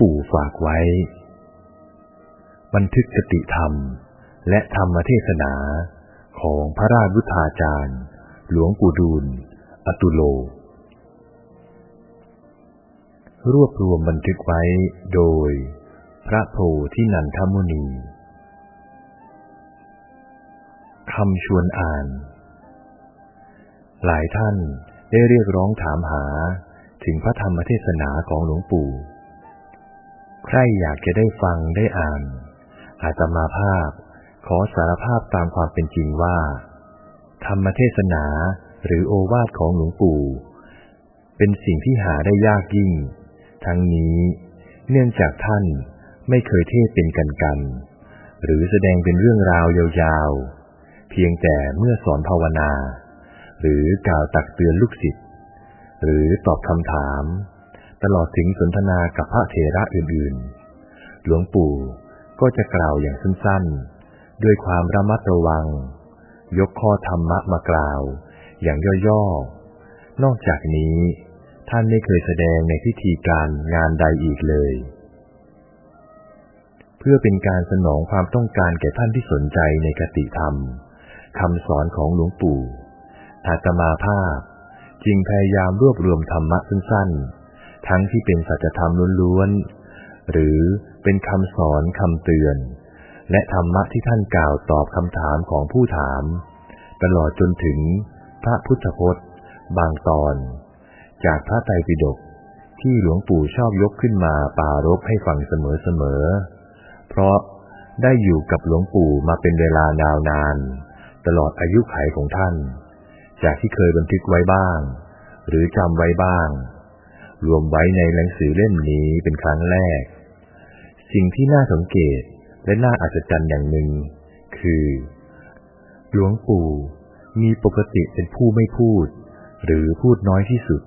ปู่ฝากไว้ บันทึกกติธรรม และธรรมเทศนาของพระราชวุฒาจารย์ หลวงปู่ดูล อตุโล รวบรวมบันทึกไว้โดย พระโพธินันทมุนีคำชวนอ่าน หลายท่านได้เรียกร้องถามหาถึงพระธรรมเทศนาของหลวงปู่ ใครอยากจะได้ฟังได้อ่าน อาตมาภาพ ขอสารภาพตามความเป็นจริงว่า ธรรมเทศนาหรือโอวาทของหลวงปู่ เป็นสิ่งที่หาได้ยากยิ่ง ทั้งนี้เนื่องจากท่านไม่เคยเทศเป็นกันกัน หรือแสดงเป็นเรื่องราวยาวๆ เพียงแต่เมื่อสอนภาวนา หรือกล่าวตักเตือนลูกศิษย์หรือตอบคำถาม ตลอดถึงสนทนากับพระเถระอื่นๆ หลวงปู่ก็จะกล่าวอย่างสั้นๆ ด้วยความระมัดระวัง ยกข้อธรรมะมากล่าว อย่างย่อๆ นอกจากนี้ ท่านไม่เคยแสดงในพิธีการงานใดอีกเลย เพื่อเป็นการสนองความต้องการแก่ท่านที่สนใจในกติธรรมคำสอนของหลวงปู่อาตมาภาพจึงพยายามรวบรวมธรรมะสั้นๆ ทั้งที่เป็นสัจธรรมล้วนๆ หรือเป็นคำสอนคำเตือน และธรรมะที่ท่านกล่าวตอบคำถามของผู้ถาม ตลอดจนถึงพระพุทธพจน์ บางตอน จากพระไตรปิฎกที่หลวงปู่ชอบยกขึ้นมาปารบให้ฟังเสมอๆ เพราะได้อยู่กับหลวงปู่มาเป็นเวลานานานตลอดอายุขัยของท่าน จากที่เคยบันทึกไว้บ้าง หรือจำไว้บ้าง รวมไว้ในหนังสือเล่มนี้เป็นครั้งแรก สิ่งที่น่าสังเกตและน่าอัศจรรย์อย่างหนึ่ง คือ หลวงปู่มีปกติเป็นผู้ไม่พูด หรือพูดน้อยที่สุด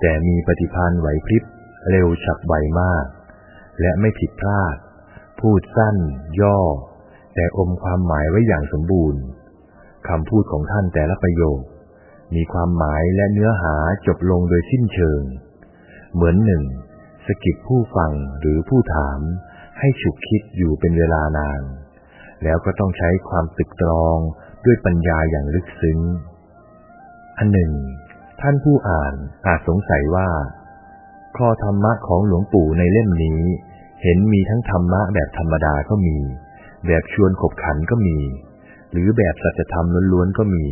แต่มีปฏิพันธ์ไหวพริบเร็วฉับไวมาก และไม่ผิดพลาด พูดสั้น ย่อ แต่อมความหมายไว้อย่างสมบูรณ์คำพูดของท่านแต่ละประโยค มีความหมายและเนื้อหาจบลงโดยสิ้นเชิง เหมือนหนึ่งสกิดผู้ฟังหรือผู้ถาม ให้ฉุกคิดอยู่เป็นเวลานาน แล้วก็ต้องใช้ความตึกตรองด้วยปัญญาอย่างลึกซึ้ง อันหนึ่ง ท่านผู้อ่านอาจสงสัยว่าข้อธรรมะของหลวงปู่ในเล่มนี้ เห็นมีทั้งธรรมะแบบธรรมดาก็มี แบบชวนขบขันก็มี หรือแบบสัจธรรมล้วนๆก็มี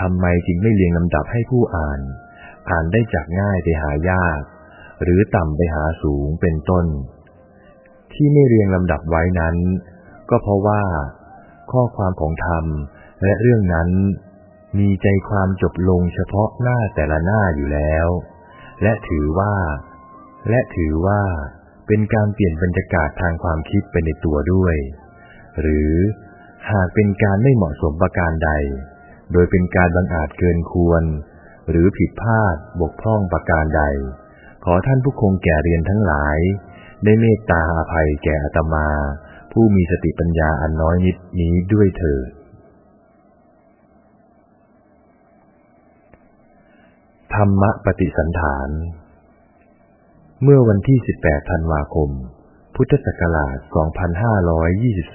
ทำไมจึงไม่เรียงลำดับให้ผู้อ่าน อ่านได้จากง่ายไปหายาก หรือต่ำไปหาสูงเป็นต้น ที่ไม่เรียงลำดับไว้นั้น ก็เพราะว่า ข้อความของธรรมและเรื่องนั้น มีใจความจบลงเฉพาะหน้าแต่ละหน้าอยู่แล้ว และถือว่า และถือว่า เป็นการเปลี่ยนบรรยากาศทางความคิดไปในตัวด้วย หรือหากเป็นการไม่เหมาะสมประการใด โดยเป็นการบังอาจเกินควร หรือผิดพลาดบกพร่องประการใด ขอท่านผู้คงแก่เรียนทั้งหลาย ได้เมตตาอภัยแก่อาตมา ผู้มีสติปัญญาอันน้อยนิดนี้ด้วยเถิดธรรมปฏิสันฐาน เมื่อวันที่ 18 ธันวาคม พุทธศักราช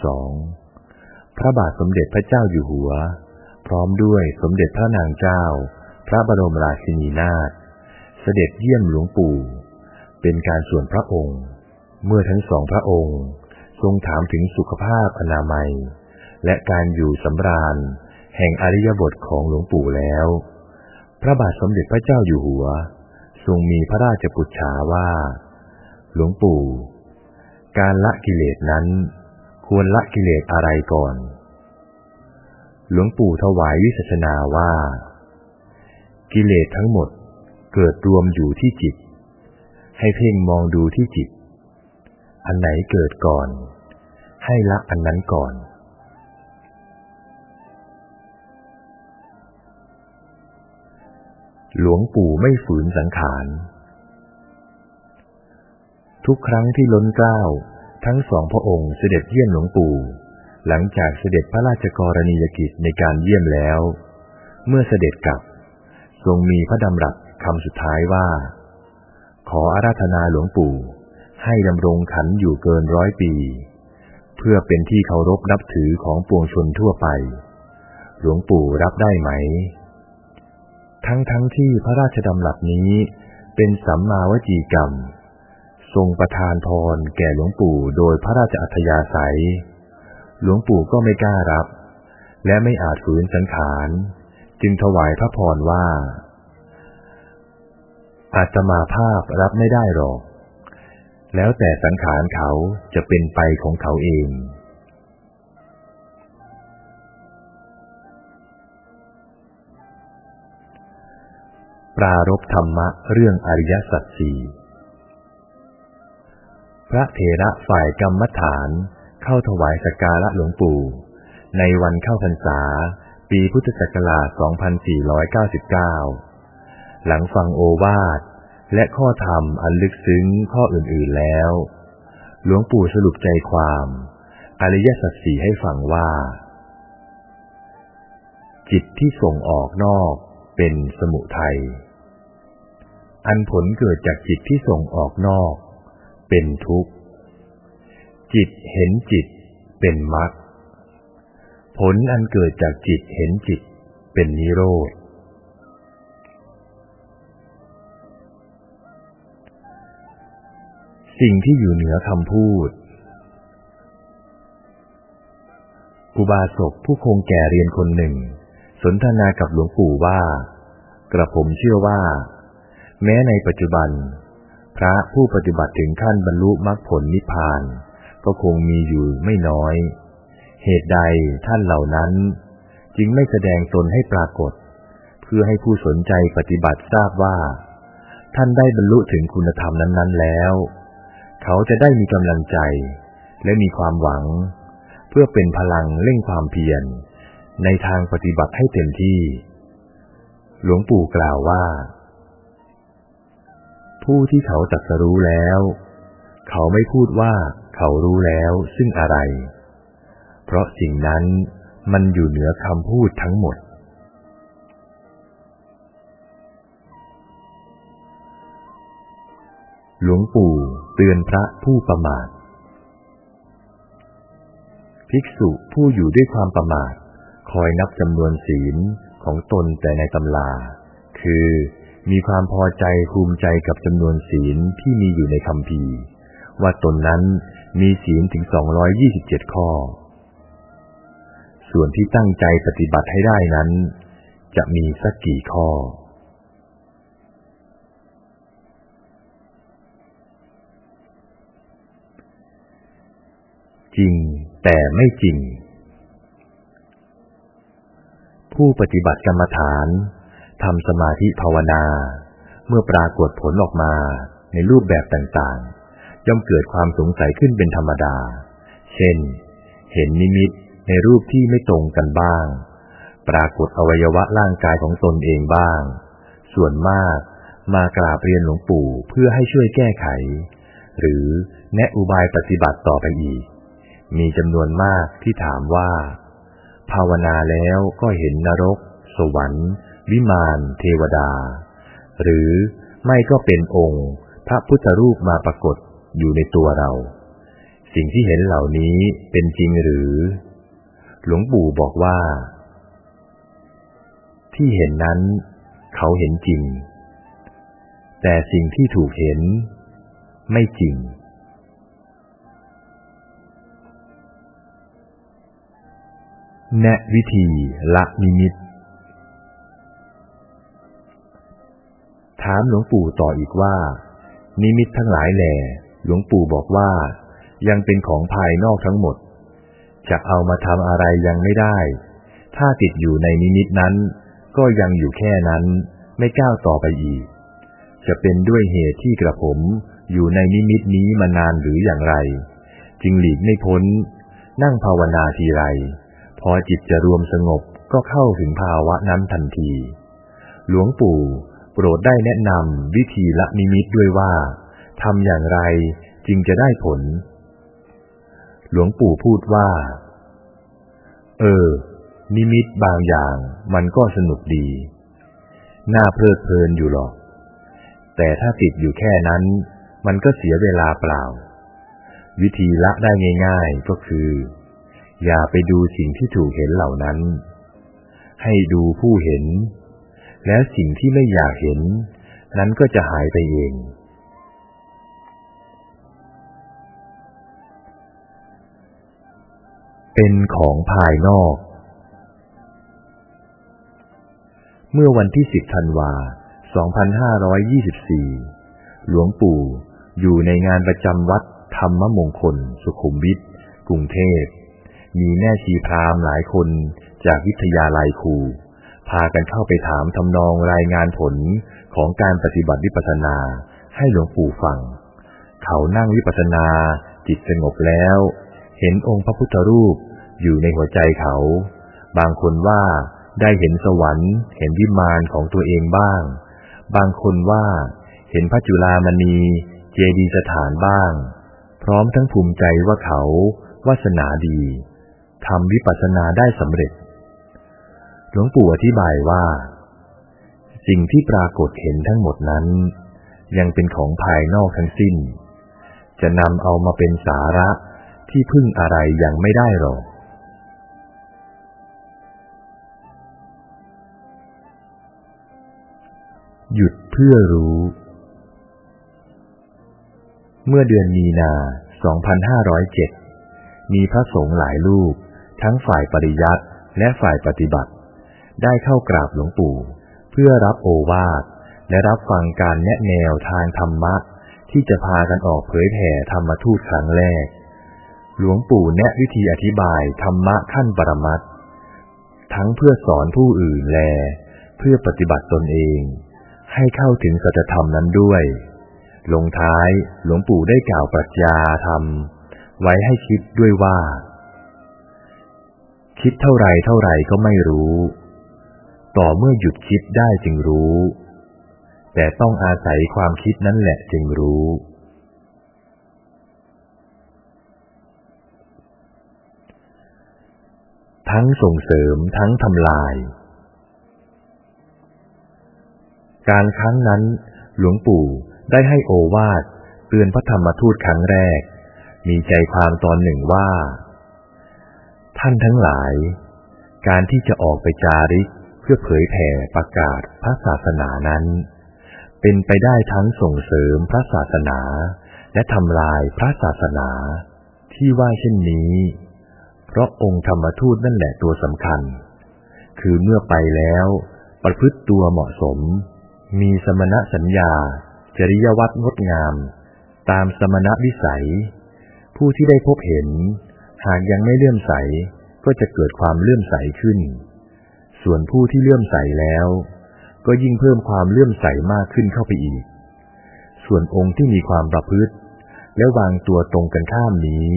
2522 พระบาทสมเด็จพระเจ้าอยู่หัว พร้อมด้วยสมเด็จพระนางเจ้า พระบรมราชินีนาถเสด็จเยี่ยมหลวงปู่ เป็นการส่วนพระองค์ เมื่อทั้งสองพระองค์ ทรงถามถึงสุขภาพอนามัย และการอยู่สำราญ แห่งอริยบทของหลวงปู่แล้ว พระบาทสมเด็จพระเจ้าอยู่หัว ทรงมีพระราชปุจฉาว่า หลวงปู่ การละกิเลสนั้น ควรละกิเลสอะไรก่อน หลวงปู่ถวายวิสัชนาว่า กิเลสทั้งหมดเกิดรวมอยู่ที่จิต ให้เพ่งมองดูที่จิต อันไหนเกิดก่อน ให้ละอันนั้นก่อนหลวงปู่ไม่ฝืนสังขาร ทุกครั้งที่ล้นเกล้าทั้งสองพระองค์เสด็จเยี่ยมหลวงปู่ หลังจากเสด็จพระราชกรณียกิจในการเยี่ยมแล้ว เมื่อเสด็จกลับ ทรงมีพระดำรัสคำสุดท้ายว่า ขออาราธนาหลวงปู่ ให้ดำรงขันอยู่เกินร้อยปี เพื่อเป็นที่เคารพนับถือของปวงชนทั่วไป หลวงปู่รับได้ไหม ทั้งทั้งที่พระราชดำรัสนี้เป็นสัมมาวจีกรรม ทรงประทานพรแก่หลวงปู่โดยพระราชอัธยาศัย หลวงปู่ก็ไม่กล้ารับ และไม่อาจฝืนสังขาร จึงถวายพระพรว่า อาตมาภาพรับไม่ได้หรอก แล้วแต่สังขารเขาจะเป็นไปของเขาเอง ปรารบธรรมะเรื่องอริยสัจสี่พระเถระฝ่ายกรรมฐานเข้าถวายสกการะหลวงปู่ ในวันเข้าพรรษา ปีพุทธศักราช 2499 หลังฟังโอวาทและข้อธรรมอันลึกซึ้งข้ออื่นๆแล้ว หลวงปู่สรุปใจความ อริยสัจสี่ให้ฟังว่า จิตที่ส่งออกนอกเป็นสมุทัย อันผลเกิดจากจิตที่ส่งออกนอก เป็นทุกข์ จิตเห็นจิตเป็นมรรค ผลอันเกิดจากจิตเห็นจิตเป็นนิโรธ สิ่งที่อยู่เหนือคำพูดอุบาสกผู้คงแก่เรียนคนหนึ่ง สนทนากับหลวงปู่ว่า กระผมเชื่อว่า แม้ในปัจจุบัน พระผู้ปฏิบัติถึงขั้นบรรลุมรรคผลนิพพาน ก็คงมีอยู่ไม่น้อย เหตุใดท่านเหล่านั้น จึงไม่แสดงตนให้ปรากฏ เพื่อให้ผู้สนใจปฏิบัติทราบว่า ท่านได้บรรลุถึงคุณธรรมนั้น ๆ แล้ว เขาจะได้มีกำลังใจ และมีความหวัง เพื่อเป็นพลังเร่งความเพียรในทางปฏิบัติให้เต็มที่ หลวงปู่กล่าวว่า ผู้ที่เขาตรัสรู้แล้ว เขาไม่พูดว่าเขารู้แล้วซึ่งอะไร เพราะสิ่งนั้นมันอยู่เหนือคำพูดทั้งหมด หลวงปู่เตือนพระผู้ประมาท ภิกษุผู้อยู่ด้วยความประมาท คอยนับจำนวนศีลของตนแต่ในตำราคือมีความพอใจภูมิใจกับจำนวนศีลที่มีอยู่ในคำพีว่าตนนั้นมีศีลถึง 227 ข้อ ส่วนที่ตั้งใจปฏิบัติให้ได้นั้น จะมีสักกี่ข้อ จริงแต่ไม่จริง ผู้ปฏิบัติกรรมฐานทำสมาธิภาวนา เมื่อปรากฏผลออกมาในรูปแบบต่างๆ ย่อมเกิดความสงสัยขึ้นเป็นธรรมดา เช่น เห็นนิมิต ในรูปที่ไม่ตรงกันบ้าง ปรากฏอวัยวะร่างกายของตนเองบ้าง ส่วนมากมากราบเรียนหลวงปู่เพื่อให้ช่วยแก้ไข หรือแนะอุบายปฏิบัติต่อไปอีก มีจำนวนมากที่ถามว่า ภาวนาแล้วก็เห็นนรก สวรรค์ วิมาน เทวดา หรือไม่ก็เป็นองค์ พระพุทธรูปมาปรากฏอยู่ในตัวเรา สิ่งที่เห็นเหล่านี้เป็นจริงหรือ หลวงปู่บอกว่า ที่เห็นนั้น เขาเห็นจริง แต่สิ่งที่ถูกเห็น ไม่จริง แนะวิธีละนิมิต ถามหลวงปู่ต่ออีกว่า นิมิตทั้งหลายแหล่หลวงปู่บอกว่ายังเป็นของภายนอกทั้งหมด จะเอามาทำอะไรยังไม่ได้ ถ้าติดอยู่ในนิมิตนั้น ก็ยังอยู่แค่นั้น ไม่ก้าวต่อไปอีก จะเป็นด้วยเหตุที่กระผมอยู่ในนิมิตนี้มานานหรืออย่างไร จึงหลีกไม่พ้น นั่งภาวนาทีไร พอจิตจะรวมสงบก็เข้าถึงภาวะนั้นทันที หลวงปู่โปรดได้แนะนำวิธีละนิมิตด้วยว่าทำอย่างไรจึงจะได้ผล หลวงปู่พูดว่า เออ นิมิตบางอย่างมันก็สนุกดี น่าเพลิดเพลินอยู่หรอก แต่ถ้าติดอยู่แค่นั้น มันก็เสียเวลาเปล่า วิธีละได้ง่ายๆก็คือ อย่าไปดูสิ่งที่ถูกเห็นเหล่านั้น ให้ดูผู้เห็น แล้วสิ่งที่ไม่อยากเห็น นั้นก็จะหายไปเอง เป็นของภายนอก เมื่อวันที่สิบธันวา 2524 หลวงปู่อยู่ในงานประจำวัดธรรมมงคล สุขุมวิทกรุงเทพ มีแม่ชีพรามหลายคนจากวิทยาลัยครู พากันเข้าไปถามทำนองรายงานผลของการปฏิบัติวิปัสสนาให้หลวงปู่ฟัง เขานั่งวิปัสสนาจิตสงบแล้ว เห็นองค์พระพุทธรูปอยู่ในหัวใจเขา บางคนว่าได้เห็นสวรรค์ เห็นวิมานของตัวเองบ้าง บางคนว่าเห็นพระจุลามณี เจดียสถานบ้าง พร้อมทั้งภูมิใจว่าเขาวาสนาดีทำวิปัสสนาได้สำเร็จ หลวงปู่อธิบายว่า สิ่งที่ปรากฏเห็นทั้งหมดนั้น ยังเป็นของภายนอกทั้งสิ้น จะนำเอามาเป็นสาระ ที่พึ่งอะไรยังไม่ได้หรอก หยุดเพื่อรู้ เมื่อเดือนมีนา 2507 มีพระสงฆ์หลายรูป ทั้งฝ่ายปริยัติและฝ่ายปฏิบัติ ได้เข้ากราบหลวงปู่ เพื่อรับโอวาทและรับฟังการแนะแนวทางธรรมะที่จะพากันออกเผยแผ่ธรรมทูตครั้งแรก หลวงปู่แนะวิธีอธิบายธรรมะขั้นปรมัตทั้งเพื่อสอนผู้อื่นแล เพื่อปฏิบัติตนเอง ให้เข้าถึงสัจธรรมนั้นด้วย ลงท้ายหลวงปู่ได้กล่าวปรัชญาธรรม ไว้ให้คิดด้วยว่า คิดเท่าไรเท่าไรก็ไม่รู้ ต่อเมื่อหยุดคิดได้จึงรู้ แต่ต้องอาศัยความคิดนั้นแหละจึงรู้ ทั้งส่งเสริมทั้งทำลาย การครั้งนั้น หลวงปู่ได้ให้โอวาทเตือนพระธรรมทูตครั้งแรก มีใจความตอนหนึ่งว่า ท่านทั้งหลาย การที่จะออกไปจาริกเพื่อเผยแผ่ประกาศพระศาสนานั้น เป็นไปได้ทั้งส่งเสริมพระศาสนา และทำลายพระศาสนา ที่ว่าเช่นนี้ เพราะองค์ธรรมทูตนั่นแหละตัวสำคัญ คือเมื่อไปแล้ว ประพฤติตัวเหมาะสม มีสมณะสัญญา จริยวัตรงดงาม ตามสมณะวิสัย ผู้ที่ได้พบเห็น หากยังไม่เลื่อมใสก็จะเกิดความเลื่อมใสขึ้น ส่วนผู้ที่เลื่อมใสแล้ว ก็ยิ่งเพิ่มความเลื่อมใสมากขึ้นเข้าไปอีก ส่วนองค์ที่มีความประพฤติ และวางตัวตรงกันข้ามนี้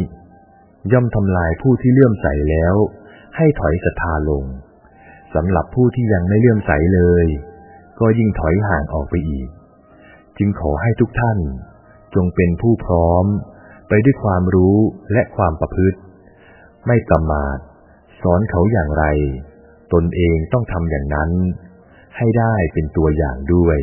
ย่อมทำลายผู้ที่เลื่อมใสแล้ว ให้ถอยศรัทธาลงสำหรับผู้ที่ยังไม่เลื่อมใสเลย ก็ยิ่งถอยห่างออกไปอีก จึงขอให้ทุกท่าน จงเป็นผู้พร้อม ไปด้วยความรู้และความประพฤติ ไม่ประมาท สอนเขาอย่างไร ตนเองต้องทำอย่างนั้น ให้ได้เป็นตัวอย่างด้วย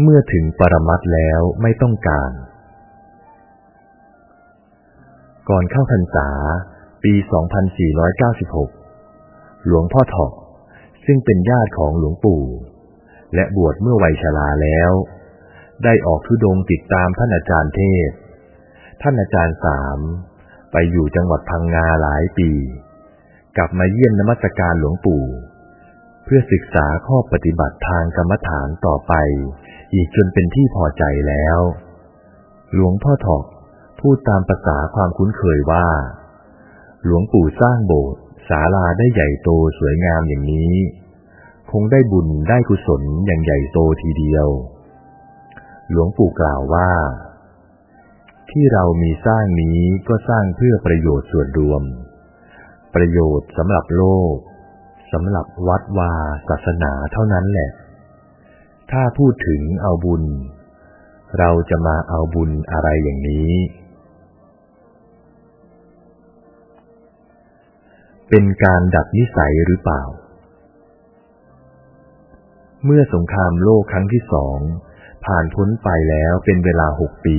เมื่อถึงปรมัตแล้วไม่ต้องการ ก่อนเข้าพรรษา ปี 2496 หลวงพ่อถอกซึ่งเป็นญาติของหลวงปู่ และบวชเมื่อวัยชราแล้ว ได้ออกทุดงติดตามท่านอาจารย์เทพท่านอาจารย์สามไปอยู่จังหวัดพังงาหลายปี กลับมาเยี่ยมนมัสการหลวงปู่ เพื่อศึกษาข้อปฏิบัติทางกรรมฐานต่อไป อีกจนเป็นที่พอใจแล้ว หลวงพ่อถอกพูดตามภาษาความคุ้นเคยว่า หลวงปู่สร้างโบสถ์ศาลาได้ใหญ่โตสวยงามอย่างนี้ คงได้บุญได้กุศลอย่างใหญ่โตทีเดียว หลวงปู่กล่าวว่า ที่เรามีสร้างนี้ก็สร้างเพื่อประโยชน์ส่วนรวม ประโยชน์สำหรับโลกสำหรับวัดวาศาสนาเท่านั้นแหละ ถ้าพูดถึงเอาบุญ เราจะมาเอาบุญอะไรอย่างนี้ เป็นการดัดนิสัยหรือเปล่า เมื่อสงครามโลกครั้งที่สองผ่านพ้นไปแล้วเป็นเวลาหกปี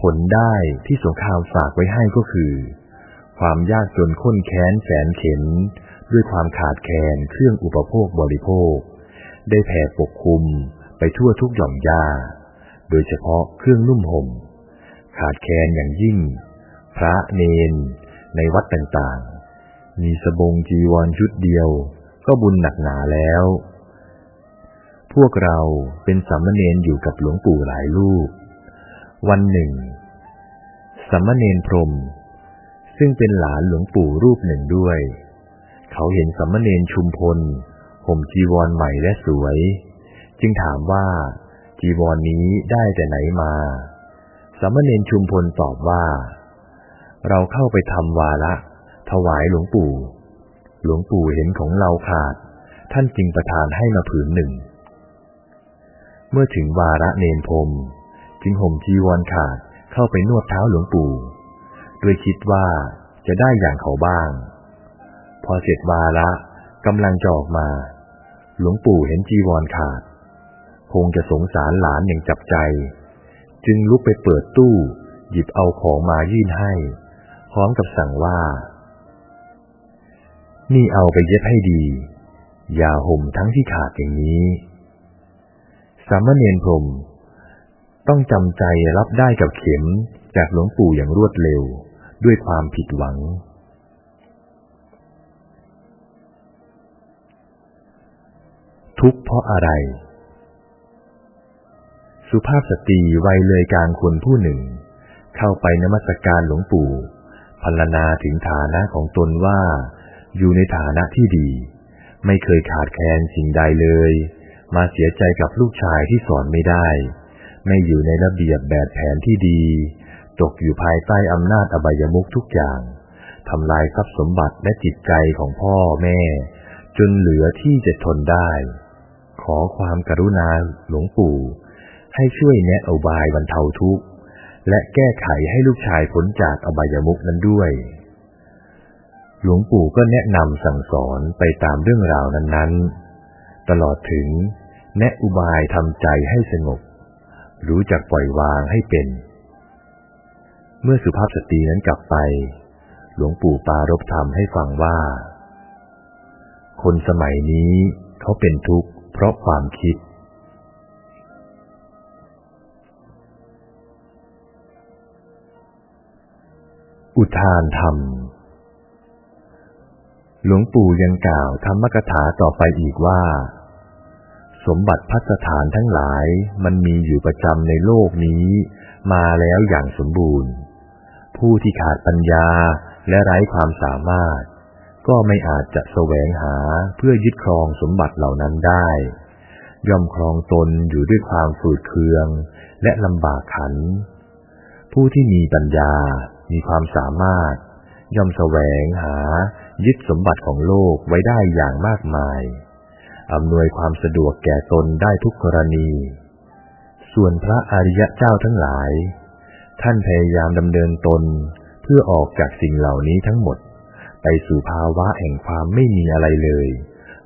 ผลได้ที่สงครามฝากไว้ให้ก็คือ ความยากจนข้นแค้นแสนเข็น ด้วยความขาดแคลนเครื่องอุปโภคบริโภค ได้แผ่ปกคลุมไปทั่วทุกหย่อมหญ้า โดยเฉพาะเครื่องนุ่มห่ม ขาดแคลนอย่างยิ่ง พระเนน ในวัดต่างๆ มีสบงจีวรชุดเดียว ก็บุญหนักหนาแล้ว พวกเราเป็นสามเณรอยู่กับหลวงปู่หลายลูก วันหนึ่งสามเณรพรม ซึ่งเป็นหลานหลวงปู่รูปหนึ่งด้วย เขาเห็นสามเณรชุมพล ห่มจีวรใหม่และสวย จึงถามว่า จีวรนนี้ได้แต่ไหนมาสามเณรชุมพลตอบว่า เราเข้าไปทำวาระถวายหลวงปู่ หลวงปู่เห็นของเราขาด ท่านจึงประทานให้มาผืนหนึ่ง เมื่อถึงวาระเนนพรมจึงห่มจีวรขาดเข้าไปนวดเท้าหลวงปู่ โดยคิดว่าจะได้อย่างเขาบ้าง พอเสร็จวาระกำลังจะออกมา หลวงปู่เห็นจีวรขาด คงจะสงสารหลานอย่างจับใจ จึงลุกไปเปิดตู้ หยิบเอาของมายื่นให้ พร้อมกับสั่งว่า นี่เอาไปเย็บให้ดี อย่าห่มทั้งที่ขาดอย่างนี้สามเณรพรมต้องจำใจรับได้กับเข็มจากหลวงปู่อย่างรวดเร็วด้วยความผิดหวัง ทุกข์เพราะอะไร สุภาพสตรีวัยเลยกลางคนผู้หนึ่ง เข้าไปนมัสการหลวงปู่พรรณนาถึงฐานะของตนว่า อยู่ในฐานะที่ดี ไม่เคยขาดแคลนสิ่งใดเลย มาเสียใจกับลูกชายที่สอนไม่ได้ ไม่อยู่ในระเบียบแบบแผนที่ดี ตกอยู่ภายใต้อำนาจอบายมุขทุกอย่างทำลายทรัพย์สมบัติและจิตใจของพ่อแม่ จนเหลือที่จะทนได้ ขอความกรุณาหลวงปู่ ให้ช่วยแนะอุบายบรรเทาทุกข์ และแก้ไขให้ลูกชายพ้นจากอบายมุขนั้นด้วย หลวงปู่ก็แนะนำสั่งสอนไปตามเรื่องราวนั้นๆ ตลอดถึงแนะอุบายทำใจให้สงบ รู้จักปล่อยวางให้เป็น เมื่อสุภาพสตรีนั้นกลับไป หลวงปู่ปารบธรรมให้ฟังว่า คนสมัยนี้เขาเป็นทุกข์ เพราะความคิด อุทานธรรม หลวงปู่ยังกล่าวธรรมกถาต่อไปอีกว่า สมบัติพัสถานทั้งหลายมันมีอยู่ประจำในโลกนี้ มาแล้วอย่างสมบูรณ์ ผู้ที่ขาดปัญญาและไร้ความสามารถ ก็ไม่อาจจะแสวงหาเพื่อยึดครองสมบัติเหล่านั้นได้ ย่อมครองตนอยู่ด้วยความฝืดเคือง และลำบากขัน ผู้ที่มีปัญญา มีความสามารถ ย่อมแสวงหายึดสมบัติของโลกไว้ได้อย่างมากมาย อำนวยความสะดวกแก่ตนได้ทุกกรณี ส่วนพระอริยะเจ้าทั้งหลาย ท่านพยายามดำเนินตนเพื่อออกจากสิ่งเหล่านี้ทั้งหมด ไปสู่ภาวะแห่งความไม่มีอะไรเลย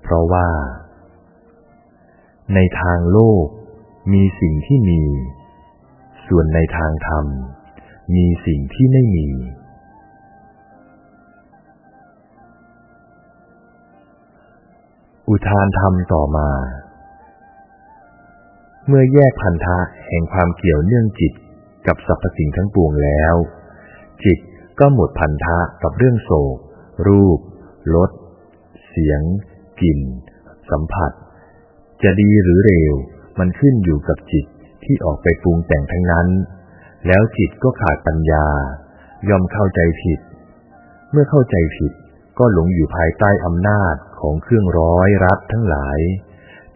เพราะว่า ในทางโลกมีสิ่งที่มี ส่วนในทางธรรม มีสิ่งที่ไม่มี อุทานธรรมต่อมา เมื่อแยกพันธะแห่งความเกี่ยวเนื่องจิตกับสรรพสิ่งทั้งปวงแล้ว จิตก็หมดพันธะกับเรื่องโศก รูป รส เสียง กลิ่น สัมผัส จะดีหรือเร็ว มันขึ้นอยู่กับจิตที่ออกไปปรุงแต่งทั้งนั้น แล้วจิตก็ขาดปัญญา ยอมเข้าใจผิด เมื่อเข้าใจผิดก็หลงอยู่ภายใต้อำนาจของเครื่องร้อยรัดทั้งหลาย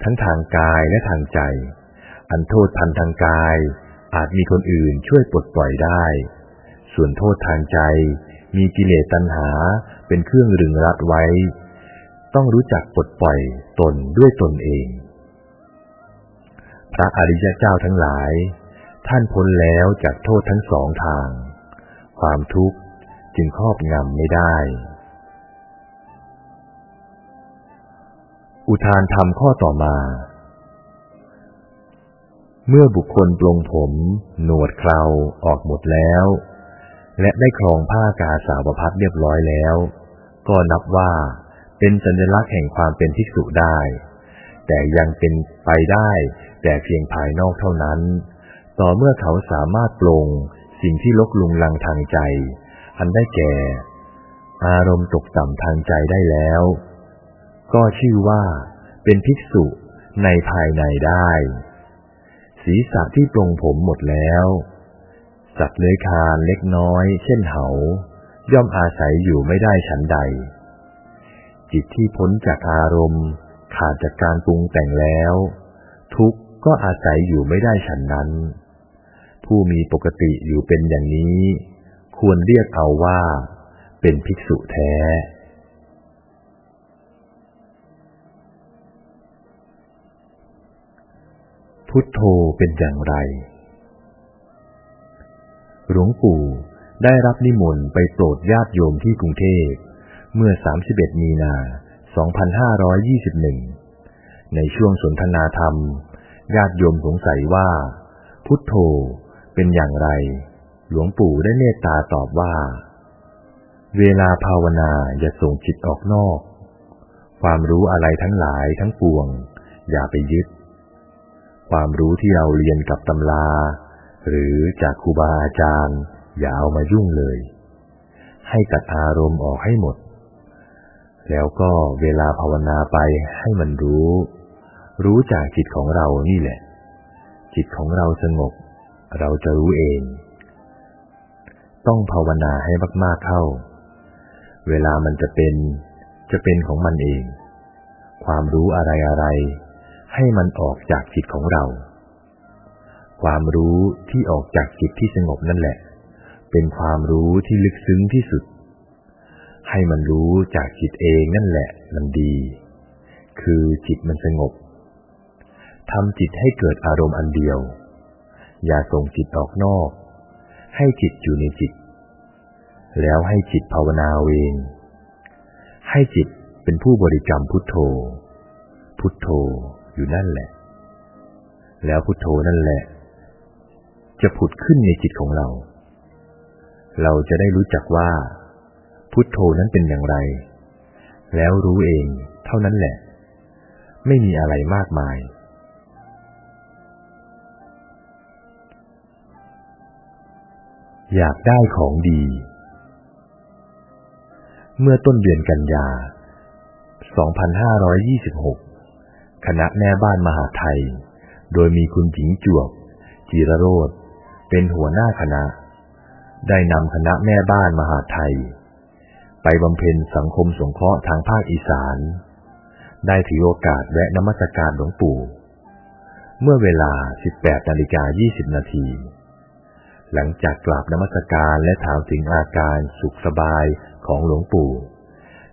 ทั้งทางกายและทางใจ อันโทษพันทางกาย อาจมีคนอื่นช่วยปลดปล่อยได้ ส่วนโทษทางใจ มีกิเลสตัณหาเป็นเครื่องรึงรัดไว้ ต้องรู้จักปลดปล่อยตนด้วยตนเอง พระอริยเจ้าทั้งหลาย ท่านพ้นแล้วจากโทษทั้งสองทาง ความทุกข์จึงครอบงำไม่ได้ อุทานธรรมข้อต่อมา เมื่อบุคคลปลงผม หนวดเคราออกหมดแล้ว และได้ครองผ้ากาสาวพัดเรียบร้อยแล้ว ก็นับว่าเป็นสัญลักษณ์แห่งความเป็นภิกษุได้ แต่ยังเป็นไปได้แต่เพียงภายนอกเท่านั้น ต่อเมื่อเขาสามารถปลงสิ่งที่ลกลุงลังทางใจ อันได้แก่ อารมณ์ตกต่ำทางใจได้แล้ว ก็ชื่อว่าเป็นภิกษุในภายในได้ ศีรษะที่ปลงผมหมดแล้ว สัตว์เลื้อยคานเล็กน้อย เช่นเหา ย่อมอาศัยอยู่ไม่ได้ฉันใด จิตที่พ้นจากอารมณ์ ขาดจากการปรุงแต่งแล้ว ทุกข์ก็อาศัยอยู่ไม่ได้ฉันนั้น ผู้มีปกติอยู่เป็นอย่างนี้ ควรเรียกเอาว่า เป็นภิกษุแท้พุทโธเป็นอย่างไร หลวงปู่ได้รับนิมนต์ไปโปรดญาติโยมที่กรุงเทพ เมื่อ 31 มีนา 2521 ในช่วงสนทนาธรรม ญาติโยมสงสัยว่า พุทโธเป็นอย่างไร หลวงปู่ได้เมตตาตอบว่า เวลาภาวนาอย่าส่งจิตออกนอก ความรู้อะไรทั้งหลายทั้งปวง อย่าไปยึด ความรู้ที่เราเรียนกับตำรา หรือจากครูบาอาจารย์ อย่าเอามายุ่งเลย ให้ตัดอารมณ์ออกให้หมด แล้วก็เวลาภาวนาไปให้มันรู้ รู้จากจิตของเรานี่แหละ จิตของเราสงบ เราจะรู้เอง ต้องภาวนาให้มาก ๆเข้า เวลามันจะเป็น จะเป็นของมันเอง ความรู้อะไรอะไรให้มันออกจากจิตของเรา ความรู้ที่ออกจากจิตที่สงบนั่นแหละ เป็นความรู้ที่ลึกซึ้งที่สุด ให้มันรู้จากจิตเองนั่นแหละมันดี คือจิตมันสงบทำจิตให้เกิดอารมณ์อันเดียว อย่าส่งจิตออกนอก ให้จิตอยู่ในจิต แล้วให้จิตภาวนาเองให้จิตเป็นผู้บริกรรมพุทโธ พุทโธอยู่นั่นแหละ แล้วพุทโธนั่นแหละ จะผุดขึ้นในจิตของเรา เราจะได้รู้จักว่า พุทโธนั้นเป็นอย่างไร แล้วรู้เองเท่านั้นแหละ ไม่มีอะไรมากมาย อยากได้ของดี เมื่อต้นเดือนกันยา 2526 คณะแม่บ้านมหาไทย โดยมีคุณหญิงจวบจีรโรธ เป็นหัวหน้าคณะ ได้นำคณะแม่บ้านมหาไทย ไปบำเพ็ญสังคมสงเคราะห์ทางภาคอีสาน ได้ถือโอกาสแวะนมัสการหลวงปู่ เมื่อเวลา 18นาฬิกา20 นาที หลังจากกราบนมัสการและถามถึงอาการสุขสบายของหลวงปู่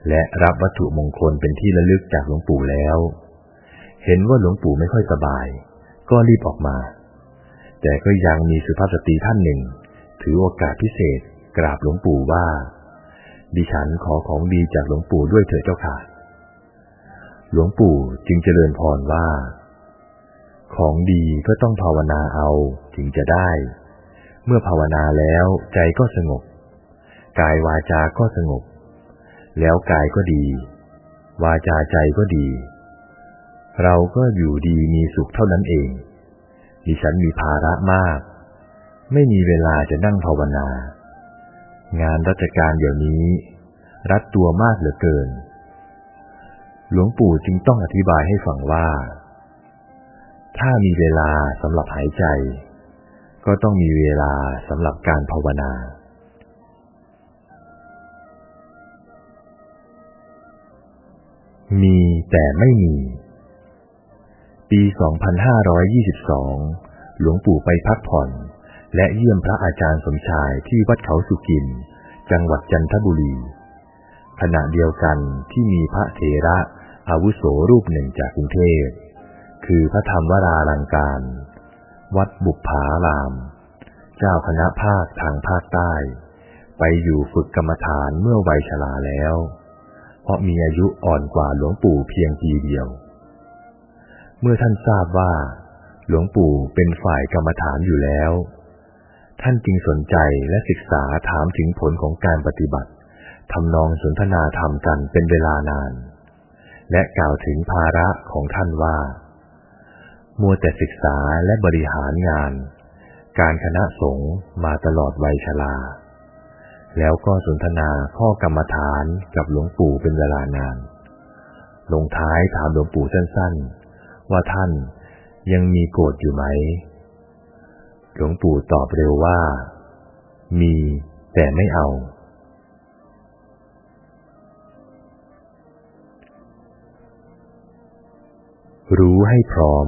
และรับวัตถุมงคลเป็นที่ระลึกจากหลวงปู่แล้ว เห็นว่าหลวงปู่ไม่ค่อยสบาย ก็รีบออกมา แต่ก็ยังมีสุภาพสตรีท่านหนึ่ง ถือโอกาสพิเศษกราบหลวงปู่ว่า ดิฉันขอของดีจากหลวงปู่ด้วยเถิดเจ้าค่ะ หลวงปู่จึงเจริญพรว่า ของดีก็ต้องภาวนาเอาถึงจะได้ เมื่อภาวนาแล้วใจก็สงบ กายวาจาก็สงบ แล้วกายก็ดี วาจาใจก็ดี เราก็อยู่ดีมีสุขเท่านั้นเอง ดิฉันมีภาระมาก ไม่มีเวลาจะนั่งภาวนา งานราชการเดี๋ยวนี้ รัดตัวมากเหลือเกิน หลวงปู่จึงต้องอธิบายให้ฟังว่า ถ้ามีเวลาสำหรับหายใจ ก็ต้องมีเวลาสำหรับการภาวนามีแต่ไม่มี ปี 2522 หลวงปู่ไปพักผ่อน และเยี่ยมพระอาจารย์สมชายที่วัดเขาสุกิน จังหวัดจันทบุรี ขณะเดียวกันที่มีพระเถระอาวุโสรูปหนึ่งจากกรุงเทพ คือพระธรรมวราลังการ วัดบุปผาราม เจ้าคณะภาคทางภาคใต้ ไปอยู่ฝึกกรรมฐานเมื่อวัยชราแล้ว เพราะมีอายุอ่อนกว่าหลวงปู่เพียงปีเดียว เมื่อท่านทราบว่า หลวงปู่เป็นฝ่ายกรรมฐานอยู่แล้ว ท่านจึงสนใจและศึกษาถามถึงผลของการปฏิบัติทำนองสนทนาธรรมกันเป็นเวลานาน และกล่าวถึงภาระของท่านว่า มัวแต่ศึกษาและบริหารงาน การคณะสงฆ์มาตลอดวัยชราแล้วก็สนทนาข้อกรรมฐานกับหลวงปู่เป็นเวลานาน ลงท้ายถามหลวงปู่สั้นๆ ว่าท่านยังมีโกรธอยู่ไหม หลวงปู่ตอบเร็วว่า มีแต่ไม่เอา รู้ให้พร้อม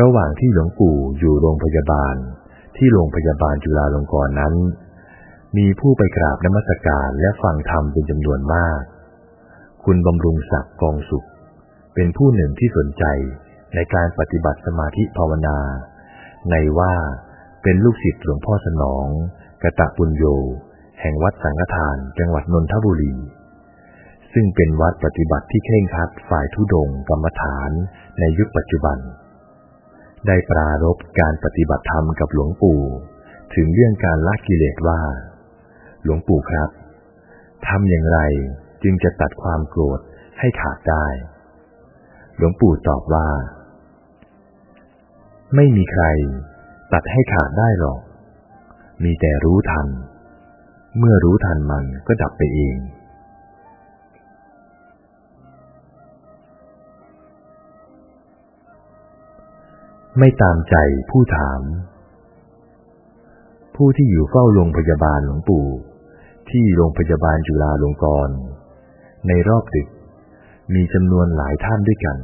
ระหว่างที่หลวงปู่อยู่โรงพยาบาลที่โรงพยาบาลจุฬาลงกรณ์นั้น มีผู้ไปกราบนมัสการและฟังธรรมเป็นจำนวนมาก คุณบำรุงศักดิ์กองสุข เป็นผู้หนึ่งที่สนใจในการปฏิบัติสมาธิภาวนา ในว่าเป็นลูกศิษย์หลวงพ่อสนองกะตะปุญโย แห่งวัดสังฆทานจังหวัดนนทบุรี ซึ่งเป็นวัดปฏิบัติที่เคร่งครัดฝ่ายทุดงกรรมฐานในยุคปัจจุบัน ได้ปรารบการปฏิบัติธรรมกับหลวงปู่ ถึงเรื่องการละกิเลสว่า หลวงปู่ครับทำอย่างไรจึงจะตัดความโกรธให้ขาดได้ หลวงปู่ตอบว่า ไม่มีใครตัดให้ขาดได้หรอก มีแต่รู้ทัน เมื่อรู้ทันมันก็ดับไปเอง ไม่ตามใจผู้ถาม ผู้ที่อยู่เฝ้าโรงพยาบาลหลวงปู่ ที่โรงพยาบาลจุฬาลงกรณ์ในรอบดึก มีจำนวนหลายท่านด้วยกัน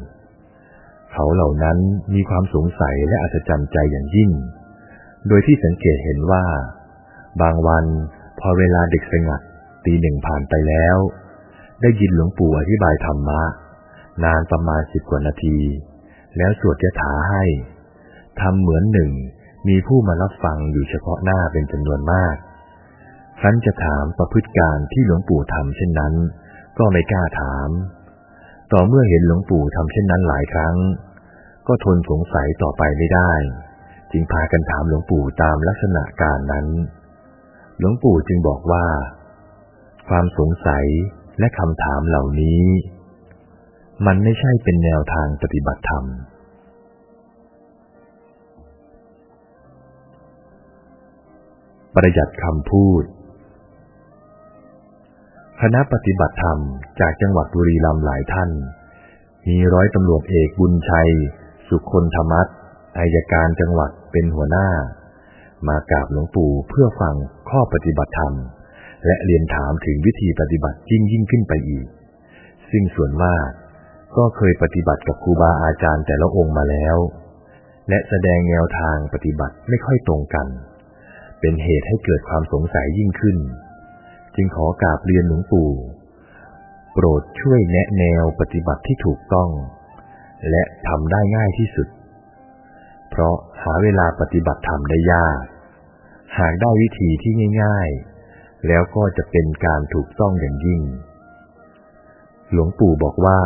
เขาเหล่านั้นมีความสงสัยและอัศจรรย์ใจอย่างยิ่ง โดยที่สังเกตเห็นว่า บางวันพอเวลาเด็กสงัดตีหนึ่งผ่านไปแล้ว ได้ยินหลวงปู่อธิบายธรรมะ นานประมาณสิบกว่านาที แล้วสวดยถาให้ทำเหมือนหนึ่งมีผู้มารับฟังอยู่เฉพาะหน้าเป็นจำนวนมากครั้นจะถามประพฤติการที่หลวงปู่ทำเช่นนั้น ก็ไม่กล้าถาม ต่อเมื่อเห็นหลวงปู่ทำเช่นนั้นหลายครั้ง ก็ทนสงสัยต่อไปไม่ได้ จึงพากันถามหลวงปู่ตามลักษณะการนั้น หลวงปู่จึงบอกว่า ความสงสัยและคำถามเหล่านี้ มันไม่ใช่เป็นแนวทางปฏิบัติธรรม ประหยัดคำพูด คณะปฏิบัติธรรมจากจังหวัดบุรีรัมย์หลายท่าน มีร้อยตำรวจเอกบุญชัย สุคนธรรมัตอายการจังหวัดเป็นหัวหน้า มากราบหลวงปู่เพื่อฟังข้อปฏิบัติธรรม และเรียนถามถึงวิธีปฏิบัติยิ่งยิ่งขึ้นไปอีก ซึ่งส่วนมากก็เคยปฏิบัติกับครูบาอาจารย์แต่ละองค์มาแล้ว และแสดงแนวทางปฏิบัติไม่ค่อยตรงกัน เป็นเหตุให้เกิดความสงสัยยิ่งขึ้น จึงขอกราบเรียนหลวงปู่ โปรดช่วยแนะแนวปฏิบัติที่ถูกต้อง และทำได้ง่ายที่สุด เพราะหาเวลาปฏิบัติธรรมได้ยาก หากได้วิธีที่ง่าย ๆ แล้วก็จะเป็นการถูกต้องอย่างยิ่ง หลวงปู่บอกว่า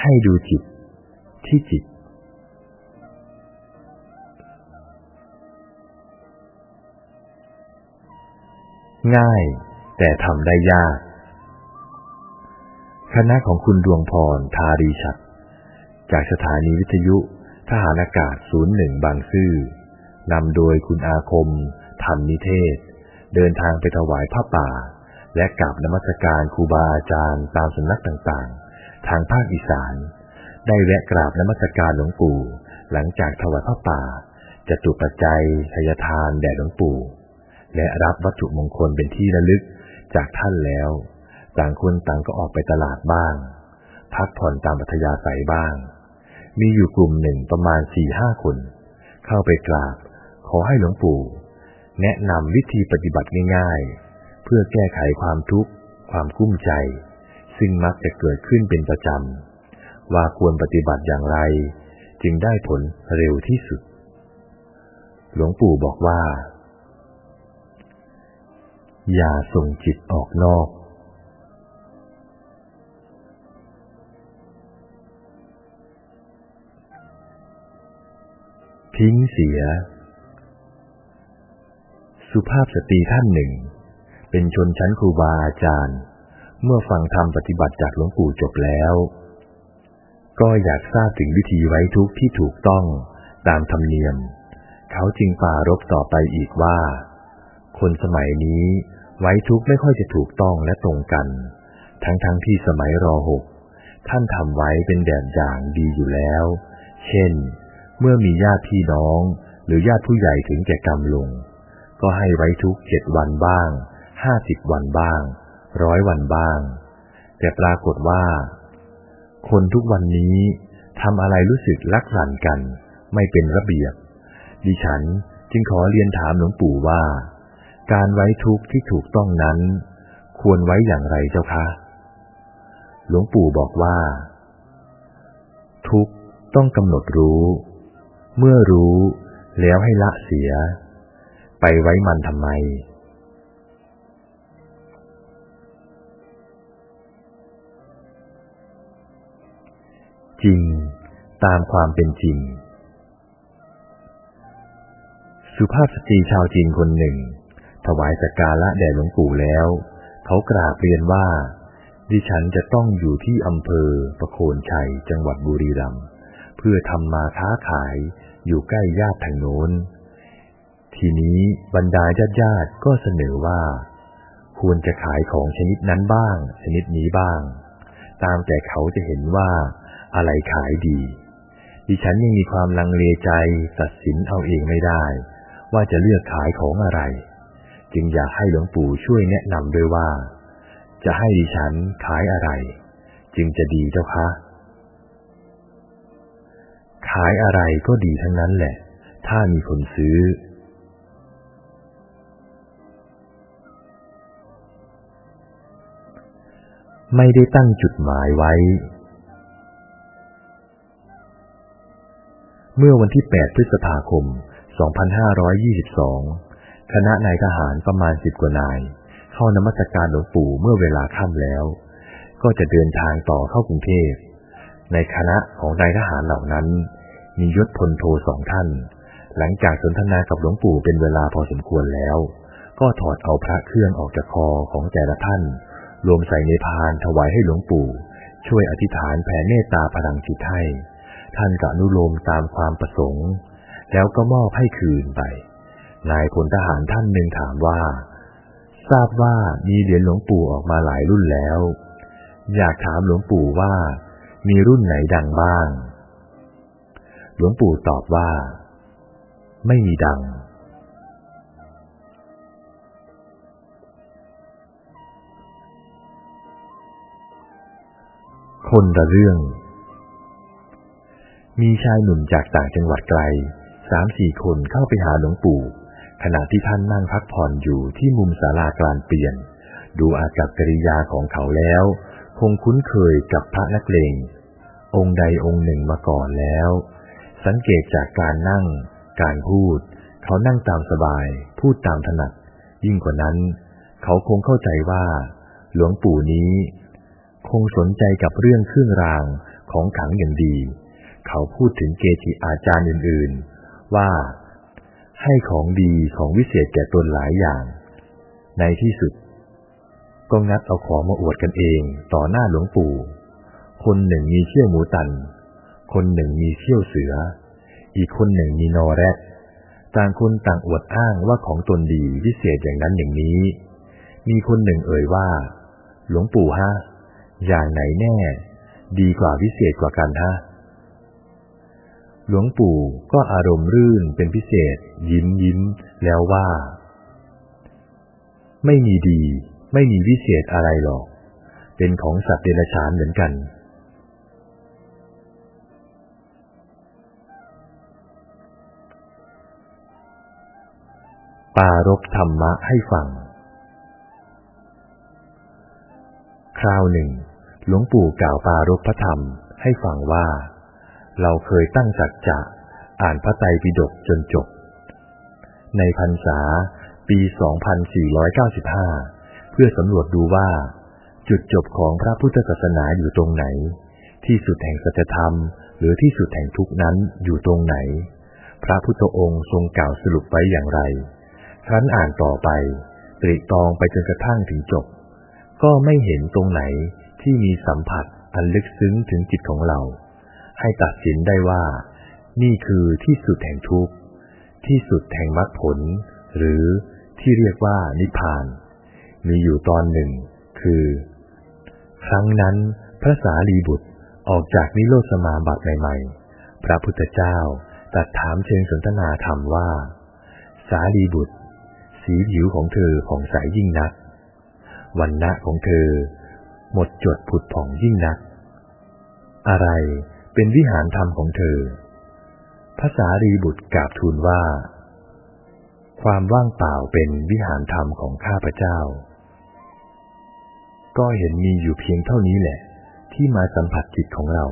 ให้ดูจิตที่จิต ง่ายแต่ทำได้ยาก คณะของคุณดวงพรทารีชัด จากสถานีวิทยุทหารอากาศศูนย์หนึ่งบางซื่อนำโดยคุณอาคมธรรมนิเทศ เดินทางไปถวายผ้าป่า และกราบนมัสการครูบาอาจารย์ตามสำนักต่างๆ ทางภาคอีสาน ได้แวะกราบนมัสการหลวงปู่ หลังจากถวายผ้าป่าจะตุปัจจัยทยทานแด่หลวงปู่ และรับวัตถุมงคลเป็นที่ระลึกจากท่านแล้ว ต่างคนต่างก็ออกไปตลาดบ้าง พักผ่อนตามปัทยาใสบ้าง มีอยู่กลุ่มหนึ่งประมาณสี่ห้าคน เข้าไปกราบ ขอให้หลวงปู่ แนะนำวิธีปฏิบัติง่ายๆ เพื่อแก้ไขความทุกข์ ความกุ้มใจ ซึ่งมักจะเกิดขึ้นเป็นประจำ ว่าควรปฏิบัติอย่างไร จึงได้ผลเร็วที่สุด หลวงปู่บอกว่า อย่าส่งจิตออกนอก ทิ้งเสีย สุภาพสตรีท่านหนึ่ง เป็นชนชั้นครูบาอาจารย์ เมื่อฟังธรรมปฏิบัติจากหลวงปู่จบแล้ว ก็อยากทราบถึงวิธีไว้ทุกข์ที่ถูกต้องตามธรรมเนียม เขาจึงปารบต่อไปอีกว่าคนสมัยนี้ ไว้ทุกข์ไม่ค่อยจะถูกต้องและตรงกัน ทั้งๆทที่สมัยรอหกท่านทำไว้เป็นแบบอย่างดีอยู่แล้ว เช่น เมื่อมีญาติพี่น้อง หรือญาติผู้ใหญ่ถึงแก่กรรมลง ก็ให้ไว้ทุกเจ็ดวันบ้าง ห้าสิบวันบ้าง ร้อยวันบ้าง แต่ปรากฏว่า คนทุกวันนี้ทำอะไรรู้สึกลักลั่นกัน ไม่เป็นระเบียบ ดิฉันจึงขอเรียนถามหลวงปู่ว่า การไว้ทุกข์ที่ถูกต้องนั้น ควรไว้อย่างไรเจ้าคะ หลวงปู่บอกว่า ทุกต้องกำหนดรู้ เมื่อรู้แล้วให้ละเสีย ไปไว้มันทำไม จริงตามความเป็นจริง สุภาพสตรีชาวจีนคนหนึ่ง ถวายสักการะแด่หลวงปู่แล้ว เขากราบเรียนว่า ดิฉันจะต้องอยู่ที่อำเภอประโคนชัยจังหวัดบุรีรัมย์เพื่อทำมาค้าขายอยู่ใกล้ญาติทางโน้น ทีนี้บรรดาญาติญาติก็เสนอว่า ควรจะขายของชนิดนั้นบ้าง ชนิดนี้บ้าง ตามแต่เขาจะเห็นว่าอะไรขายดี ดิฉันยังมีความลังเลใจตัดสินเอาเองไม่ได้ ว่าจะเลือกขายของอะไร จึงอยากให้หลวงปู่ช่วยแนะนำด้วยว่า จะให้ดิฉันขายอะไร จึงจะดีเจ้าคะ ขายอะไรก็ดีทั้งนั้นแหละ ถ้ามีคนซื้อ ไม่ได้ตั้งจุดหมายไว้ เมื่อวันที่ 8 พฤษภาคม 2522 คณะนายทหารประมาณสิบกว่านาย เข้านมัสการหลวงปู่เมื่อเวลาค่ำแล้ว ก็จะเดินทางต่อเข้ากรุงเทพ ในคณะของนายทหารเหล่านั้น มียศพลโทสองท่าน หลังจากสนทนากับหลวงปู่เป็นเวลาพอสมควรแล้ว ก็ถอดเอาพระเครื่องออกจากคอของแต่ละท่าน รวมใส่ในพานถวายให้หลวงปู่ ช่วยอธิษฐานแผ่เมตตาพลังจิตให้ ท่านกะนุโลมตามความประสงค์ แล้วก็มอบให้คืนไป นายพลทหารท่านหนึ่งถามว่า ทราบว่ามีเหรียญหลวงปู่ออกมาหลายรุ่นแล้ว อยากถามหลวงปู่ว่า มีรุ่นไหนดังบ้าง หลวงปู่ตอบว่า ไม่มีดังคนละเรื่อง มีชายหนุ่มจากต่างจังหวัดไกลสามสี่คนเข้าไปหาหลวงปู่ ขณะที่ท่านนั่งพักผ่อนอยู่ที่มุมศาลากลางเปลี่ยน ดูอากับกริยาของเขาแล้ว คงคุ้นเคยกับพระนักเลงองค์ใดองค์หนึ่งมาก่อนแล้ว สังเกตจากการนั่ง การพูด เขานั่งตามสบาย พูดตามถนัด ยิ่งกว่านั้น เขาคงเข้าใจว่า หลวงปู่นี้ คงสนใจกับเรื่องเครื่องรางของขังอย่างดี เขาพูดถึงเกจิอาจารย์อื่น ๆ ว่า ให้ของดีของวิเศษแก่ตนหลายอย่าง ในที่สุด ก็งัดเอาของมาอวดกันเองต่อหน้าหลวงปู่ คนหนึ่งมีเขี้ยวหมูตัน คนหนึ่งมีเขี้ยวเสือ อีกคนหนึ่งมีนอแรดต่างคนต่างอวดอ้างว่าของตนดีวิเศษอย่างนั้นอย่างนี้ มีคนหนึ่งเอ่ยว่า หลวงปู่ฮะ อย่างไหนแน่ ดีกว่าวิเศษกว่ากันฮะ หลวงปู่ก็อารมณ์รื่นเป็นพิเศษ ยิ้มยิ้มแล้วว่า ไม่มีดี ไม่มีวิเศษอะไรหรอก เป็นของสัตว์เดรัจฉานเหมือนกัน ปารบธรรมะให้ฟัง คราวหนึ่ง หลวงปู่กล่าวปารบพระธรรมให้ฟังว่า เราเคยตั้งสัจจะอ่านพระไตรปิฎกจนจบ ในพรรษาปี 2495 เพื่อสำรวจดูว่า จุดจบของพระพุทธศาสนาอยู่ตรงไหน ที่สุดแห่งสัจธรรม หรือที่สุดแห่งทุกนั้นอยู่ตรงไหน พระพุทธองค์ทรงกล่าวสรุปไว้อย่างไร ครั้นอ่านต่อไปตรีตองไปจนกระทั่งถึงจบ ก็ไม่เห็นตรงไหนที่มีสัมผัสอันลึกซึ้งถึงจิตของเรา ให้ตัดสินได้ว่า นี่คือที่สุดแห่งทุกข์ ที่สุดแห่งมรรคผล หรือที่เรียกว่านิพพาน มีอยู่ตอนหนึ่ง คือ ครั้งนั้นพระสารีบุตรออกจากนิโรธสมาบัติใหม่ๆ พระพุทธเจ้าตัดถามเชิงสนทนาธรรมว่า สารีบุตร สีผิวของเธอผ่องใสยยิ่งนัก วันณะของเธอ หมดจดผุดผ่องยิ่งนัก อะไร เป็นวิหารธรรมของเธอพระสารีบุตรกราบทูลว่า ความว่างเปล่าเป็นวิหารธรรมของข้าพเจ้า ก็เห็นมีอยู่เพียงเท่านี้แหละ ที่มาสัมผัสจิตของเรา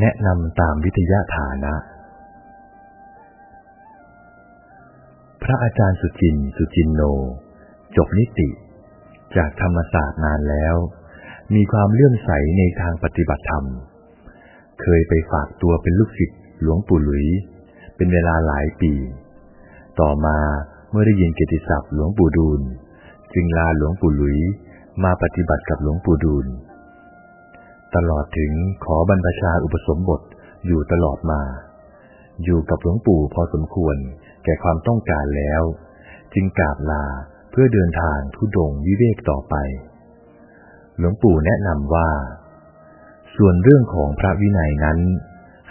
แนะนำตามวิทยาฐานะ พระอาจารย์สุจิน สุจินโน จบนิติ จากธรรมศาสตร์นานแล้ว มีความเลื่อมใสในทางปฏิบัติธรรม เคยไปฝากตัวเป็นลูกศิษย์หลวงปู่หลุย เป็นเวลาหลายปี ต่อมาเมื่อได้ยินเกติศัพท์หลวงปู่ดูล จึงลาหลวงปู่หลุยมาปฏิบัติกับหลวงปู่ดูล ตลอดถึงขอบรรพชาอุปสมบทอยู่ตลอดมา อยู่กับหลวงปู่พอสมควรแก่ความต้องการแล้ว จึงกราบลา เพื่อเดินทางทุดงวิเวกต่อไป หลวงปู่แนะนำว่า ส่วนเรื่องของพระวินัยนั้น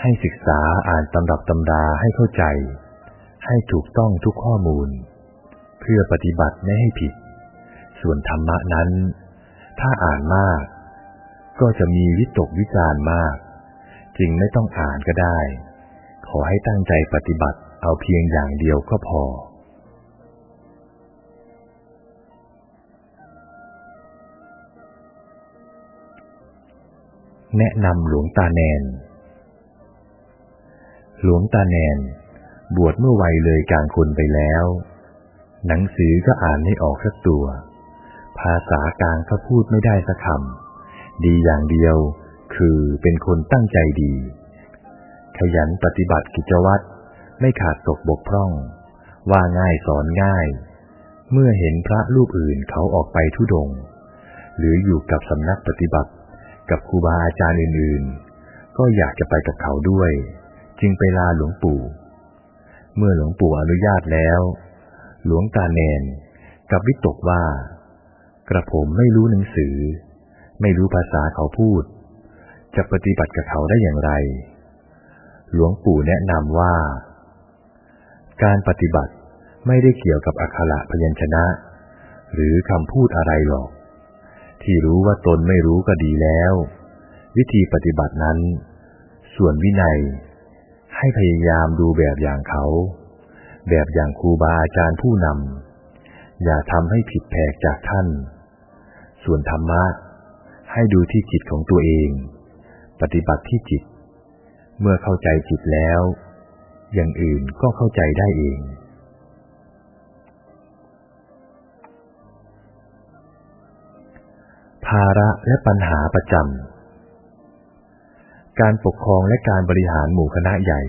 ให้ศึกษาอ่านตำรับตำราให้เข้าใจ ให้ถูกต้องทุกข้อมูล เพื่อปฏิบัติไม่ให้ผิด ส่วนธรรมะนั้น ถ้าอ่านมาก ก็จะมีวิตกวิจารมาก จึงไม่ต้องอ่านก็ได้ ขอให้ตั้งใจปฏิบัติเอาเพียงอย่างเดียวก็พอ แนะนำหลวงตาแนน หลวงตาแนน บวชเมื่อวัยเลยกลางคนไปแล้ว หนังสือก็อ่านไม่ออกสักตัว ภาษากลางก็พูดไม่ได้สักคำ ดีอย่างเดียวคือเป็นคนตั้งใจดี ขยันปฏิบัติกิจวัตรไม่ขาดตกบกพร่อง ว่าง่ายสอนง่าย เมื่อเห็นพระรูปอื่นเขาออกไปทุดง หรืออยู่กับสำนักปฏิบัติ กับครูบาอาจารย์อื่นๆ ก็อยากจะไปกับเขาด้วย จึงไปลาหลวงปู่ เมื่อหลวงปู่อนุญาตแล้ว หลวงตาเนนกับวิตกว่า กระผมไม่รู้หนังสือ ไม่รู้ภาษาเขาพูด จะปฏิบัติกับเขาได้อย่างไร หลวงปู่แนะนำว่า การปฏิบัติไม่ได้เกี่ยวกับอักขระพยัญชนะ หรือคำพูดอะไรหรอก ที่รู้ว่าตนไม่รู้ก็ดีแล้ว วิธีปฏิบัตินั้น ส่วนวินัย ให้พยายามดูแบบอย่างเขา แบบอย่างครูบาอาจารย์ผู้นำอย่าทำให้ผิดแผกจากท่าน ส่วนธรรมะ ให้ดูที่จิตของตัวเอง ปฏิบัติที่จิต เมื่อเข้าใจจิตแล้ว อย่างอื่นก็เข้าใจได้เอง ภาระและปัญหาประจำ การปกครองและการบริหารหมู่คณะใหญ่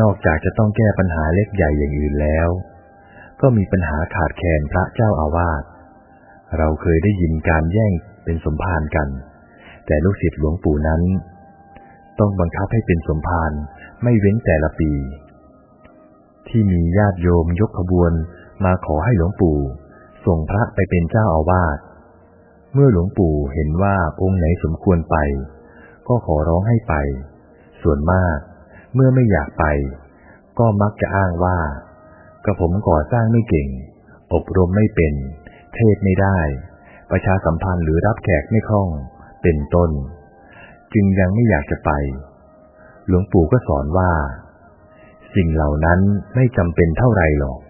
นอกจากจะต้องแก้ปัญหาเล็กใหญ่อย่างอื่นแล้ว ก็มีปัญหาขาดแคลนพระเจ้าอาวาส เราเคยได้ยินการแย่งเป็นสมภารกัน แต่ลูกศิษย์หลวงปู่นั้น ต้องบังคับให้เป็นสมภารไม่เว้นแต่ละปี ที่มีญาติโยมยกขบวนมาขอให้หลวงปู่ส่งพระไปเป็นเจ้าอาวาส เมื่อหลวงปู่เห็นว่าองค์ไหนสมควรไป ก็ขอร้องให้ไป ส่วนมาก เมื่อไม่อยากไป ก็มักจะอ้างว่า กระผมก่อสร้างไม่เก่ง อบรมไม่เป็น เทศไม่ได้ ประชาสัมพันธ์หรือรับแขกไม่คล่อง เป็นต้น จึงยังไม่อยากจะไป หลวงปู่ก็สอนว่า สิ่งเหล่านั้นไม่จำเป็นเท่าไรหรอก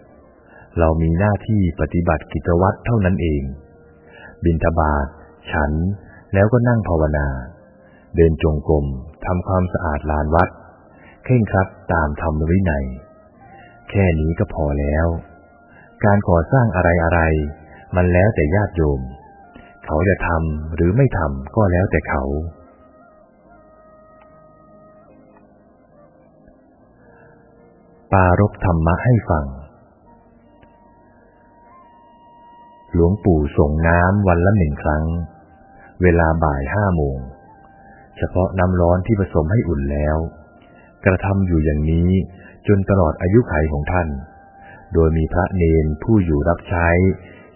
เรามีหน้าที่ปฏิบัติกิจวัตรเท่านั้นเอง บินทบาทฉัน แล้วก็นั่งภาวนา เดินจงกรมทำความสะอาดลานวัดเข่งครับตามธรรมวินัย แค่นี้ก็พอแล้ว การก่อสร้างอะไรอะไร มันแล้วแต่ญาติโยม เขาจะทำหรือไม่ทำก็แล้วแต่เขา ปารบธรรมะให้ฟัง หลวงปู่ส่งน้ำวันละหนึ่งครั้ง เวลาบ่ายห้าโมง เฉพาะน้ำร้อนที่ผสมให้อุ่นแล้ว กระทำอยู่อย่างนี้จนตลอดอายุขัยของท่าน โดยมีพระเนนผู้อยู่รับใช้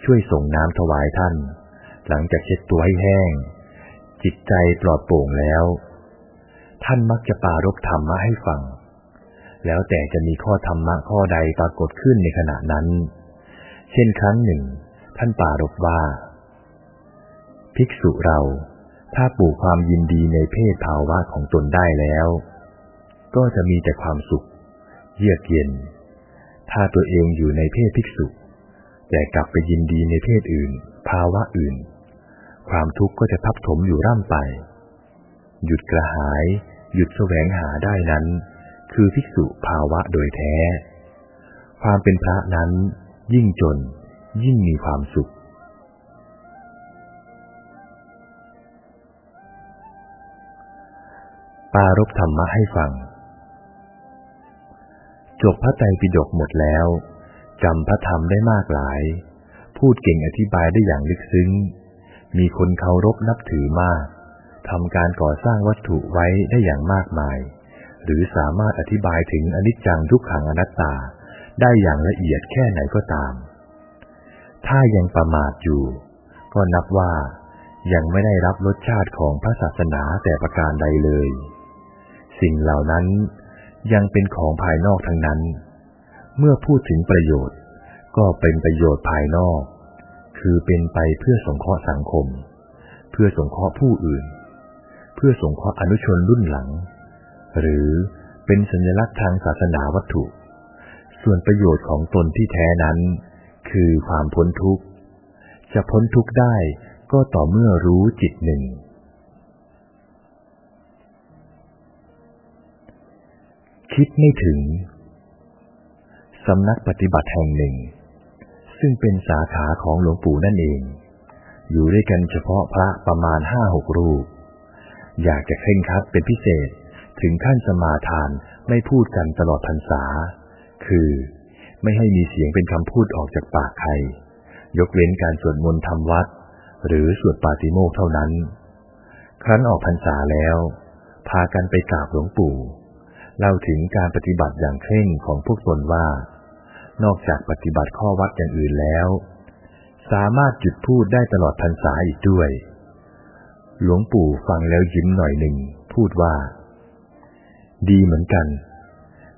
ช่วยส่งน้ำถวายท่าน หลังจากเช็ดตัวให้แห้ง จิตใจปลอดโปร่งแล้ว ท่านมักจะปารบธรรมะให้ฟัง แล้วแต่จะมีข้อธรรมะข้อใดปรากฏขึ้นในขณะนั้น เช่นครั้งหนึ่ง ท่านปารบว่า ภิกษุเราถ้าปลูกความยินดีในเพศภาวะของตนได้แล้ว ก็จะมีแต่ความสุข เยือกเย็น ถ้าตัวเองอยู่ในเพศภิกษุ แต่กลับไปยินดีในเพศอื่น ภาวะอื่น ความทุกข์ก็จะทับถมอยู่ร่ำไป หยุดกระหาย หยุดแสวงหาได้นั้น คือภิกษุภาวะโดยแท้ ความเป็นพระนั้นยิ่งจน ยิ่งมีความสุข ปารบธรรมะให้ฟัง จบพระไตรปิฎกหมดแล้วจำพระธรรมได้มากหลาย พูดเก่งอธิบายได้อย่างลึกซึ้ง มีคนเคารพนับถือมากทำการก่อสร้างวัตถุไว้ได้อย่างมากมาย หรือสามารถอธิบายถึงอนิจจังทุกขังอนัตตาได้อย่างละเอียดแค่ไหนก็ตาม ถ้ายังประมาทอยู่ ก็นับว่ายังไม่ได้รับรสชาติของพระศาสนาแต่ประการใดเลย สิ่งเหล่านั้นยังเป็นของภายนอกทั้งนั้น เมื่อพูดถึงประโยชน์ก็เป็นประโยชน์ภายนอก คือเป็นไปเพื่อสงเคราะห์สังคม เพื่อสงเคราะห์ผู้อื่น เพื่อสงเคราะห์อนุชนรุ่นหลัง หรือเป็นสัญลักษณ์ทางศาสนาวัตถุ ส่วนประโยชน์ของตนที่แท้นั้น คือความพ้นทุกข์ จะพ้นทุกข์ได้ก็ต่อเมื่อรู้จิตหนึ่ง คิดไม่ถึง สำนักปฏิบัติแห่งหนึ่ง ซึ่งเป็นสาขาของหลวงปู่นั่นเอง อยู่ด้วยกันเฉพาะพระประมาณห้าหกรูป อยากจะเคร่งครัดเป็นพิเศษถึงขั้นสมาทานไม่พูดกันตลอดพรรษา คือ ไม่ให้มีเสียงเป็นคำพูดออกจากปากใคร ยกเว้นการสวดมนต์ทำวัด หรือสวดปาติโมกเท่านั้น ครั้นออกพรรษาแล้ว พากันไปกราบหลวงปู่เล่าถึงการปฏิบัติอย่างเคร่งของพวกตนว่า นอกจากปฏิบัติข้อวัดอย่างอื่นแล้ว สามารถหยุดพูดได้ตลอดพรรษาอีกด้วย หลวงปู่ฟังแล้วยิ้มหน่อยหนึ่ง พูดว่า ดีเหมือนกัน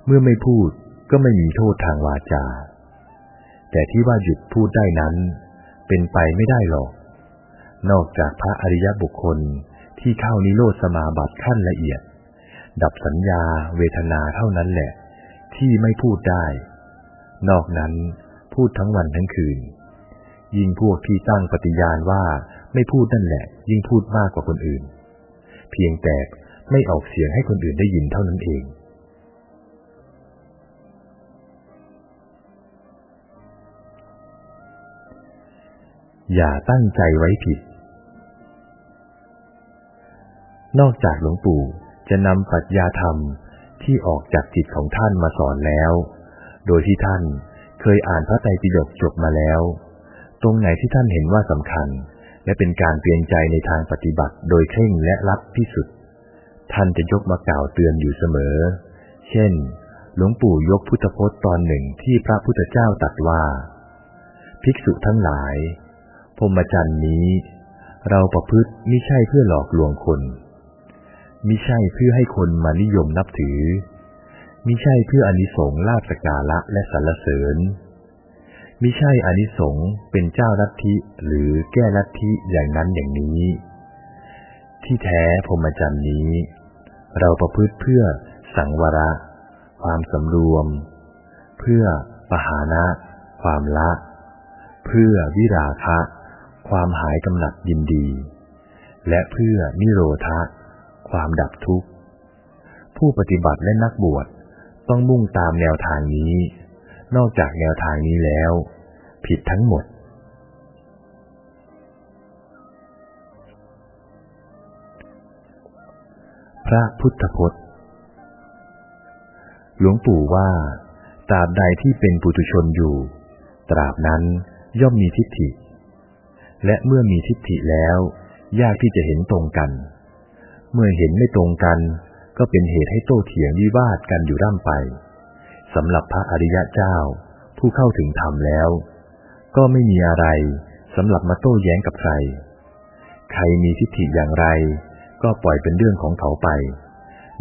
เมื่อไม่พูด ก็ไม่มีโทษทางวาจา แต่ที่ว่าหยุดพูดได้นั้น เป็นไปไม่ได้หรอก นอกจากพระอริยบุคคลที่เข้านิโรธสมาบัติขั้นละเอียด ดับสัญญาเวทนาเท่านั้นแหละ ที่ไม่พูดได้ นอกนั้นพูดทั้งวันทั้งคืน ยิ่งพวกที่ตั้งปฏิญาณว่าไม่พูดนั่นแหละ ยิ่งพูดมากกว่าคนอื่น เพียงแต่ไม่ออกเสียงให้คนอื่นได้ยินเท่านั้นเอง อย่าตั้งใจไว้ผิด นอกจากหลวงปู่จะนำปรัชญาธรรมที่ออกจากจิตของท่านมาสอนแล้ว โดยที่ท่านเคยอ่านพระไตรปิฎกจบมาแล้ว ตรงไหนที่ท่านเห็นว่าสำคัญ และเป็นการเปลี่ยนใจในทางปฏิบัติโดยเคร่งและรัดที่สุด ท่านจะยกมากล่าวเตือนอยู่เสมอ เช่น หลวงปู่ยกพุทธพจน์ตอนหนึ่งที่พระพุทธเจ้าตรัสว่า ภิกษุทั้งหลาย พรหมจรรย์นี้ เราประพฤติไม่ใช่เพื่อหลอกลวงคนมิใช่เพื่อให้คนมานิยมนับถือมิใช่เพื่ออนิสงลาภสการะและสรรเสริญมิใช่อนิสงเป็นเจ้าลัทธิหรือแก้ลัทธิอย่างนั้นอย่างนี้ ที่แท้พรหมจรรย์นี้ เราประพฤติเพื่อสังวระ ความสำรวม เพื่อปหานะ ความละ เพื่อวิราคะ ความหายกำหนัดยินดี และเพื่อนิโรธะ ความดับทุกข์ ผู้ปฏิบัติและนักบวชต้องมุ่งตามแนวทางนี้ นอกจากแนวทางนี้แล้ว ผิดทั้งหมด พระพุทธพจน์ หลวงปู่ว่าตราบใดที่เป็นปุถุชนอยู่ ตราบนั้นย่อมมีทิฏฐิ และเมื่อมีทิฏฐิแล้ว ยากที่จะเห็นตรงกัน เมื่อเห็นไม่ตรงกัน ก็เป็นเหตุให้โต้เถียงวิวาทกันอยู่ร่ำไปสำหรับพระอริยะเจ้า ผู้เข้าถึงธรรมแล้ว ก็ไม่มีอะไรสำหรับมาโต้แย้งกับใคร ใครมีทิฏฐิอย่างไร ก็ปล่อยเป็นเรื่องของเขาไป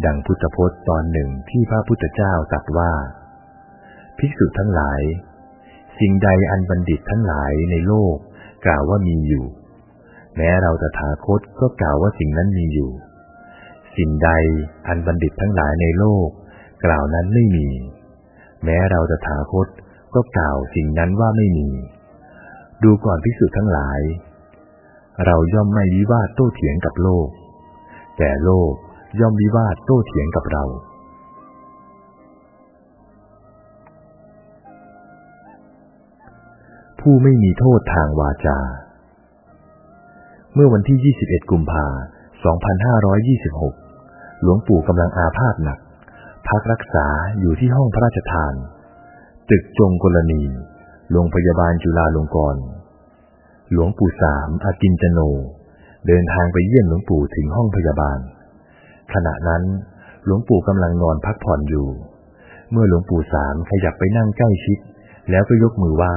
ดังพุทธพจน์ตอนหนึ่งที่พระพุทธเจ้าตรัสว่า ภิกษุทั้งหลาย สิ่งใดอันบัณฑิตทั้งหลายในโลก กล่าวว่ามีอยู่ แม้เราตถาคตก็กล่าวว่าสิ่งนั้นมีอยู่ สิ่งใดอันบัณฑิตทั้งหลายในโลก กล่าวนั้นไม่มี แม้เราตถาคตก็กล่าวสิ่งนั้นว่าไม่มี ดูก่อนภิกษุทั้งหลาย เราย่อมไม่วิวาทโต้เถียงกับโลก แต่โลกย่อมวิวาทโต้เถียงกับเรา ผู้ไม่มีโทษทางวาจา เมื่อวันที่ 21 กุมภา2526 หลวงปู่กำลังอาพาธหนัก พักรักษาอยู่ที่ห้องพระราชทาน ตึกจงกรณี โรงพยาบาลจุฬาลงกรณ์ หลวงปู่สามอากินจโน เดินทางไปเยี่ยมหลวงปู่ถึงห้องพยาบาล ขณะนั้นหลวงปู่กำลังนอนพักผ่อนอยู่ เมื่อหลวงปู่สามขยับไปนั่งใกล้ชิด แล้วก็ยกมือไหว้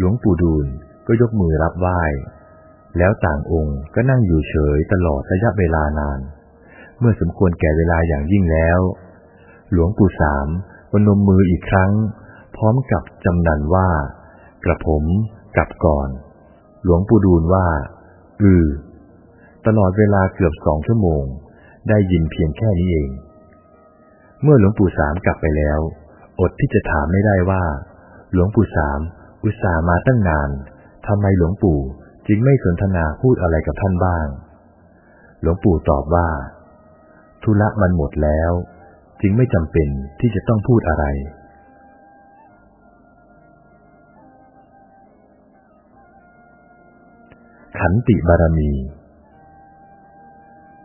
หลวงปู่ดูลก็ยกมือรับไหว้ แล้วต่างองค์ก็นั่งอยู่เฉยตลอดระยะเวลานาน เมื่อสมควรแก่เวลาอย่างยิ่งแล้ว หลวงปู่สามปนมมืออีกครั้ง พร้อมกับจำนันว่า กระผมกลับก่อน หลวงปู่ดูลว่าอือตลอดเวลาเกือบสองชั่วโมง ได้ยินเพียงแค่นี้เอง เมื่อหลวงปู่สามกลับไปแล้ว อดที่จะถามไม่ได้ว่า หลวงปู่สาม อุตส่าห์มาตั้งนานทำไมหลวงปู่จึงไม่สนทนาพูดอะไรกับท่านบ้าง หลวงปู่ตอบว่า ธุระมันหมดแล้ว จึงไม่จำเป็นที่จะต้องพูดอะไร ขันติบารมี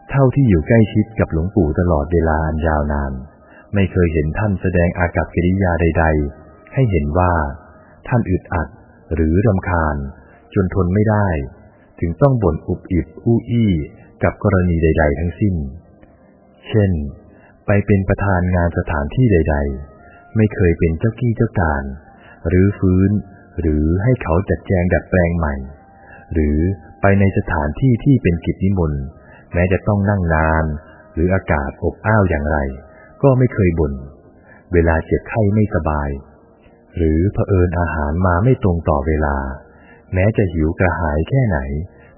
เท่าที่อยู่ใกล้ชิดกับหลวงปู่ตลอดเวลาอันยาวนาน ไม่เคยเห็นท่านแสดงอากับกิริยาใด ๆ ให้เห็นว่า ท่านอึดอัดหรือรำคาญ จนทนไม่ได้ ถึงต้องบ่นอุบอิบอู้อี้กับกรณีใด ๆ ทั้งสิ้น เช่น ไปเป็นประธานงานสถานที่ใด ๆ ไม่เคยเป็นเจ้ากี้เจ้าการ หรือฟื้น หรือให้เขาจัดแจงดัดแปลงใหม่ หรือไปในสถานที่ที่เป็นกิจนิมนต์แม้จะต้องนั่งนาน หรืออากาศอบอ้าวอย่างไร ก็ไม่เคยบน่น เวลาเจ็บไข้ไม่สบาย หรือเผอิญอาหารมาไม่ตรงต่อเวลา แม้จะหิวกระหายแค่ไหน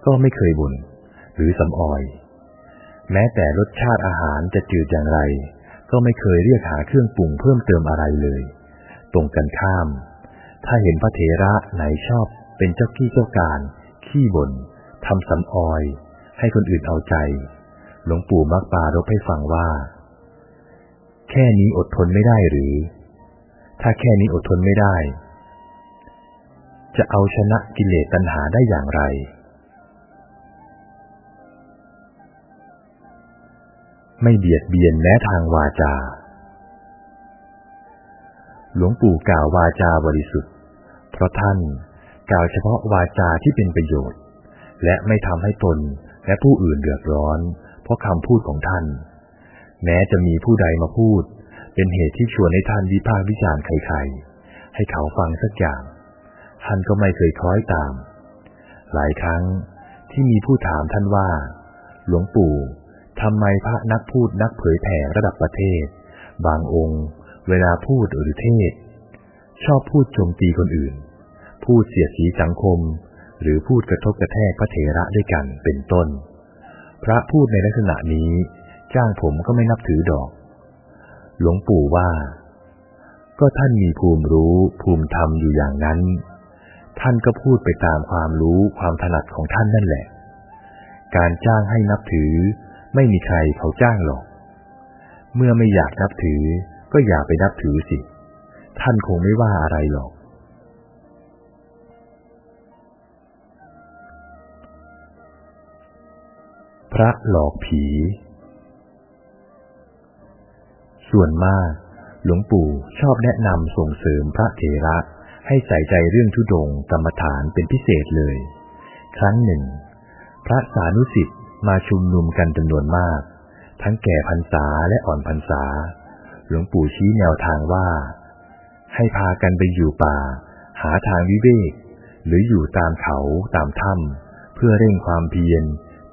ก็ไม่เคยบ่นหรือสำออย แม้แต่รสชาติอาหารจะจืดอย่างไร ก็ไม่เคยเรียกหาเครื่องปรุงเพิ่มเติมอะไรเลย ตรงกันข้าม ถ้าเห็นพระเถระไหนชอบเป็นเจ้าขี้เจ้าการ ขี้บน่นทำสำออย ให้คนอื่นเอาใจ หลวงปู่มักปารบให้ฟังว่า แค่นี้อดทนไม่ได้หรือ ถ้าแค่นี้อดทนไม่ได้ จะเอาชนะกิเลสตัณหาได้อย่างไร ไม่เบียดเบียนแม้ทางวาจา หลวงปู่กล่าววาจาบริสุทธิ์ เพราะท่านกล่าวเฉพาะวาจาที่เป็นประโยชน์ และไม่ทำให้ตนและผู้อื่นเดือดร้อน เพราะคำพูดของท่าน แม้จะมีผู้ใดมาพูด เป็นเหตุที่ชวนให้ท่านวิพากษ์วิจารณ์ใครๆ ให้เขาฟังสักอย่าง ท่านก็ไม่เคยคล้อยตาม หลายครั้งที่มีผู้ถามท่านว่า หลวงปู่ทำไมพระนักพูดนักเผยแผ่ระดับประเทศ บางองค์ เวลาพูดหรือเทศ ชอบพูดโจมตีคนอื่น พูดเสียดสีสังคม หรือพูดกระทบกระแทกพระเถระด้วยกันเป็นต้น พระพูดในลักษณะนี้ จ้างผมก็ไม่นับถือดอก หลวงปู่ว่า ก็ท่านมีภูมิรู้ภูมิธรรมอยู่อย่างนั้น ท่านก็พูดไปตามความรู้ความถนัดของท่านนั่นแหละ การจ้างให้นับถือไม่มีใครเขาจ้างหรอก เมื่อไม่อยากนับถือก็อย่าไปนับถือสิ ท่านคงไม่ว่าอะไรหรอก พระหลอกผี ส่วนมาก หลวงปู่ชอบแนะนำส่งเสริมพระเถระให้ใส่ใจเรื่องทุดงกรรมฐานเป็นพิเศษเลย ครั้งหนึ่ง พระสานุสิทธิ์มาชุมนุมกันจำนวนมาก ทั้งแก่พรรษาและอ่อนพรรษา หลวงปู่ชี้แนวทางว่า ให้พากันไปอยู่ป่า หาทางวิเวก หรืออยู่ตามเขาตามถ้ำเพื่อเร่งความเพียร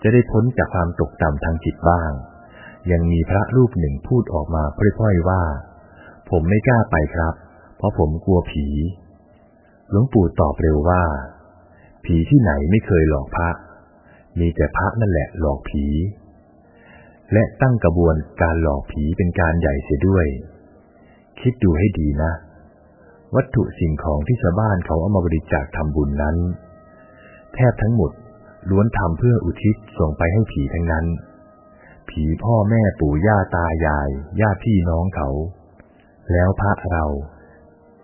จะได้พ้นจากความตกต่ำทางจิตบ้าง ยังมีพระรูปหนึ่งพูดออกมาพร่อยๆว่า ผมไม่กล้าไปครับ เพราะผมกลัวผี หลวงปู่ตอบเร็วว่า ผีที่ไหนไม่เคยหลอกพระ มีแต่พระนั่นแหละหลอกผี และตั้งกระบวนการหลอกผีเป็นการใหญ่เสียด้วย คิดดูให้ดีนะ วัตถุสิ่งของที่ชาวบ้านเขาเอามาบริจาคทำบุญนั้น แทบทั้งหมดล้วนทำเพื่ออุทิศส่งไปให้ผีทั้งนั้น ผีพ่อแม่ปู่ย่าตายายญาติพี่น้องเขา แล้วพระเรา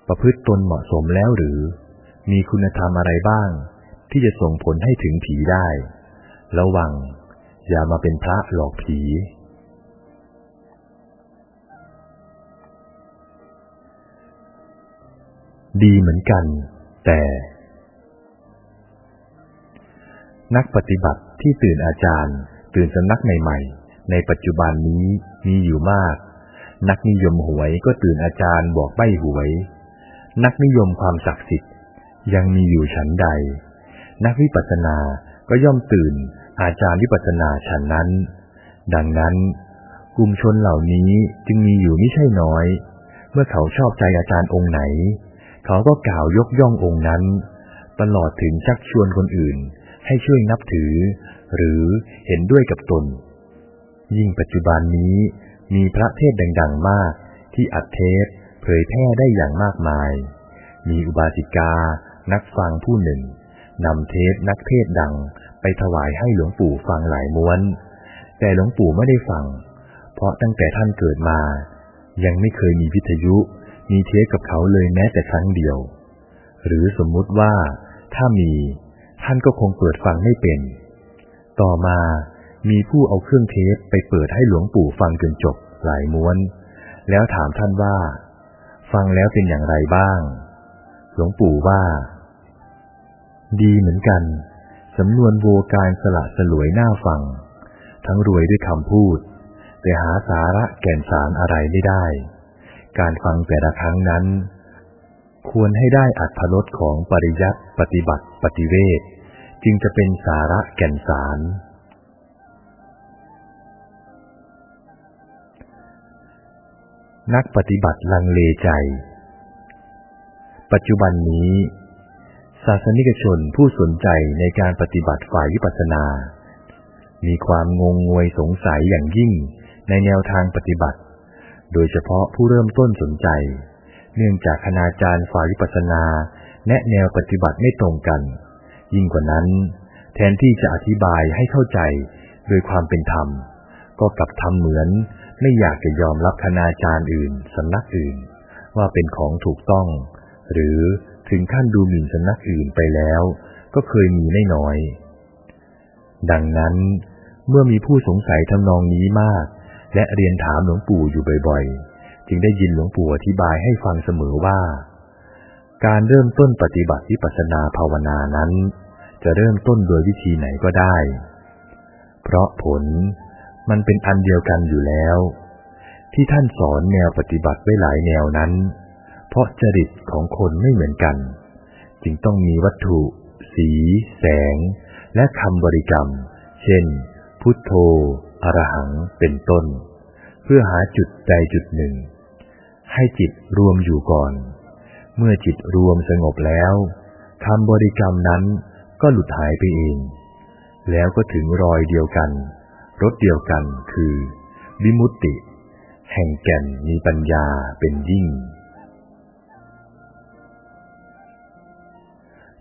ประพฤติตนเหมาะสมแล้วหรือ มีคุณธรรมอะไรบ้าง ที่จะส่งผลให้ถึงผีได้ ระวัง อย่ามาเป็นพระหลอกผี ดีเหมือนกัน แต่ นักปฏิบัติที่ตื่นอาจารย์ตื่นสำนักใหม่ ๆ ในปัจจุบันนี้มีอยู่มาก นักนิยมหวยก็ตื่นอาจารย์บอกใบหวย นักนิยมความศักดิ์สิทธิ์ ยังมีอยู่ชั้นใด นักวิปัสสนาก็ย่อมตื่นอาจารย์วิปัสสนาฉันนั้น ดังนั้น กลุ่มชนเหล่านี้จึงมีอยู่ไม่ใช่น้อย เมื่อเขาชอบใจอาจารย์องค์ไหน เขาก็กล่าวยกย่ององค์นั้น ตลอดถึงชักชวนคนอื่นให้ช่วยนับถือ หรือเห็นด้วยกับตน ยิ่งปัจจุบันนี้มีพระเทศดังๆมาก ที่อัดเทปเผยแพร่ได้อย่างมากมาย มีอุบาสิกา นักฟังผู้หนึ่งนำเทปนักเทศดังไปถวายให้หลวงปู่ฟังหลายม้วน แต่หลวงปู่ไม่ได้ฟัง เพราะตั้งแต่ท่านเกิดมา ยังไม่เคยมีวิทยุ มีเทปกับเขาเลยแม้แต่ครั้งเดียว หรือสมมุติว่าถ้ามี ท่านก็คงเปิดฟังไม่เป็น ต่อมา มีผู้เอาเครื่องเทปไปเปิดให้หลวงปู่ฟังจนจบหลายม้วน แล้วถามท่านว่า ฟังแล้วเป็นอย่างไรบ้าง หลวงปู่ว่า ดีเหมือนกัน สำนวนโวการสละสลวยหน้าฟัง ทั้งรวยด้วยคำพูด แต่หาสาระแก่นสารอะไรไม่ได้ การฟังแต่ละครั้งนั้น ควรให้ได้อัตรสของปริยัติปฏิบัติปฏิเวทจึงจะเป็นสาระแก่นสาร นักปฏิบัติลังเลใจ ปัจจุบันนี้ ศาสนิกชนผู้สนใจในการปฏิบัติฝ่ายวิปัสสนา มีความงงงวยสงสัยอย่างยิ่งในแนวทางปฏิบัติ โดยเฉพาะผู้เริ่มต้นสนใจ เนื่องจากคณาจารย์ฝ่ายวิปัสสนา แนะแนวปฏิบัติไม่ตรงกัน ยิ่งกว่านั้น แทนที่จะอธิบายให้เข้าใจโดยความเป็นธรรม ก็กลับทำเหมือน ไม่อยากจะยอมรับคณาจารย์อื่นสำนักอื่น ว่าเป็นของถูกต้อง หรือถึงขั้นดูหมิ่นสำนักอื่นไปแล้ว ก็เคยมีไม่น้อย ดังนั้น เมื่อมีผู้สงสัยทำนองนี้มาก และเรียนถามหลวงปู่อยู่บ่อยๆ จึงได้ยินหลวงปู่อธิบายให้ฟังเสมอว่า การเริ่มต้นปฏิบัติวิปัสสนาภาวนานั้น จะเริ่มต้นโดยวิธีไหนก็ได้ เพราะผล มันเป็นอันเดียวกันอยู่แล้ว ที่ท่านสอนแนวปฏิบัติไว้หลายแนวนั้น เพราะจริตของคนไม่เหมือนกัน จึงต้องมีวัตถุ สี แสง และคำบริกรรม เช่น พุทโธอรหังเป็นต้น เพื่อหาจุดใดจุดหนึ่ง ให้จิตรวมอยู่ก่อน เมื่อจิตรวมสงบแล้วคำบริกรรมนั้นก็หลุดหายไปเอง แล้วก็ถึงรอยเดียวกัน รถเดียวกันคือ วิมุตติ แห่งแก่นมีปัญญาเป็นยิ่ง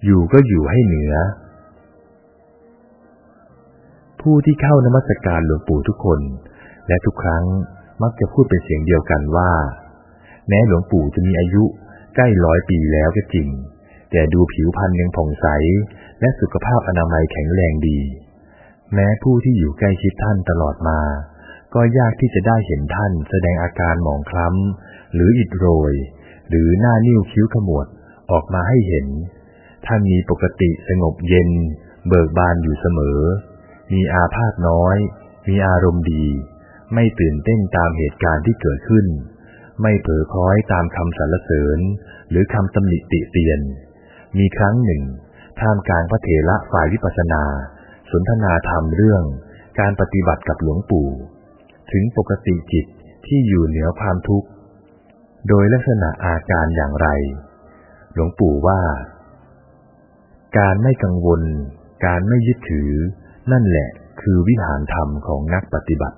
อยู่ก็อยู่ให้เหนือ ผู้ที่เข้านมัสการหลวงปู่ทุกคน และทุกครั้งมักจะพูดเป็นเสียงเดียวกันว่า แม้หลวงปู่จะมีอายุใกล้ร้อยปีแล้วก็จริง แต่ดูผิวพรรณยังผ่องใส และสุขภาพอนามัยแข็งแรงดี แม้ผู้ที่อยู่ใกล้ชิดท่านตลอดมา ก็ยากที่จะได้เห็นท่านแสดงอาการหมองคล้ำ หรืออิดโรย หรือหน้านิ้วคิ้วขมวดออกมาให้เห็น ท่านมีปกติสงบเย็น เบิกบานอยู่เสมอ มีอาพาธน้อย มีอารมณ์ดี ไม่ตื่นเต้นตามเหตุการณ์ที่เกิดขึ้น ไม่เผลอคล้อยตามคำสรรเสริญ หรือคำตำหนิติเตียน มีครั้งหนึ่ง ท่ามกลางพระเถระฝ่ายวิปัสสนา สนทนาธรรมเรื่องการปฏิบัติกับหลวงปู่ ถึงปกติจิตที่อยู่เหนือความทุกข์ โดยลักษณะอาการอย่างไร หลวงปู่ว่า การไม่กังวล การไม่ยึดถือ นั่นแหละคือวิหารธรรมของนักปฏิบัติ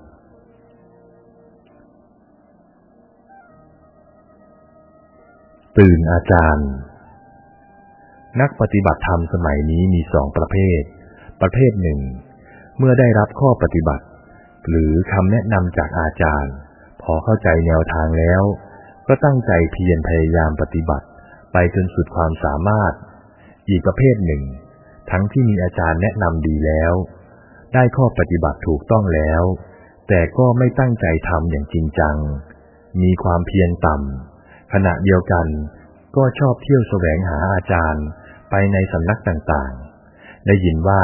ตื่นอาจารย์ นักปฏิบัติธรรมสมัยนี้มีสองประเภท ประเภทหนึ่ง เมื่อได้รับข้อปฏิบัติ หรือคำแนะนำจากอาจารย์ พอเข้าใจแนวทางแล้ว ก็ตั้งใจเพียรพยายามปฏิบัติ ไปจนสุดความสามารถ อีกประเภทหนึ่ง ทั้งที่มีอาจารย์แนะนำดีแล้ว ได้ข้อปฏิบัติถูกต้องแล้ว แต่ก็ไม่ตั้งใจทำอย่างจริงจัง มีความเพียรต่ำขณะเดียวกันก็ชอบเที่ยวแสวงหาอาจารย์ไปในสำนักต่างๆ ได้ยินว่า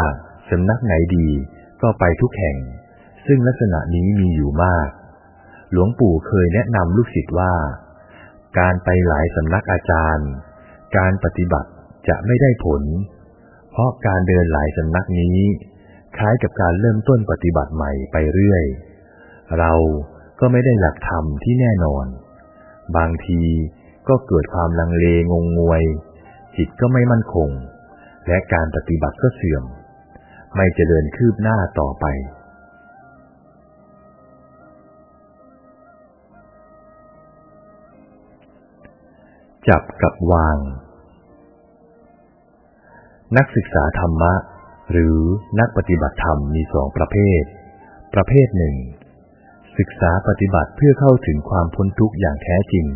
สำนักไหนดีก็ไปทุกแห่ง ซึ่งลักษณะนี้มีอยู่มาก หลวงปู่เคยแนะนำลูกศิษย์ว่า การไปหลายสำนักอาจารย์ การปฏิบัติจะไม่ได้ผล เพราะการเดินหลายสำนักนี้ คล้ายกับการเริ่มต้นปฏิบัติใหม่ไปเรื่อย เราก็ไม่ได้หลักธรรมที่แน่นอน บางทีก็เกิดความลังเลงงงวย จิตก็ไม่มั่นคง และการปฏิบัติก็เสื่อม ไม่เจริญคืบหน้าต่อไป จับกับวาง นักศึกษาธรรมะ หรือนักปฏิบัติธรรมมีสองประเภท ประเภทหนึ่ง ศึกษาปฏิบัติเพื่อเข้าถึงความพ้นทุกข์อย่างแท้จริง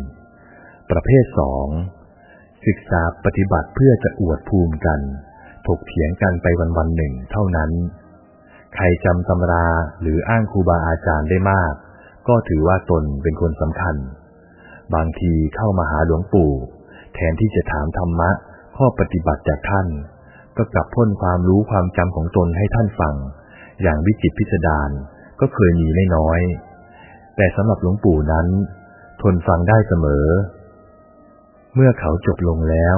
ประเภทสองศึกษาปฏิบัติเพื่อจะอวดภูมิกัน ถกเถียงกันไปวันวันหนึ่งเท่านั้น ใครจำตำราหรืออ้างครูบาอาจารย์ได้มาก ก็ถือว่าตนเป็นคนสำคัญ บางทีเข้ามาหาหลวงปู่ แทนที่จะถามธรรมะ ข้อปฏิบัติจากท่าน ก็กลับพ่นความรู้ความจำของตนให้ท่านฟัง อย่างวิจิตพิสดารก็เคยมีไม่น้อย แต่สำหรับหลวงปู่นั้น ทนฟังได้เสมอ เมื่อเขาจบลงแล้ว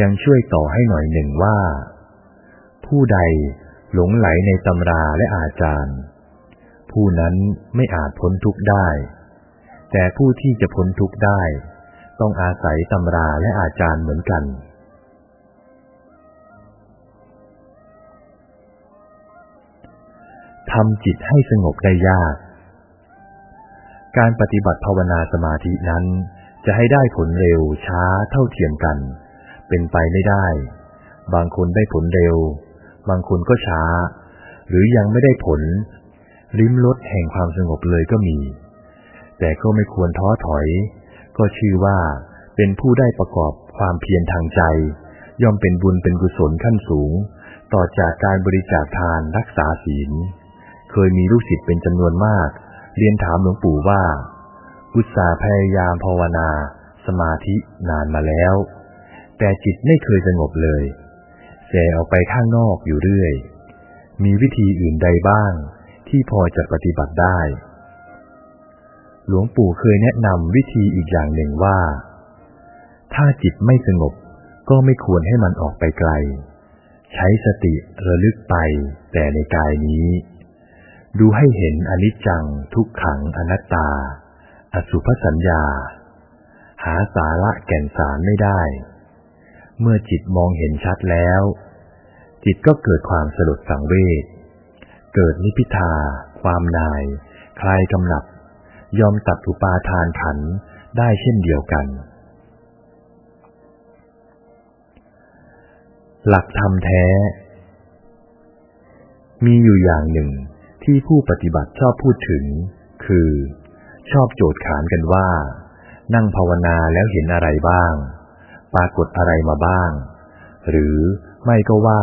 ยังช่วยต่อให้หน่อยหนึ่งว่า ผู้ใดหลงไหลในตำราและอาจารย์ ผู้นั้นไม่อาจพ้นทุกข์ได้ แต่ผู้ที่จะพ้นทุกข์ได้ ต้องอาศัยตำราและอาจารย์เหมือนกันทำจิตให้สงบได้ยาก การปฏิบัติภาวนาสมาธินั้น จะให้ได้ผลเร็วช้าเท่าเทียมกัน เป็นไปไม่ได้ บางคนได้ผลเร็ว บางคนก็ช้า หรือยังไม่ได้ผล ลิ้มรสแห่งความสงบเลยก็มี แต่ก็ไม่ควรท้อถอย ก็ชื่อว่าเป็นผู้ได้ประกอบความเพียรทางใจ ย่อมเป็นบุญเป็นกุศลขั้นสูง ต่อจากการบริจาคทานรักษาศีล เคยมีลูกศิษย์เป็นจำนวนมาก เรียนถามหลวงปู่ว่าอุตสาห์พยายามภาวนา สมาธินานมาแล้ว แต่จิตไม่เคยสงบเลยแสออกไปข้างนอกอยู่เรื่อย มีวิธีอื่นใดบ้าง ที่พอจะปฏิบัติได้ หลวงปู่เคยแนะนำวิธีอีกอย่างหนึ่งว่า ถ้าจิตไม่สงบก็ไม่ควรให้มันออกไปไกล ใช้สติระลึกไปแต่ในกายนี้ ดูให้เห็นอนิจจังทุกขังอนัตตา อสุภสัญญา หาสาระแก่นสารไม่ได้ เมื่อจิตมองเห็นชัดแล้ว จิตก็เกิดความสลดสังเวช เกิดนิพิทา ความนาย คลายกำหนับ ยอมตัดอุปาทานขันได้เช่นเดียวกัน หลักธรรมแท้ มีอยู่อย่างหนึ่งที่ผู้ปฏิบัติชอบพูดถึง คือ ชอบโจทย์ขานกันว่า นั่งภาวนาแล้วเห็นอะไรบ้าง ปรากฏอะไรมาบ้าง หรือไม่ก็ว่า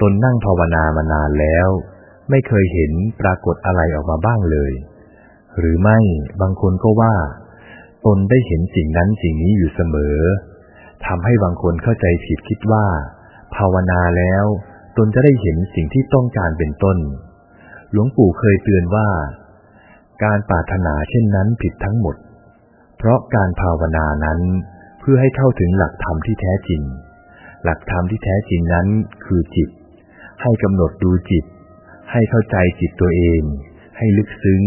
ตนนั่งภาวนามานานแล้ว ไม่เคยเห็นปรากฏอะไรออกมาบ้างเลย หรือไม่บางคนก็ว่า ตนได้เห็นสิ่งนั้นสิ่งนี้อยู่เสมอทำให้บางคนเข้าใจผิดคิดว่า ภาวนาแล้ว ตนจะได้เห็นสิ่งที่ต้องการเป็นต้น หลวงปู่เคยเตือนว่า การปรารถนาเช่นนั้นผิดทั้งหมด เพราะการภาวนานั้น เพื่อให้เข้าถึงหลักธรรมที่แท้จริง หลักธรรมที่แท้จริงนั้นคือจิต ให้กำหนดดูจิต ให้เข้าใจจิตตัวเอง ให้ลึกซึ้ง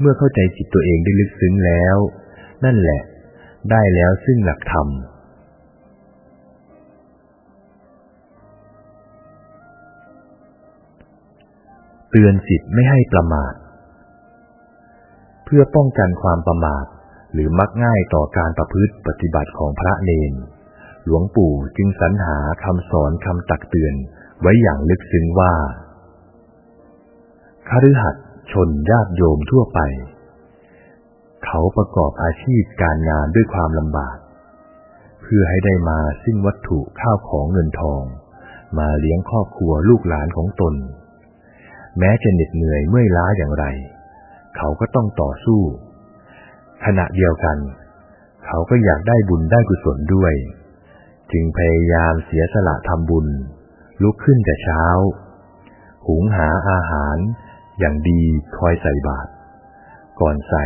เมื่อเข้าใจจิตตัวเองได้ลึกซึ้งแล้ว นั่นแหละ ได้แล้วซึ่งหลักธรรมเตือนจิตไม่ให้ประมาท เพื่อป้องกันความประมาท หรือมักง่ายต่อการประพฤติปฏิบัติของพระเนน หลวงปู่จึงสรรหาคำสอนคำตักเตือนไว้อย่างลึกซึ้งว่าคฤหัสถ์ชนญาติโยมทั่วไป เขาประกอบอาชีพการงานด้วยความลำบาก เพื่อให้ได้มาซึ่งวัตถุข้าวของเงินทอง มาเลี้ยงครอบครัวลูกหลานของตน แม้จะเหน็ดเหนื่อยเมื่อยล้าอย่างไร เขาก็ต้องต่อสู้ ขณะเดียวกัน เขาก็อยากได้บุญได้กุศลด้วย จึงพยายามเสียสละทำบุญ ลุกขึ้นแต่เช้า หุงหาอาหารอย่างดีคอยใส่บาตรก่อนใส่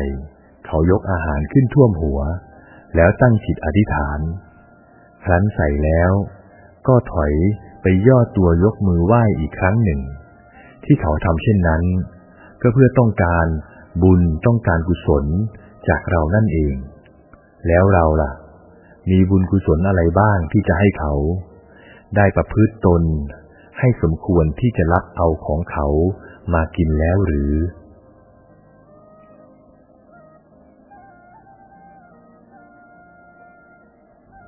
เขายกอาหารขึ้นท่วมหัว แล้วตั้งจิตอธิษฐาน ครั้นใส่แล้ว ก็ถอยไปย่อตัวยกมือไหว้อีกครั้งหนึ่ง ที่เขาทำเช่นนั้น ก็เพื่อต้องการบุญต้องการกุศล จากเรานั่นเอง แล้วเราล่ะ มีบุญกุศลอะไรบ้างที่จะให้เขา ได้ประพฤติตน ให้สมควรที่จะรับเอาของเขามากินแล้วหรือ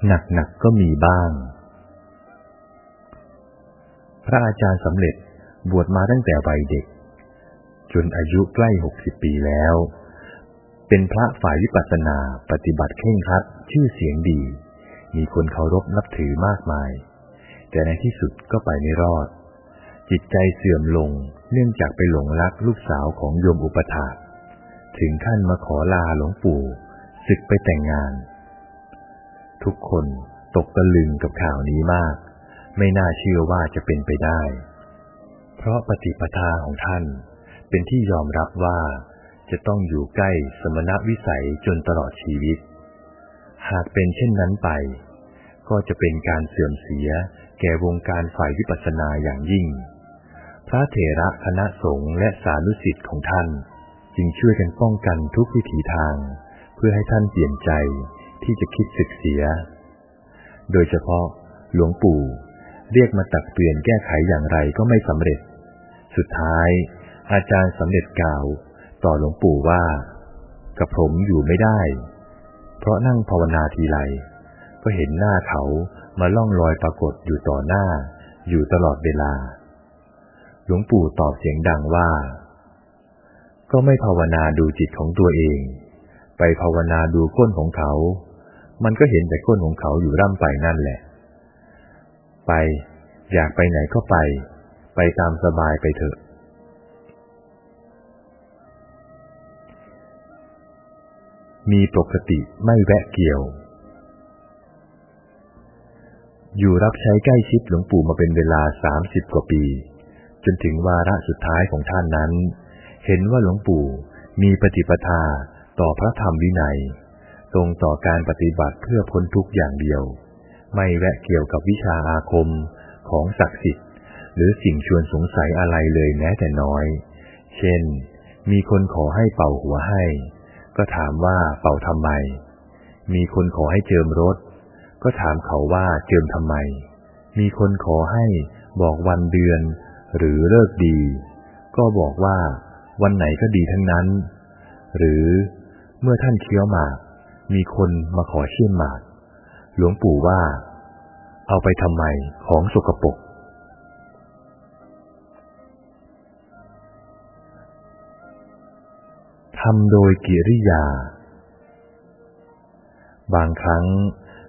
หนักๆกก็มีบ้าง พระอาจารย์สำเร็จบวชมาตั้งแต่วัยเด็ก จนอายุใกล้หกสิบปีแล้ว เป็นพระฝ่ายวิปัสสนาปฏิบัติเข่งครัดชื่อเสียงดี มีคนเคารพนับถือมากมาย แต่ในที่สุดก็ไปไม่รอด จิตใจเสื่อมลงเนื่องจากไปหลงรักลูกสาวของโยมอุปถาถึงขั้นมาขอลาหลวงปู่ศึกไปแต่งงาน ทุกคนตกตะลึงกับข่าวนี้มาก ไม่น่าเชื่อว่าจะเป็นไปได้ เพราะปฏิปทาของท่านเป็นที่ยอมรับว่า จะต้องอยู่ใกล้สมณวิสัยจนตลอดชีวิต หากเป็นเช่นนั้นไป ก็จะเป็นการเสื่อมเสียแก่วงการฝ่ายวิปัสสนาอย่างยิ่ง พระเถระคณะสงฆ์และสานุสิทธิ์ของท่าน จึงช่วยกันป้องกันทุกวิถีทาง เพื่อให้ท่านเปลี่ยนใจที่จะคิดศึกเสีย โดยเฉพาะหลวงปู่เรียกมาตักเตือนแก้ไขอย่างไรก็ไม่สำเร็จ สุดท้าย อาจารย์สำเร็จกล่าว ต่อหลวงปู่ว่า กับผมอยู่ไม่ได้ เพราะนั่งภาวนาทีไร ก็เห็นหน้าเขามาล่องลอยปรากฏอยู่ต่อหน้า อยู่ตลอดเวลา หลวงปู่ตอบเสียงดังว่า ก็ไม่ภาวนาดูจิตของตัวเอง ไปภาวนาดูก้นของเขา มันก็เห็นแต่ก้นของเขาอยู่ร่ำไปนั่นแหละ ไป อยากไปไหนก็ไป ไปตามสบายไปเถอะ มีปกติไม่แวะเกี่ยว อยู่รับใช้ใกล้ชิดหลวงปู่มาเป็นเวลาสามสิบกว่าปี จนถึงวาระสุดท้ายของท่านนั้น เห็นว่าหลวงปู่มีปฏิปทาต่อพระธรรมวินัย ตรงต่อการปฏิบัติเพื่อพ้นทุกอย่างเดียว ไม่แวะเกี่ยวกับวิชาอาคมของศักดิ์สิทธิ์ หรือสิ่งชวนสงสัยอะไรเลยแม้แต่น้อย เช่น มีคนขอให้เป่าหัวให้ ก็ถามว่าเป่าทำไม มีคนขอให้เจิมรถ ก็ถามเขาว่าเจิมทำไม มีคนขอให้บอกวันเดือน หรือเลิกดี ก็บอกว่าวันไหนก็ดีทั้งนั้น หรือเมื่อท่านเคี้ยวหมาก มีคนมาขอเชี่ยมหมาก หลวงปู่ว่า เอาไปทำไมของสกปรกำโดยกิริยา บางครั้ง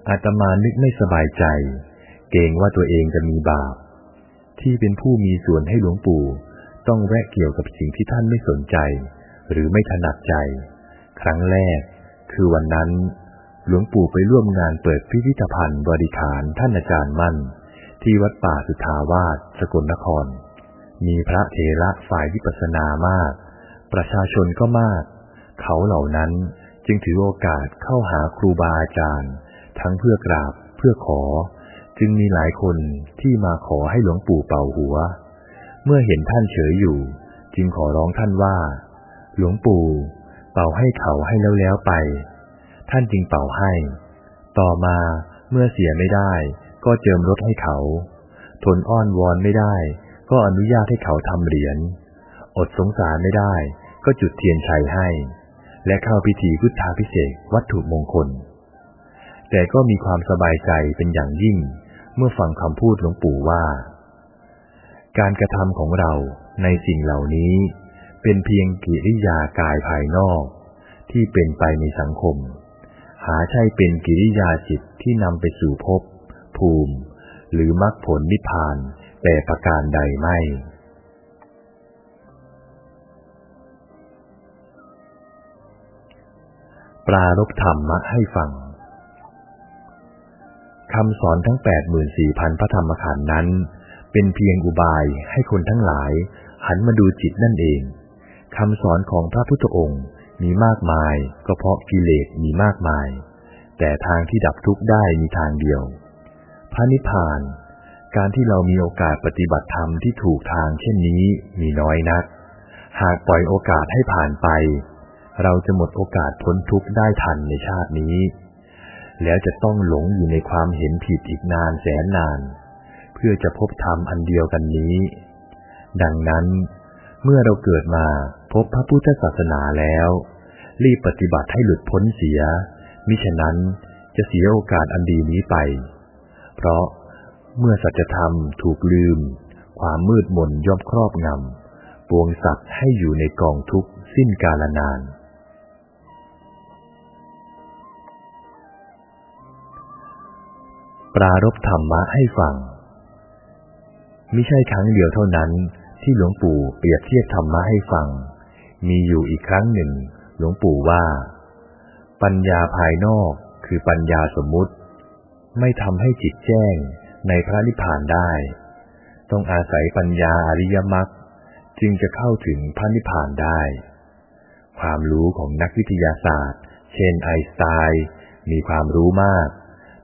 อาตมานึกไม่สบายใจ เกรงว่าตัวเองจะมีบาป ที่เป็นผู้มีส่วนให้หลวงปู่ ต้องแวะเกี่ยวกับสิ่งที่ท่านไม่สนใจ หรือไม่ถนัดใจ ครั้งแรก คือวันนั้น หลวงปู่ไปร่วมงานเปิดพิพิธภัณฑ์บริขารท่านอาจารย์มั่น ที่วัดป่าสุทาวาสสกลนคร มีพระเถระฝ่ายวิปัสสนามาก ประชาชนก็มาก เขาเหล่านั้นจึงถือโอกาสเข้าหาครูบาอาจารย์ ทั้งเพื่อกราบเพื่อขอ จึงมีหลายคนที่มาขอให้หลวงปู่เป่าหัว เมื่อเห็นท่านเฉยอยู่ จึงขอร้องท่านว่า หลวงปู่ เป่าให้เขาให้แล้วแล้วไป ท่านจึงเป่าให้ ต่อมาเมื่อเสียไม่ได้ ก็เจิมรถให้เขา ทนอ้อนวอนไม่ได้ ก็อนุญาตให้เขาทำเหรียญ อดสงสารไม่ได้ ก็จุดเทียนชัยให้ และเข้าพิธีพุทธาพิเศษวัตถุมงคล แต่ก็มีความสบายใจเป็นอย่างยิ่ง เมื่อฟังคำพูดหลวงปู่ว่า การกระทำของเราในสิ่งเหล่านี้ เป็นเพียงกิริยากายภายนอก ที่เป็นไปในสังคม หาใช่เป็นกิริยาจิตที่นำไปสู่ภพภูมิ หรือมรรคผลนิพพานแต่ประการใดไม่ ปรารบธรรมะให้ฟังคำสอนทั้งแปดหมื่นสี่พันพระธรรมขันธ์นั้น เป็นเพียงอุบายให้คนทั้งหลาย หันมาดูจิตนั่นเองคำสอนของพระพุทธองค์มีมากมายก็เพราะกิเลสมีมากมาย แต่ทางที่ดับทุกข์ได้มีทางเดียว พระนิพพาน การที่เรามีโอกาสปฏิบัติธรรมที่ถูกทางเช่นนี้มีน้อยนัก หากปล่อยโอกาสให้ผ่านไป เราจะหมดโอกาสพ้นทุกข์ได้ทันในชาตินี้ แล้วจะต้องหลงอยู่ในความเห็นผิดอีกนานแสนนาน เพื่อจะพบธรรมอันเดียวกันนี้ ดังนั้น เมื่อเราเกิดมาพบพระพุทธศาสนาแล้ว รีบปฏิบัติให้หลุดพ้นเสีย มิฉะนั้นจะเสียโอกาสอันดีนี้ไป เพราะเมื่อสัจธรรมถูกลืม ความมืดมนย่อมครอบงำปวงสัตว์ให้อยู่ในกองทุกข์สิ้นกาลนาน ปรารบธรรมะให้ฟังมิใช่ครั้งเดียวเท่านั้นที่หลวงปู่เปรียบเทียบธรรมะให้ฟัง มีอยู่อีกครั้งหนึ่ง หลวงปู่ว่า ปัญญาภายนอกคือปัญญาสมมุติ ไม่ทำให้จิตแจ้งในพระนิพพานได้ ต้องอาศัยปัญญาอริยมรรคจึงจะเข้าถึงพระนิพพานได้ ความรู้ของนักวิทยาศาสตร์ เช่นไอน์สไตน์มีความรู้มาก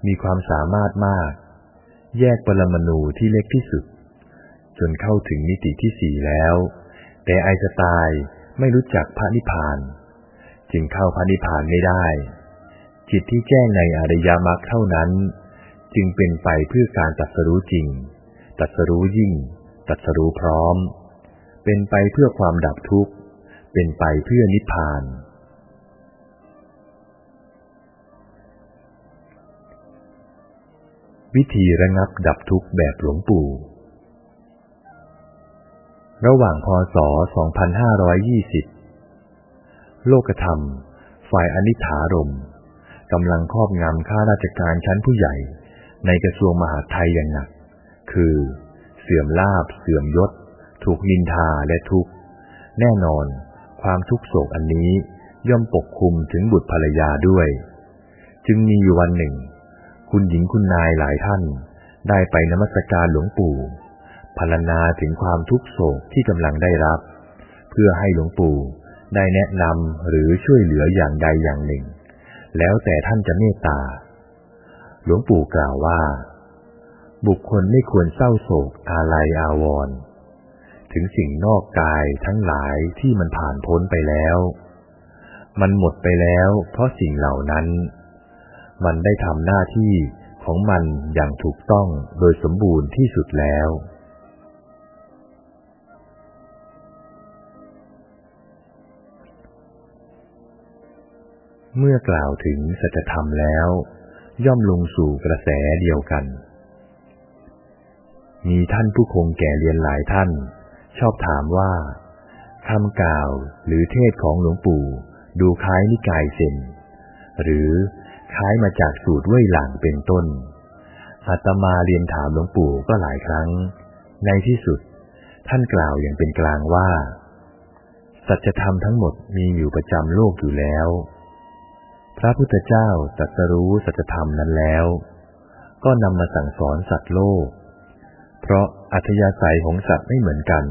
มีความสามารถมาก แยกปรมาณูที่เล็กที่สุด จนเข้าถึงมิติที่สี่แล้ว แต่ไอน์สไตน์ไม่รู้จักพระนิพพาน จึงเข้าพระนิพพานไม่ได้ จิตที่แจ้งในอริยมรรคเท่านั้น จึงเป็นไปเพื่อการตัดสรู้จริง ตัดสรู้ยิ่ง ตัดสรู้พร้อม เป็นไปเพื่อความดับทุกข์ เป็นไปเพื่อนิพพาน วิธีระงับดับทุกข์แบบหลวงปู่ ระหว่างพศ 2520 โลกธรรม ฝ่ายอนิถารมกำลังครอบงำข้าราชการชั้นผู้ใหญ่ ในกระทรวงมหาดไทยอย่างหนัก คือ เสื่อมลาบ เสื่อมยศ ถูกนินทาและทุกข์ แน่นอน ความทุกโศกอันนี้ย่อมปกคลุมถึงบุตรภรรยาด้วย จึงมีอยู่วันหนึ่ง คุณหญิงคุณนายหลายท่าน ได้ไปนมัสการหลวงปู่พรรณนาถึงความทุกโศกที่กำลังได้รับ เพื่อให้หลวงปู่ได้แนะนำหรือช่วยเหลืออย่างใดอย่างหนึ่ง แล้วแต่ท่านจะเมตตา หลวงปู่กล่าวว่า บุคคลไม่ควรเศร้าโศกอาลัยอาวรณ์ถึงสิ่งนอกกายทั้งหลายที่มันผ่านพ้นไปแล้ว มันหมดไปแล้วเพราะสิ่งเหล่านั้น มันได้ทำหน้าที่ของมันอย่างถูกต้องโดยสมบูรณ์ที่สุดแล้ว เมื่อกล่าวถึงสัจธรรมแล้ว ย่อมลงสู่กระแสเดียวกัน มีท่านผู้คงแก่เรียนหลายท่าน ชอบถามว่าคำกล่าวหรือเทศของหลวงปู่ดูคล้ายนิกายเซนหรือ คล้ายมาจากสูตรเว่ยหลังเป็นต้น อาตมาเรียนถามหลวงปู่ก็หลายครั้ง ในที่สุด ท่านกล่าวอย่างเป็นกลางว่า สัจธรรมทั้งหมดมีอยู่ประจำโลกอยู่แล้ว พระพุทธเจ้าตรัสรู้สัจธรรมนั้นแล้ว ก็นำมาสั่งสอนสัตว์โลก เพราะอัธยาศัยของสัตว์ไม่เหมือนกัน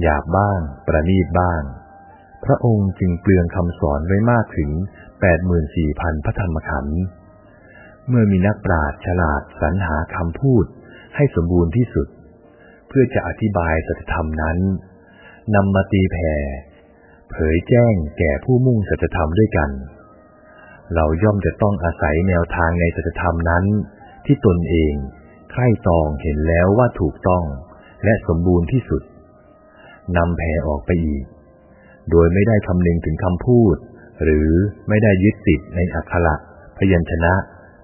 หยาบบ้าง ประณีตบ้าง พระองค์จึงเปลืองคำสอนไว้มากถึง แปดหมื่นสี่พันพระธรรมขันธ์ เมื่อมีนักปราชญ์ฉลาดสรรหาคำพูดให้สมบูรณ์ที่สุด เพื่อจะอธิบายสัจธรรมนั้นนำมาตีแผ่เผยแจ้งแก่ผู้มุ่งสัจธรรมด้วยกัน เราย่อมจะต้องอาศัยแนวทางในสัจธรรมนั้น ที่ตนเองใคร่ตองเห็นแล้วว่าถูกต้องและสมบูรณ์ที่สุดนำแผ่ออกไปอีก โดยไม่ได้คำนึงถึงคำพูด หรือไม่ได้ยึดติดในอักขระพยัญชนะ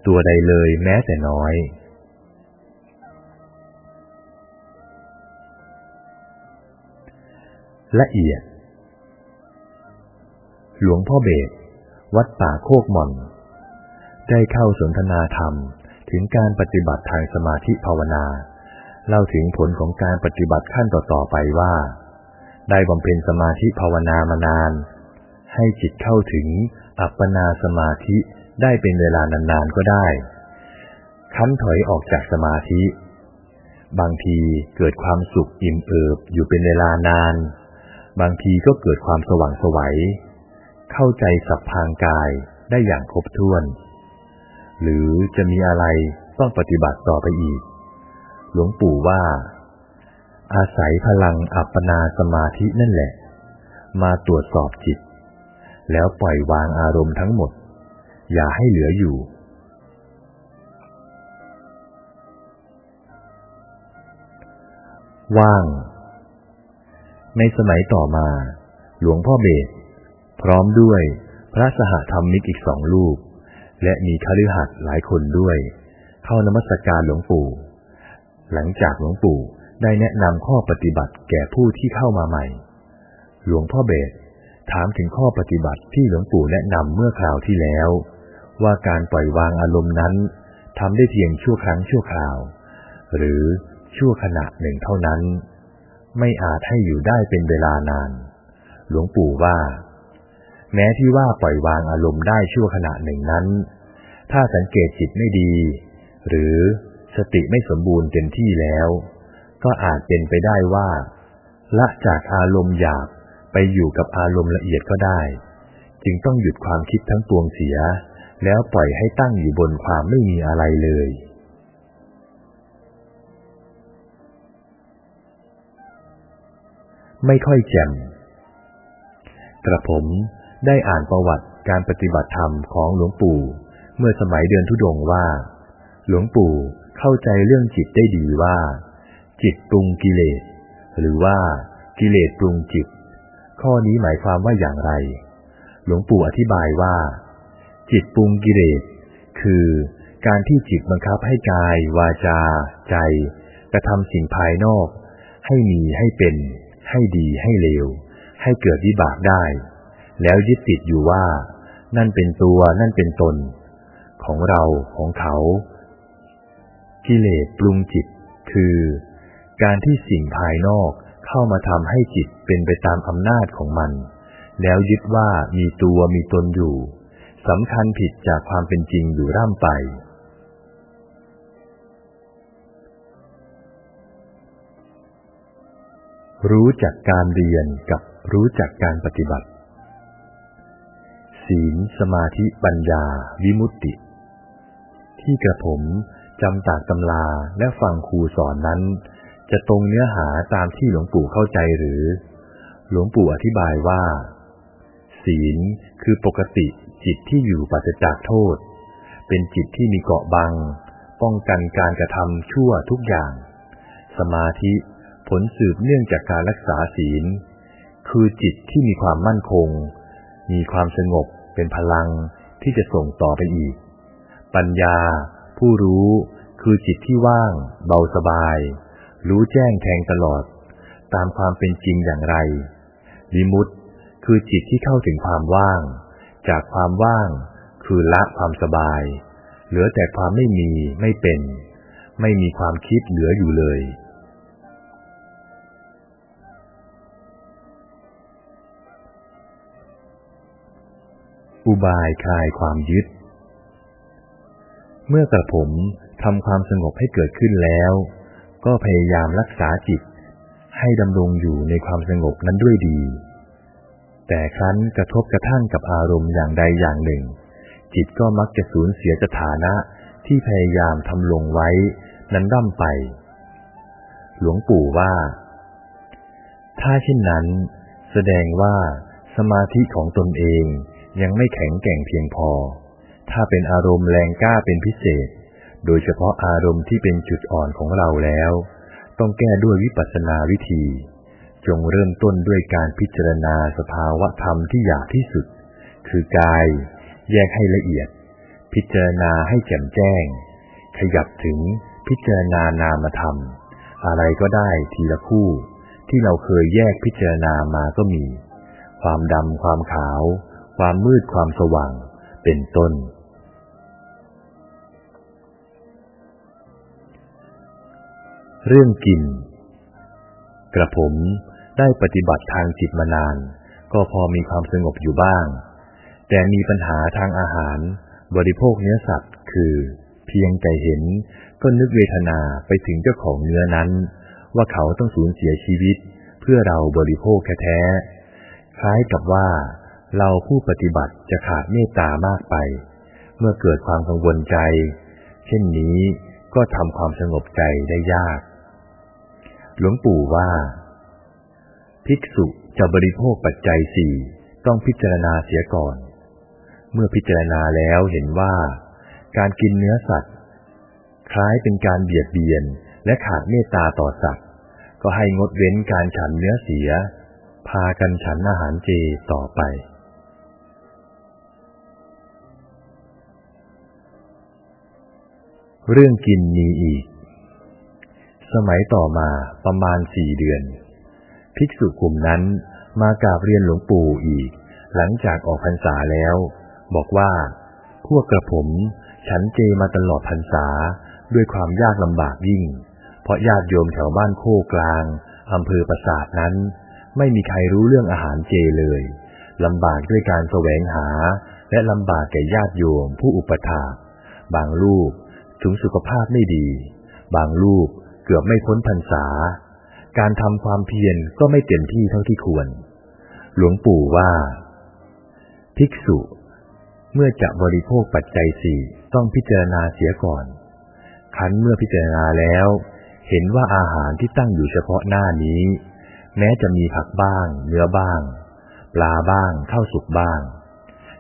ตัวใดเลยแม้แต่น้อย ละเอียด หลวงพ่อเบสวัดป่าโคกหม่อน ได้เข้าสนทนาธรรมถึงการปฏิบัติทางสมาธิภาวนา เล่าถึงผลของการปฏิบัติขั้นต่อๆไปว่า ได้บำเพ็ญสมาธิภาวนามานาน ให้จิตเข้าถึงอัปปนาสมาธิได้เป็นเวลานานๆก็ได้คั้นถอยออกจากสมาธิ บางทีเกิดความสุขอิ่มเอิบอยู่เป็นเวลานาน บางทีก็เกิดความสว่างสวัย เข้าใจสัพพางกายได้อย่างครบถ้วน หรือจะมีอะไรต้องปฏิบัติต่อไปอีก หลวงปู่ว่า อาศัยพลังอัปปนาสมาธินั่นแหละ มาตรวจสอบจิต แล้วปล่อยวางอารมณ์ทั้งหมด อย่าให้เหลืออยู่ ว่าง ในสมัยต่อมา หลวงพ่อเบสพร้อมด้วยพระสหธรรมิกอีกสองลูก และมีคฤหัสถ์หลายคนด้วย เข้านมัสการหลวงปู่ หลังจากหลวงปู่ได้แนะนำข้อปฏิบัติแก่ผู้ที่เข้ามาใหม่ หลวงพ่อเบส ถามถึงข้อปฏิบัติที่หลวงปู่แนะนำเมื่อคราวที่แล้ว ว่าการปล่อยวางอารมณ์นั้นทำได้เพียงชั่วครั้งชั่วคราว หรือชั่วขณะหนึ่งเท่านั้น ไม่อาจให้อยู่ได้เป็นเวลานาน หลวงปู่ว่า แม้ที่ว่าปล่อยวางอารมณ์ได้ชั่วขณะหนึ่งนั้น ถ้าสังเกตจิตไม่ดี หรือสติไม่สมบูรณ์เต็มที่แล้ว ก็อาจเป็นไปได้ว่า ละจากอารมณ์หยาบ ไปอยู่กับอารมณ์ละเอียดก็ได้ จึงต้องหยุดความคิดทั้งปวงเสีย แล้วปล่อยให้ตั้งอยู่บนความไม่มีอะไรเลย ไม่ค่อยแจ่มกระผมได้อ่านประวัติการปฏิบัติธรรมของหลวงปู่ เมื่อสมัยเดือนทุดงว่า หลวงปู่เข้าใจเรื่องจิตได้ดีว่า จิตปรุงกิเลส หรือว่ากิเลสปรุงจิต ข้อนี้หมายความว่าอย่างไร หลวงปู่อธิบายว่า จิตปรุงกิเลสคือการที่จิตบังคับให้กาย วาจา ใจ กระทำสิ่งภายนอก ให้มีให้เป็น ให้ดีให้เลว ให้เกิดวิบากได้ แล้วยึดติดอยู่ว่า นั่นเป็นตัวนั่นเป็นตน ของเราของเขา กิเลสปรุงจิต คือ การที่สิ่งภายนอก เข้ามาทำให้จิตเป็นไปตามอำนาจของมัน แล้วยึดว่ามีตัวมีตนอยู่สำคัญผิดจากความเป็นจริงอยู่ร่ำไป รู้จักการเรียนกับรู้จักการปฏิบัติ ศีลสมาธิปัญญา วิมุตติ ที่กระผมจำจากตำราและฟังครูสอนนั้น จะตรงเนื้อหาตามที่หลวงปู่เข้าใจหรือ หลวงปู่อธิบายว่า ศีลคือปกติจิตที่อยู่ปราศจากโทษ เป็นจิตที่มีเกาะบัง ป้องกันการกระทำชั่วทุกอย่าง สมาธิผลสืบเนื่องจากการรักษาศีล คือจิตที่มีความมั่นคง มีความสงบเป็นพลังที่จะส่งต่อไปอีก ปัญญา ผู้รู้คือจิตที่ว่าง เบาสบาย รู้แจ้งแทงตลอด ตามความเป็นจริงอย่างไร วิมุตตคือจิตที่เข้าถึงความว่าง จากความว่าง คือละความสบาย เหลือแต่ความไม่มีไม่เป็น ไม่มีความคิดเหลืออยู่เลยอุบายคลายความยึด เมื่อกระผมทำความสงบให้เกิดขึ้นแล้ว ก็พยายามรักษาจิต ให้ดำรงอยู่ในความสงบนั้นด้วยดี แต่ครั้นกระทบกระทั่งกับอารมณ์อย่างใดอย่างหนึ่ง จิตก็มักจะสูญเสียสถานะที่พยายามทำลงไว้ นั้นดั้มไป หลวงปู่ว่า ถ้าเช่นนั้น แสดงว่าสมาธิของตนเองยังไม่แข็งแกร่งเพียงพอ ถ้าเป็นอารมณ์แรงกล้าเป็นพิเศษ โดยเฉพาะอารมณ์ที่เป็นจุดอ่อนของเราแล้ว ต้องแก้ด้วยวิปัสสนาวิธี จงเริ่มต้นด้วยการพิจารณาสภาวะธรรมที่หยาบที่สุด คือกาย แยกให้ละเอียด พิจารณาให้แจ่มแจ้ง ขยับถึงพิจารณานามธรรม อะไรก็ได้ทีละคู่ ที่เราเคยแยกพิจารณามาก็มี ความดำความขาว ความมืดความสว่าง เป็นต้น เรื่องกิน กระผมได้ปฏิบัติทางจิตมานาน ก็พอมีความสงบอยู่บ้าง แต่มีปัญหาทางอาหาร บริโภคเนื้อสัตว์ คือ เพียงแต่เห็นก็นึกเวทนาไปถึงเจ้าของเนื้อนั้น ว่าเขาต้องสูญเสียชีวิต เพื่อเราบริโภคแท้ๆคล้ายกับว่า เราผู้ปฏิบัติจะขาดเมตตามากไป เมื่อเกิดความกังวลใจ เช่นนี้ก็ทำความสงบใจได้ยาก หลวงปู่ว่า ภิกษุจะบริโภคปัจจัยสี่ต้องพิจารณาเสียก่อน เมื่อพิจารณาแล้วเห็นว่า การกินเนื้อสัตว์ คล้ายเป็นการเบียดเบียนและขาดเมตตาต่อสัตว์ ก็ให้งดเว้นการฉันเนื้อเสีย พากันฉันอาหารเจต่อไปเรื่องกินมีอีก สมัยต่อมาประมาณสี่เดือน ภิกษุกลุ่มนั้นมากราบเรียนหลวงปู่อีก หลังจากออกพรรษาแล้ว บอกว่า พวกกระผมฉันเจมาตลอดพรรษาด้วยความยากลำบากยิ่ง เพราะญาติโยมแถวบ้านโคกลางอำเภอปราสาทนั้น ไม่มีใครรู้เรื่องอาหารเจเลยลำบากด้วยการแสวงหา และลำบากแก่ญาติโยมผู้อุปถาบางลูกถึงสุขภาพไม่ดี บางลูก เกือบไม่พ้นพรรษา การทำความเพียรก็ไม่เต็มที่เท่าที่ควร หลวงปู่ว่า ภิกษุ เมื่อจะบริโภคปัจจัยสี่ต้องพิจารณาเสียก่อน คันเมื่อพิจารณาแล้ว เห็นว่าอาหารที่ตั้งอยู่เฉพาะหน้านี้ แม้จะมีผักบ้าง เนื้อบ้าง ปลาบ้างข้าวสุกบ้าง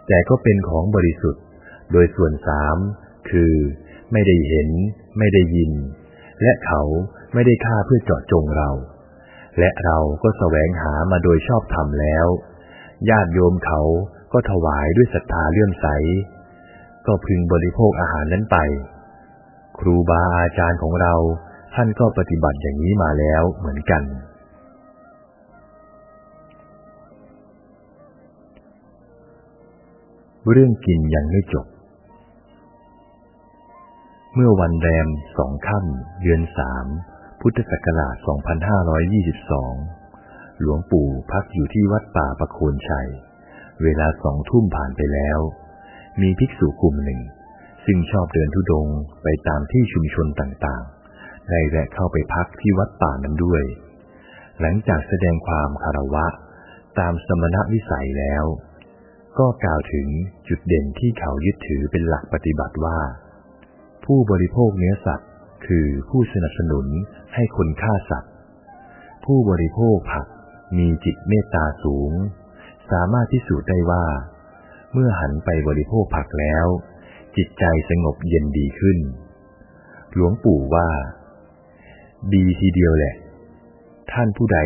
แต่ก็เป็นของบริสุทธิ์ โดยส่วนสามคือ ไม่ได้เห็น ไม่ได้ยิน และเขาไม่ได้ฆ่าเพื่อเจาะจงเรา และเราก็แสวงหามาโดยชอบธรรมแล้ว ญาติโยมเขาก็ถวายด้วยศรัทธาเลื่อมใส ก็พึงบริโภคอาหารนั้นไป ครูบาอาจารย์ของเราท่านก็ปฏิบัติอย่างนี้มาแล้วเหมือนกัน เรื่องกินยังไม่จบ เมื่อวันแรมสองค่ำเดือนสามพุทธศักราช 2522 หลวงปู่พักอยู่ที่วัดป่าประโคนชัย เวลาสองทุ่มผ่านไปแล้ว มีภิกษุกลุ่มหนึ่ง ซึ่งชอบเดินทุดงไปตามที่ชุมชนต่างๆ ได้แวะเข้าไปพักที่วัดป่านั้นด้วย หลังจากแสดงความคารวะ ตามสมณวิสัยแล้ว ก็กล่าวถึงจุดเด่นที่เขายึดถือเป็นหลักปฏิบัติว่า ผู้บริโภคเนื้อสัตว์ คือผู้สนับสนุนให้คนฆ่าสัตว์ ผู้บริโภคผักมีจิตเมตตาสูง สามารถพิสูจน์ได้ว่า เมื่อหันไปบริโภคผักแล้ว จิตใจสงบเย็นดีขึ้น หลวงปู่ว่า ดีทีเดียวแหละ ท่านผู้ใด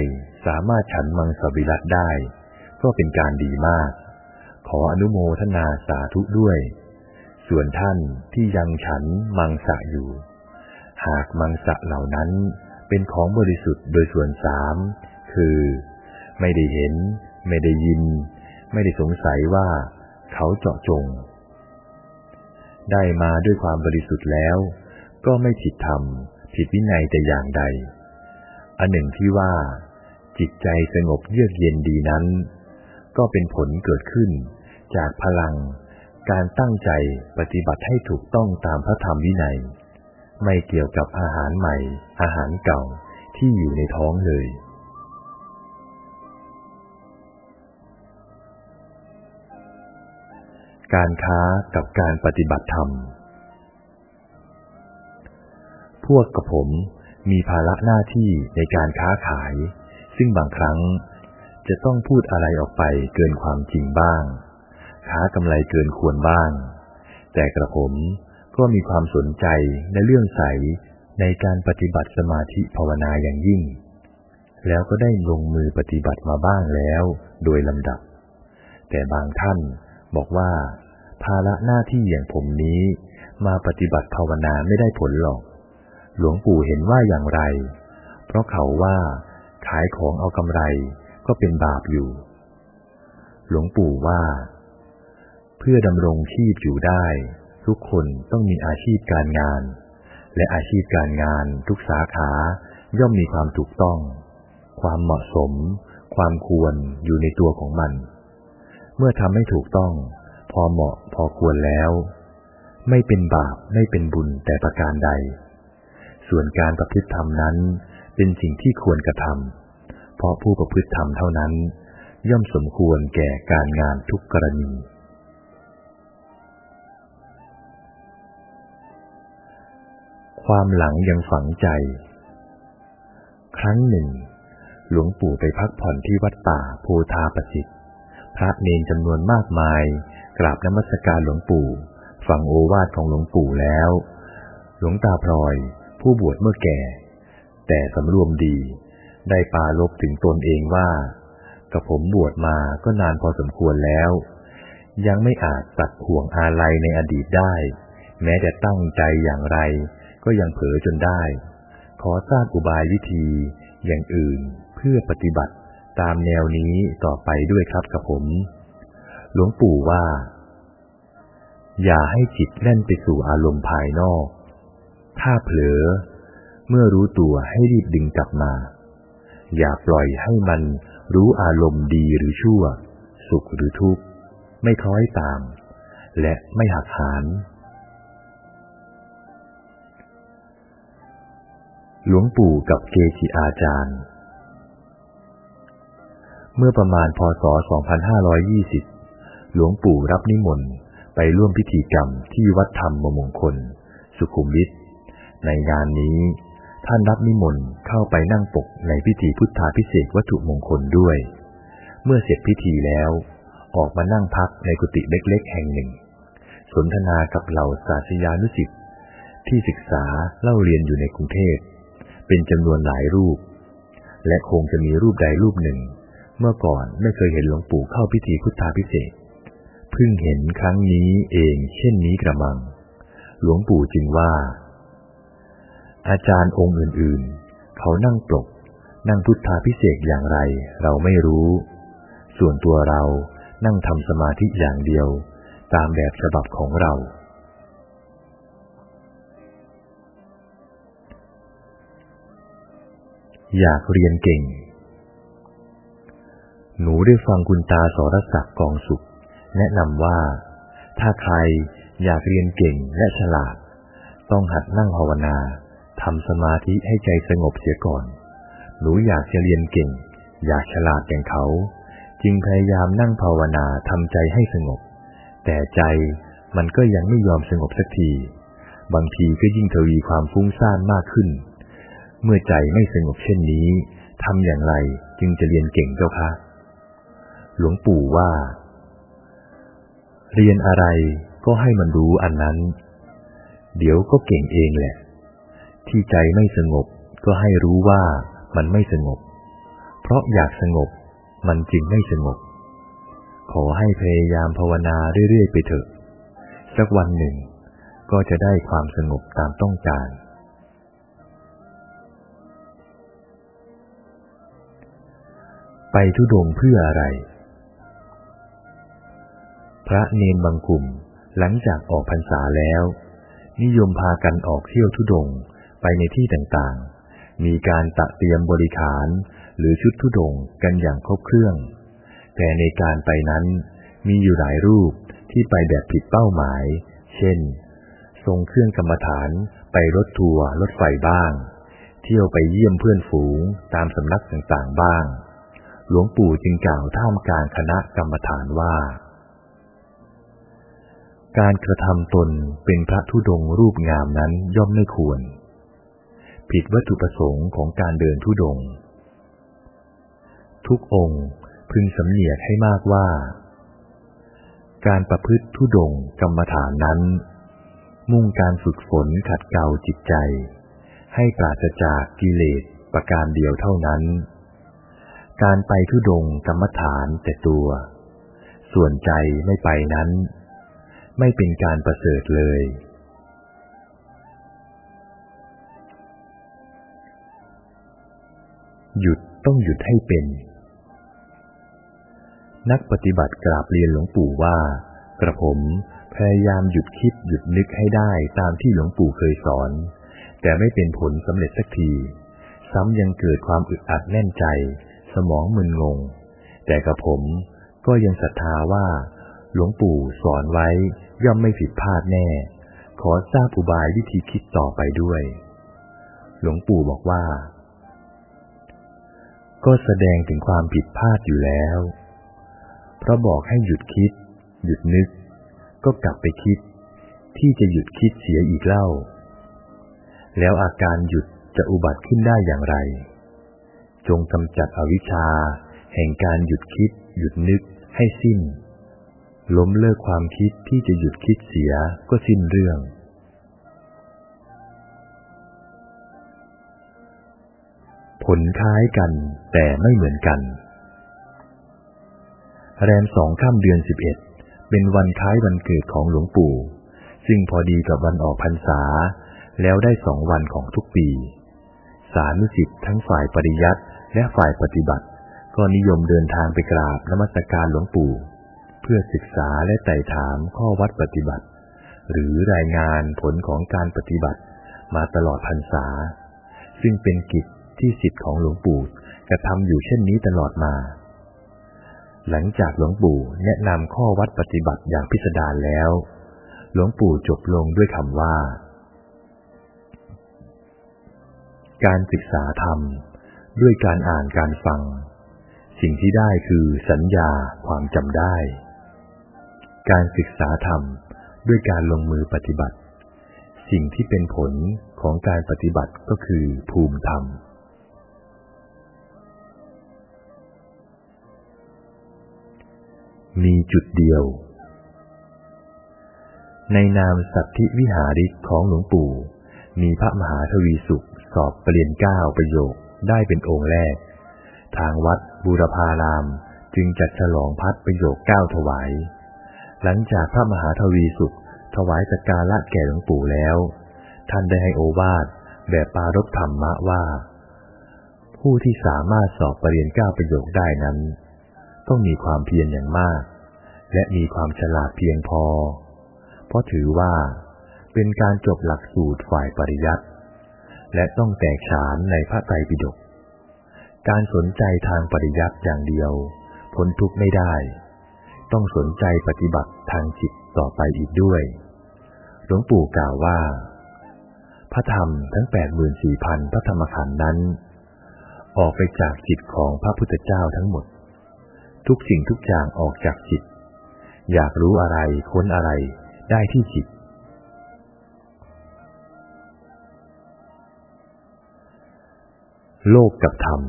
สามารถฉันมังสวิรัตได้ ก็เป็นการดีมาก ขออนุโมทนาสาธุด้วย ส่วนท่านที่ยังฉันมังสะอยู่ หากมังสะเหล่านั้นเป็นของบริสุทธิ์โดยส่วนสามคือ ไม่ได้เห็น ไม่ได้ยิน ไม่ได้สงสัยว่าเขาเจาะจง ได้มาด้วยความบริสุทธิ์แล้ว ก็ไม่ผิดธรรม ผิดวินัยแต่อย่างใด อันหนึ่งที่ว่า จิตใจสงบเยือกเย็นดีนั้น ก็เป็นผลเกิดขึ้นจากพลัง การตั้งใจปฏิบัติให้ถูกต้องตามพระธรรมวินัย ไม่เกี่ยวกับอาหารใหม่ อาหารเก่าที่อยู่ในท้องเลย การค้ากับการปฏิบัติธรรม พวกกับผมมีภาระหน้าที่ในการค้าขาย ซึ่งบางครั้งจะต้องพูดอะไรออกไปเกินความจริงบ้าง ค้ากำไรเกินควรบ้าง แต่กระผมก็มีความสนใจในเรื่องใสในการปฏิบัติสมาธิภาวนาอย่างยิ่ง แล้วก็ได้ลงมือปฏิบัติมาบ้างแล้วโดยลำดับ แต่บางท่านบอกว่า ภาระหน้าที่อย่างผมนี้ มาปฏิบัติภาวนาไม่ได้ผลหรอก หลวงปู่เห็นว่าอย่างไร เพราะเขาว่า ขายของเอากำไรก็เป็นบาปอยู่ หลวงปู่ว่า เพื่อดำรงชีพอยู่ได้ ทุกคนต้องมีอาชีพการงาน และอาชีพการงานทุกสาขาย่อมมีความถูกต้อง ความเหมาะสม ความควรอยู่ในตัวของมัน เมื่อทำให้ถูกต้อง พอเหมาะพอควรแล้ว ไม่เป็นบาปไม่เป็นบุญแต่ประการใด ส่วนการประพฤติธรรมนั้น เป็นสิ่งที่ควรกระทำเพราะผู้ประพฤติธรรมเท่านั้น ย่อมสมควรแก่การงานทุกกรณี ความหลังยังฝังใจ ครั้งหนึ่ง หลวงปู่ไปพักผ่อนที่วัดป่าโพธาประสิทธิ์ พระเนนจำนวนมากมาย กราบนมัสการหลวงปู่ฟังโอวาทของหลวงปู่แล้ว หลวงตาพลอย ผู้บวชเมื่อแก่ แต่สำรวมดี ได้ปาลบถึงตนเองว่า กับผมบวชมาก็นานพอสมควรแล้ว ยังไม่อาจตัดห่วงอาลัยในอดีตได้ แม้จะตั้งใจอย่างไร ก็ยังเผลอจนได้ ขอทราบอุบายวิธีอย่างอื่นเพื่อปฏิบัติตามแนวนี้ต่อไปด้วยครับกับผม หลวงปู่ว่า อย่าให้จิตแล่นไปสู่อารมณ์ภายนอก ถ้าเผลอ เมื่อรู้ตัวให้รีบดึงกลับมา อย่าปล่อยให้มันรู้อารมณ์ดีหรือชั่ว สุขหรือทุกข์ ไม่คล้อยตาม และไม่หักหาน หลวงปู่กับเกจิอาจารย์ เมื่อประมาณพศ 2520 หลวงปู่รับนิมนต์ไปร่วมพิธีกรรมที่วัดธรรมมงคล สุขุมวิทในงานนี้ท่านรับนิมนต์เข้าไปนั่งปกในพิธีพุทธาพิเศษวัตถุมงคลด้วย เมื่อเสร็จพิธีแล้ว ออกมานั่งพักในกุฏิเล็กๆแห่งหนึ่ง สนทนากับเหล่าศาสยานุสิตที่ศึกษาเล่าเรียนอยู่ในกรุงเทพ เป็นจำนวนหลายรูป และคงจะมีรูปใดรูปหนึ่ง เมื่อก่อนไม่เคยเห็นหลวงปู่เข้าพิธีพุทธาพิเศษเพิ่งเห็นครั้งนี้เองเช่นนี้กระมัง หลวงปู่จึงว่า อาจารย์องค์อื่นๆ เขานั่งปลกนั่งพุทธาพิเศษอย่างไร เราไม่รู้ ส่วนตัวเรานั่งทำสมาธิอย่างเดียว ตามแบบฉบับของเรา อยากเรียนเก่ง หนูได้ฟังคุณตาสรศักดิ์กองสุข แนะนำว่า ถ้าใครอยากเรียนเก่งและฉลาด ต้องหัดนั่งภาวนาทำสมาธิให้ใจสงบเสียก่อน หนูอยากจะเรียนเก่ง อยากฉลาดอย่างเขา จึงพยายามนั่งภาวนาทำใจให้สงบ แต่ใจมันก็ยังไม่ยอมสงบสักที บางทีก็ยิ่งทวีความฟุ้งซ่านมากขึ้น เมื่อใจไม่สงบเช่นนี้ทำอย่างไรจึงจะเรียนเก่งเจ้าคะ หลวงปู่ว่า เรียนอะไรก็ให้มันรู้อันนั้น เดี๋ยวก็เก่งเองแหละ ที่ใจไม่สงบก็ให้รู้ว่ามันไม่สงบ เพราะอยากสงบมันจึงไม่สงบ ขอให้พยายามภาวนาเรื่อยๆไปเถอะ สักวันหนึ่งก็จะได้ความสงบตามต้องการ ไปทุดงเพื่ออะไร พระเนนบางกลุ่มหลังจากออกพรรษาแล้ว นิยมพากันออกเที่ยวทุดงไปในที่ต่างๆ มีการตะเตรียมบริขารหรือชุดทุดงกันอย่างครบเครื่อง แต่ในการไปนั้นมีอยู่หลายรูปที่ไปแบบผิดเป้าหมาย เช่น ทรงเครื่องกรรมฐานไปรถทัวร์รถไฟบ้าง เที่ยวไปเยี่ยมเพื่อนฝูงตามสำนักต่างๆบ้าง หลวงปู่จึงกล่าวท่ามกลางคณะกรรมฐานว่า การกระทำตนเป็นพระธุดงรูปงามนั้นย่อมไม่ควร ผิดวัตถุประสงค์ของการเดินธุดง ทุกองค์พึงสำเนียกให้มากว่า การประพฤติธุดงกรรมฐานนั้น มุ่งการฝึกฝนขัดเกลาจิตใจ ให้ปราศจากกิเลสประการเดียวเท่านั้น การไปธุดงกรรมฐานแต่ตัว ส่วนใจไม่ไปนั้น ไม่เป็นการประเสริฐเลย หยุดต้องหยุดให้เป็นนักปฏิบัติกราบเรียนหลวงปู่ว่า กระผมพยายามหยุดคิดหยุดนึกให้ได้ตามที่หลวงปู่เคยสอน แต่ไม่เป็นผลสำเร็จสักที ซ้ำยังเกิดความอึดอัดแน่นใจ สมองมึนงง แต่กระผมก็ยังศรัทธาว่า หลวงปู่สอนไว้ย่อมไม่ผิดพลาดแน่ ขอทราบอุบายวิธีคิดต่อไปด้วย หลวงปู่บอกว่า ก็แสดงถึงความผิดพลาดอยู่แล้ว เพราะบอกให้หยุดคิด หยุดนึก ก็กลับไปคิด ที่จะหยุดคิดเสียอีกเล่า แล้วอาการหยุดจะอุบัติขึ้นได้อย่างไร จงกำจัดอวิชชา แห่งการหยุดคิด หยุดนึกให้สิ้น ล้มเลิกความคิดที่จะหยุดคิดเสียก็สิ้นเรื่อง ผลคล้ายกันแต่ไม่เหมือนกัน แรมสองข้ามเดือนสิบเอ็ดเป็นวันคล้ายวันเกิดของหลวงปู่ ซึ่งพอดีกับวันออกพรรษา แล้วได้สองวันของทุกปี สานุสิทธิ์ทั้งฝ่ายปริยัติ และฝ่ายปฏิบัติ ก็นิยมเดินทางไปกราบนมัสการหลวงปู่ เพื่อศึกษาและไต่ถามข้อวัดปฏิบัติ หรือรายงานผลของการปฏิบัติมาตลอดพรรษา ซึ่งเป็นกิจที่สิทธิ์ของหลวงปู่กระทำอยู่เช่นนี้ตลอดมา หลังจากหลวงปู่แนะนำข้อวัดปฏิบัติอย่างพิสดารแล้ว หลวงปู่จบลงด้วยคำว่า การศึกษาธรรม ด้วยการอ่านการฟัง สิ่งที่ได้คือสัญญาความจำได้ การศึกษาธรรมด้วยการลงมือปฏิบัติ สิ่งที่เป็นผลของการปฏิบัติก็คือภูมิธรรมมีจุดเดียว ในนามสัตธิวิหาริกของหลวงปู่ มีพระมหาทวีสุขสอบเปรริญญาเก้าประโยค ได้เป็นองค์แรก ทางวัดบูรพารามจึงจัดฉลองพัดประโยคเก้าถวาย หลังจากพระมหาทวีสุขถวายสกการะแก่หลวงปู่แล้ว ท่านได้ให้โอวาทแบบปารบธรรมะว่า ผู้ที่สามารถสอบปรริญญาเก้าประโยคได้นั้น ต้องมีความเพียรอย่างมาก และมีความฉลาดเพียงพอ เพราะถือว่าเป็นการจบหลักสูตรฝ่ายปริยัติ และต้องแตกฉานในพระไตรปิฎก การสนใจทางปริยัติอย่างเดียวพ้นทุกข์ไม่ได้ ต้องสนใจปฏิบัติทางจิตต่อไปอีกด้วย หลวงปู่กล่าวว่า พระธรรมทั้งแปดหมื่นสี่พันพระธรรมขันธ์นั้น ออกไปจากจิตของพระพุทธเจ้าทั้งหมด ทุกสิ่งทุกอย่างออกจากจิต อยากรู้อะไรค้นอะไรได้ที่จิต โลกกับธรรม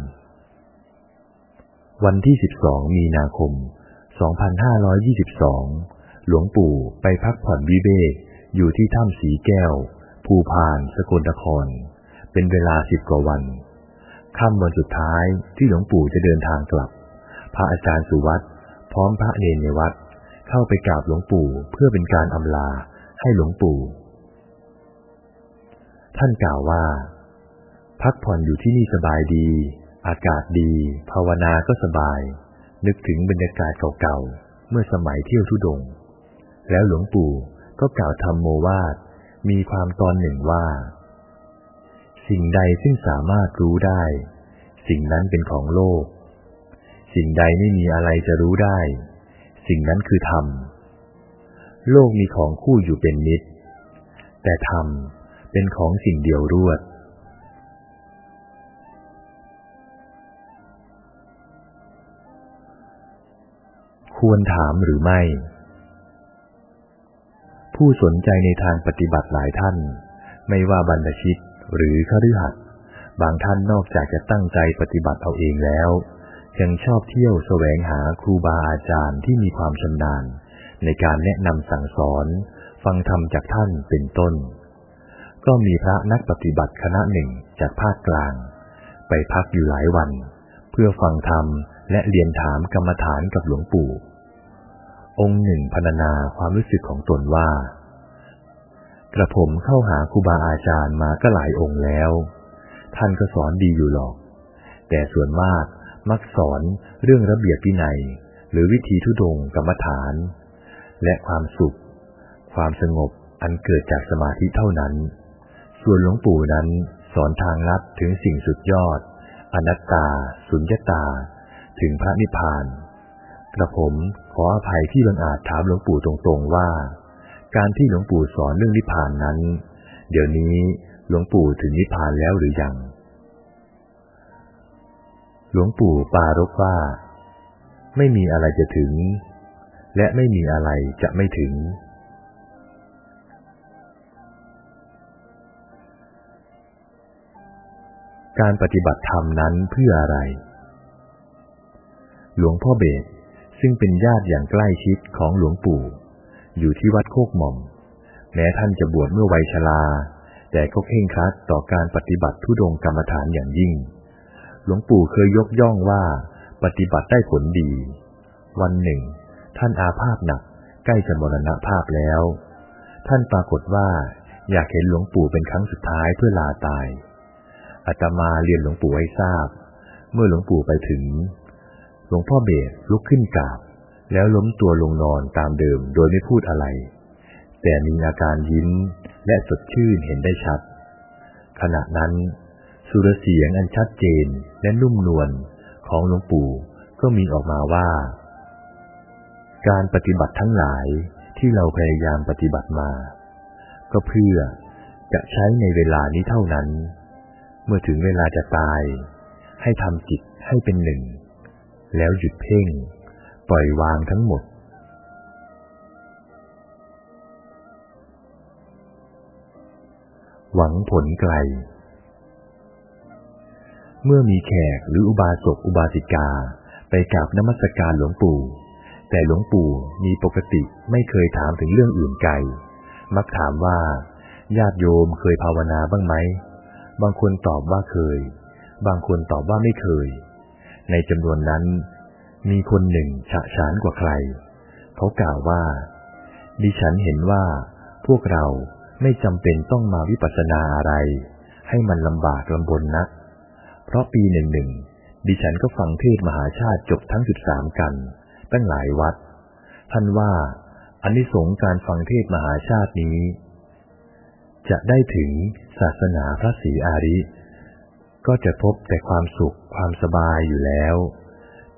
วันที่ 12 มีนาคม 2522 หลวงปู่ไปพักผ่อนวิเวกอยู่ที่ถ้ำสีแก้ว ภูพาน สกลนคร เป็นเวลาสิบกว่าวัน ค่ำวันสุดท้ายที่หลวงปู่จะเดินทางกลับ พระอาจารย์สุวัตพร้อมพระเนรในวัด เข้าไปกราบหลวงปู่เพื่อเป็นการอำลาให้หลวงปู่ ท่านกล่าวว่า พักผ่อนอยู่ที่นี่สบายดี อากาศดี ภาวนาก็สบาย นึกถึงบรรยากาศเก่าๆ เมื่อสมัยเที่ยวทุดง แล้วหลวงปู่ก็กล่าวธรรมโมวาทมีความตอนหนึ่งว่า สิ่งใดซึ่งสามารถรู้ได้ สิ่งนั้นเป็นของโลก สิ่งใดไม่มีอะไรจะรู้ได้ สิ่งนั้นคือธรรม โลกมีของคู่อยู่เป็นนิด แต่ธรรมเป็นของสิ่งเดียวรวด ควรถามหรือไม่ ผู้สนใจในทางปฏิบัติหลายท่าน ไม่ว่าบรรพชิตหรือขรือหัดบางท่านนอกจากจะตั้งใจปฏิบัติเอาเองแล้ว ยังชอบเที่ยวแสวงหาครูบาอาจารย์ที่มีความชำนาญ ในการแนะนำสั่งสอน ฟังธรรมจากท่านเป็นต้น ก็มีพระนักปฏิบัติคณะหนึ่งจากภาคกลาง ไปพักอยู่หลายวัน เพื่อฟังธรรม และเรียนถามกรรมฐานกับหลวงปู่ องค์หนึ่งพรรณนาความรู้สึกของตนว่า กระผมเข้าหาครูบาอาจารย์มาก็หลายองค์แล้ว ท่านก็สอนดีอยู่หรอก แต่ส่วนมากมักสอนเรื่องระเบียบวินัย หรือวิธีทุดงกรรมฐาน และความสุข ความสงบอันเกิดจากสมาธิเท่านั้น ส่วนหลวงปู่นั้นสอนทางลัดถึงสิ่งสุดยอด อนัตตา สุญญตา ถึงพระนิพพาน กระผมขออภัยที่บังอาจถามหลวงปู่ตรงๆว่า การที่หลวงปู่สอนเรื่องนิพพานนั้น เดี๋ยวนี้หลวงปู่ถึงนิพพานแล้วหรือยัง หลวงปู่ปารกว่า ไม่มีอะไรจะถึง และไม่มีอะไรจะไม่ถึงการปฏิบัติธรรมนั้นเพื่ออะไร หลวงพ่อเบสซึ่งเป็นญาติอย่างใกล้ชิดของหลวงปู่ อยู่ที่วัดโคกหม่อม แม้ท่านจะบวชเมื่อวัยชราแต่ก็เข่งครัดต่อการปฏิบัติทุดงกรรมฐานอย่างยิ่ง หลวงปู่เคยยกย่องว่าปฏิบัติได้ผลดี วันหนึ่ง ท่านอาพาธหนักใกล้จะมรณภาพแล้ว ท่านปรากฏว่าอยากเห็นหลวงปู่เป็นครั้งสุดท้ายเพื่อลาตายอาตมาเรียนหลวงปู่ให้ทราบ เมื่อหลวงปู่ไปถึง ลวงพ่อเบสลุกขึ้นกราบ แล้วล้มตัวลงนอนตามเดิมโดยไม่พูดอะไร แต่มีอาการยิ้มและสดชื่นเห็นได้ชัด ขณะนั้น สุรเสียงอันชัดเจนและนุ่มนวลของหลวงปู่ก็มีออกมาว่า การปฏิบัติทั้งหลายที่เราพยายามปฏิบัติมา ก็เพื่อจะใช้ในเวลานี้เท่านั้น เมื่อถึงเวลาจะตาย ให้ทำจิตให้เป็นหนึ่ง แล้วหยุดเพ่ง ปล่อยวางทั้งหมด หวังผลไกล เมื่อมีแขกหรืออุบาสกอุบาสิกาไปกราบนมัสการหลวงปู่ แต่หลวงปู่มีปกติไม่เคยถามถึงเรื่องอื่นไกล มักถามว่า ญาติโยมเคยภาวนาบ้างไหม บางคนตอบว่าเคย บางคนตอบว่าไม่เคย ในจำนวนนั้น มีคนหนึ่งฉะฉานกว่าใคร เขากล่าวว่า ดิฉันเห็นว่า พวกเราไม่จำเป็นต้องมาวิปัสสนาอะไร ให้มันลำบากลำบนนักเพราะปีหนึ่งหนึ่งดิฉันก็ฟังเทศมหาชาติจบทั้งสิบสามกัน ตั้งหลายวัด ท่านว่าอันนี้สงการฟังเทศมหาชาตินี้ จะได้ถึงศาสนาพระศรีอาริ ก็จะพบแต่ความสุขความสบายอยู่แล้ว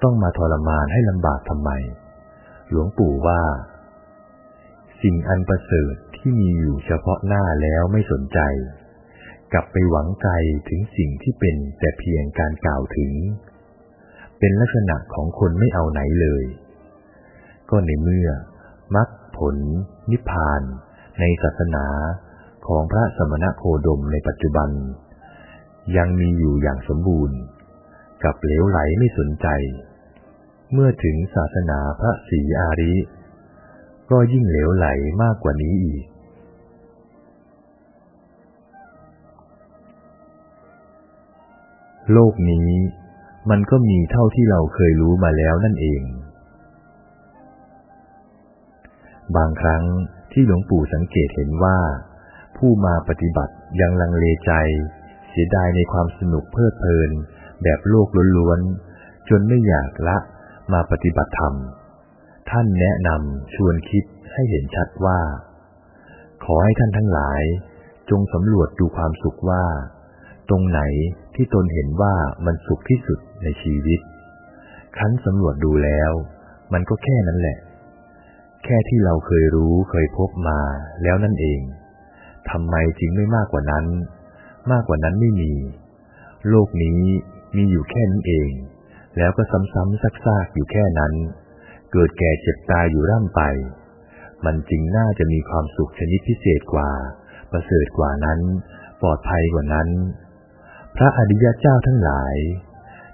ต้องมาทรมานให้ลำบากทำไม หลวงปู่ว่า สิ่งอันประเสริฐที่มีอยู่เฉพาะหน้าแล้วไม่สนใจ กลับไปหวังไกลถึงสิ่งที่เป็นแต่เพียงการกล่าวถึง เป็นลักษณะของคนไม่เอาไหนเลย ก็ในเมื่อมรรคผล นิพพาน ในศาสนาของพระสมณโคดมในปัจจุบัน ยังมีอยู่อย่างสมบูรณ์ กับเหลวไหลไม่สนใจ เมื่อถึงศาสนาพระศรีอาริ ก็ยิ่งเหลวไหลมากกว่านี้อีก โลกนี้มันก็มีเท่าที่เราเคยรู้มาแล้วนั่นเอง บางครั้งที่หลวงปู่สังเกตเห็นว่า ผู้มาปฏิบัติยังลังเลใจ สียดายในความสนุกเพลิดเพลิน แบบโลกล้วนๆ จนไม่อยากละมาปฏิบัติธรรม ท่านแนะนำชวนคิดให้เห็นชัดว่า ขอให้ท่านทั้งหลาย จงสำรวจดูความสุขว่า ตรงไหนที่ตนเห็นว่ามันสุขที่สุดในชีวิต คั้นสำรวจดูแล้ว มันก็แค่นั้นแหละ แค่ที่เราเคยรู้เคยพบมาแล้วนั่นเองทำไมจึงไม่มากกว่านั้น มากกว่านั้นไม่มี โลกนี้มีอยู่แค่นี้นเอง แล้วก็ซ้ำๆซักๆอยู่แค่นั้น เกิดแก่เจ็บตายอยู่ร่ำไป มันจริงน่าจะมีความสุขชนิดพิเศษกว่า ประเสริฐกว่านั้น ปลอดภัยกว่านั้น พระอริยเจ้าทั้งหลาย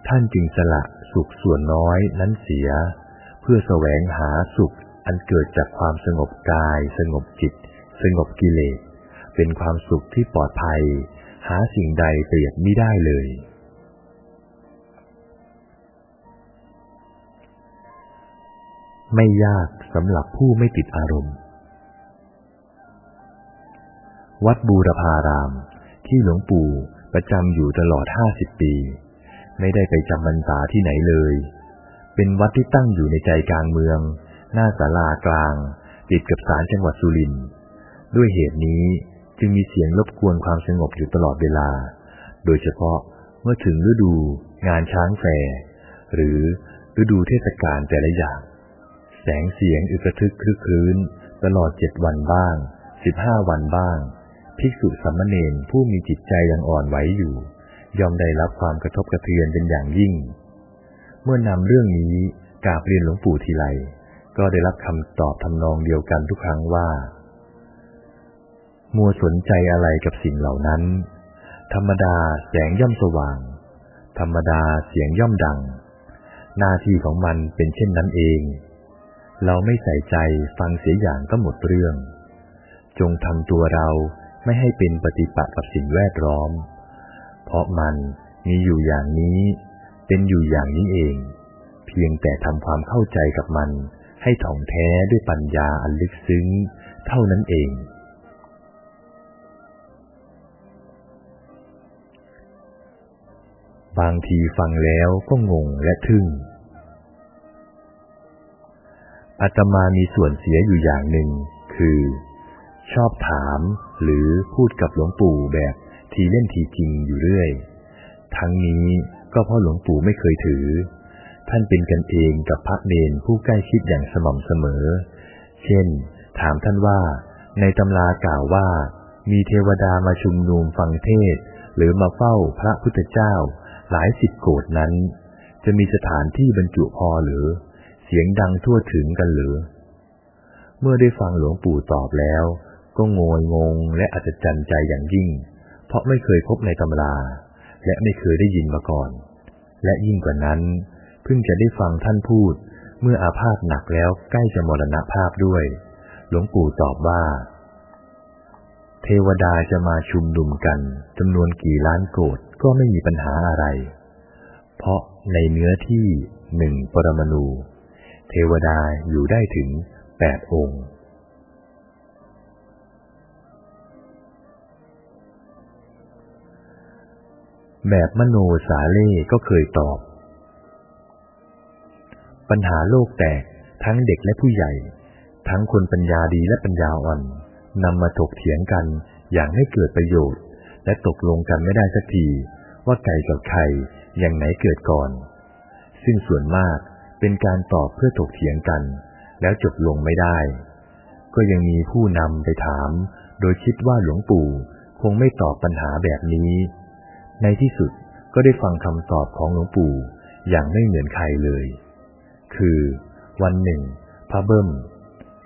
ท่านจึงสละสุขส่วนน้อยนั้นเสีย เพื่อแสวงหาสุขอันเกิดจากความสงบกาย สงบจิต สงบกิเลส เป็นความสุขที่ปลอดภัยาสิ่งใดเปรียบไม่ได้เลย ไม่ยากสำหรับผู้ไม่ติดอารมณ์ วัดบูรพารามที่หลวงปู่ประจำอยู่ตลอดห้าสิบปี ไม่ได้ไปจำพรรษาที่ไหนเลย เป็นวัดที่ตั้งอยู่ในใจกลางเมือง หน้าศาลากลาง ติดกับศาลจังหวัดสุรินทร์ด้วยเหตุนี้ จึงมีเสียงรบกวนความสงบอยู่ตลอดเวลา โดยเฉพาะเมื่อถึงฤดูงานช้างแฟร์หรือฤดูเทศกาลแต่ละอย่าง แสงเสียงอึกระทึกครึกครื้น ตลอดเจ็ดวันบ้างสิบห้าวันบ้าง ภิกษุสัมมเนนผู้มีจิตใจยังอ่อนไหวอยู่ยอมได้รับความกระทบกระเทือนเป็นอย่างยิ่ง เมื่อนำเรื่องนี้กราบเรียนหลวงปู่ทีไรก็ได้รับคำตอบทำนองเดียวกันทุกครั้งว่า มัวสนใจอะไรกับสิ่งเหล่านั้น ธรรมดาแสงย่อมสว่าง ธรรมดาเสียงย่อมดัง หน้าที่ของมันเป็นเช่นนั้นเอง เราไม่ใส่ใจฟังเสียอย่างก็หมดเรื่อง จงทำตัวเราไม่ให้เป็นปฏิปักษ์กับสิ่งแวดล้อม เพราะมันมีอยู่อย่างนี้ เป็นอยู่อย่างนี้เอง เพียงแต่ทำความเข้าใจกับมัน ให้ถ่องแท้ด้วยปัญญาอันลึกซึ้ง เท่านั้นเอง บางทีฟังแล้วก็งงและทึ่ง อาตมามีส่วนเสียอยู่อย่างหนึ่ง คือ ชอบถามหรือพูดกับหลวงปู่แบบทีเล่นทีจริงอยู่เรื่อย ทั้งนี้ก็เพราะหลวงปู่ไม่เคยถือ ท่านเป็นกันเองกับพระเนนผู้ใกล้ชิดอย่างสม่ำเสมอ เช่น ถามท่านว่า ในตำรากล่าวว่า มีเทวดามาชุมนุมฟังเทศ หรือมาเฝ้าพระพุทธเจ้า หลายสิบโกดนั้น จะมีสถานที่บรรจุพอหรือ เสียงดังทั่วถึงกันหรือ เมื่อได้ฟังหลวงปู่ตอบแล้ว ก็งงงงและอัศจรรย์ใจอย่างยิ่ง เพราะไม่เคยพบในตำรา และไม่เคยได้ยินมาก่อน และยิ่งกว่านั้น เพิ่งจะได้ฟังท่านพูด เมื่ออาพาธหนักแล้วใกล้จะมรณภาพด้วย หลวงปู่ตอบว่าเทวดาจะมาชุมนุมกันจำนวนกี่ล้านโกด ก็ไม่มีปัญหาอะไร เพราะในเนื้อที่หนึ่งปรมาณูเทวดาอยู่ได้ถึงแปดองค์ แบบมโนสาเล่ก็เคยตอบ ปัญหาโลกแตกทั้งเด็กและผู้ใหญ่ ทั้งคนปัญญาดีและปัญญาอ่อนนำมาถกเถียงกันอย่างไม่เกิดประโยชน์ และตกลงกันไม่ได้สักที ว่าไก่กับไข่อย่างไหนเกิดก่อน ซึ่งส่วนมากเป็นการตอบเพื่อถกเถียงกัน แล้วจบลงไม่ได้ ก็ยังมีผู้นำไปถาม โดยคิดว่าหลวงปู่คงไม่ตอบปัญหาแบบนี้ ในที่สุดก็ได้ฟังคำตอบของหลวงปู่อย่างไม่เหมือนใครเลย คือ วันหนึ่ง พระเบิ้ม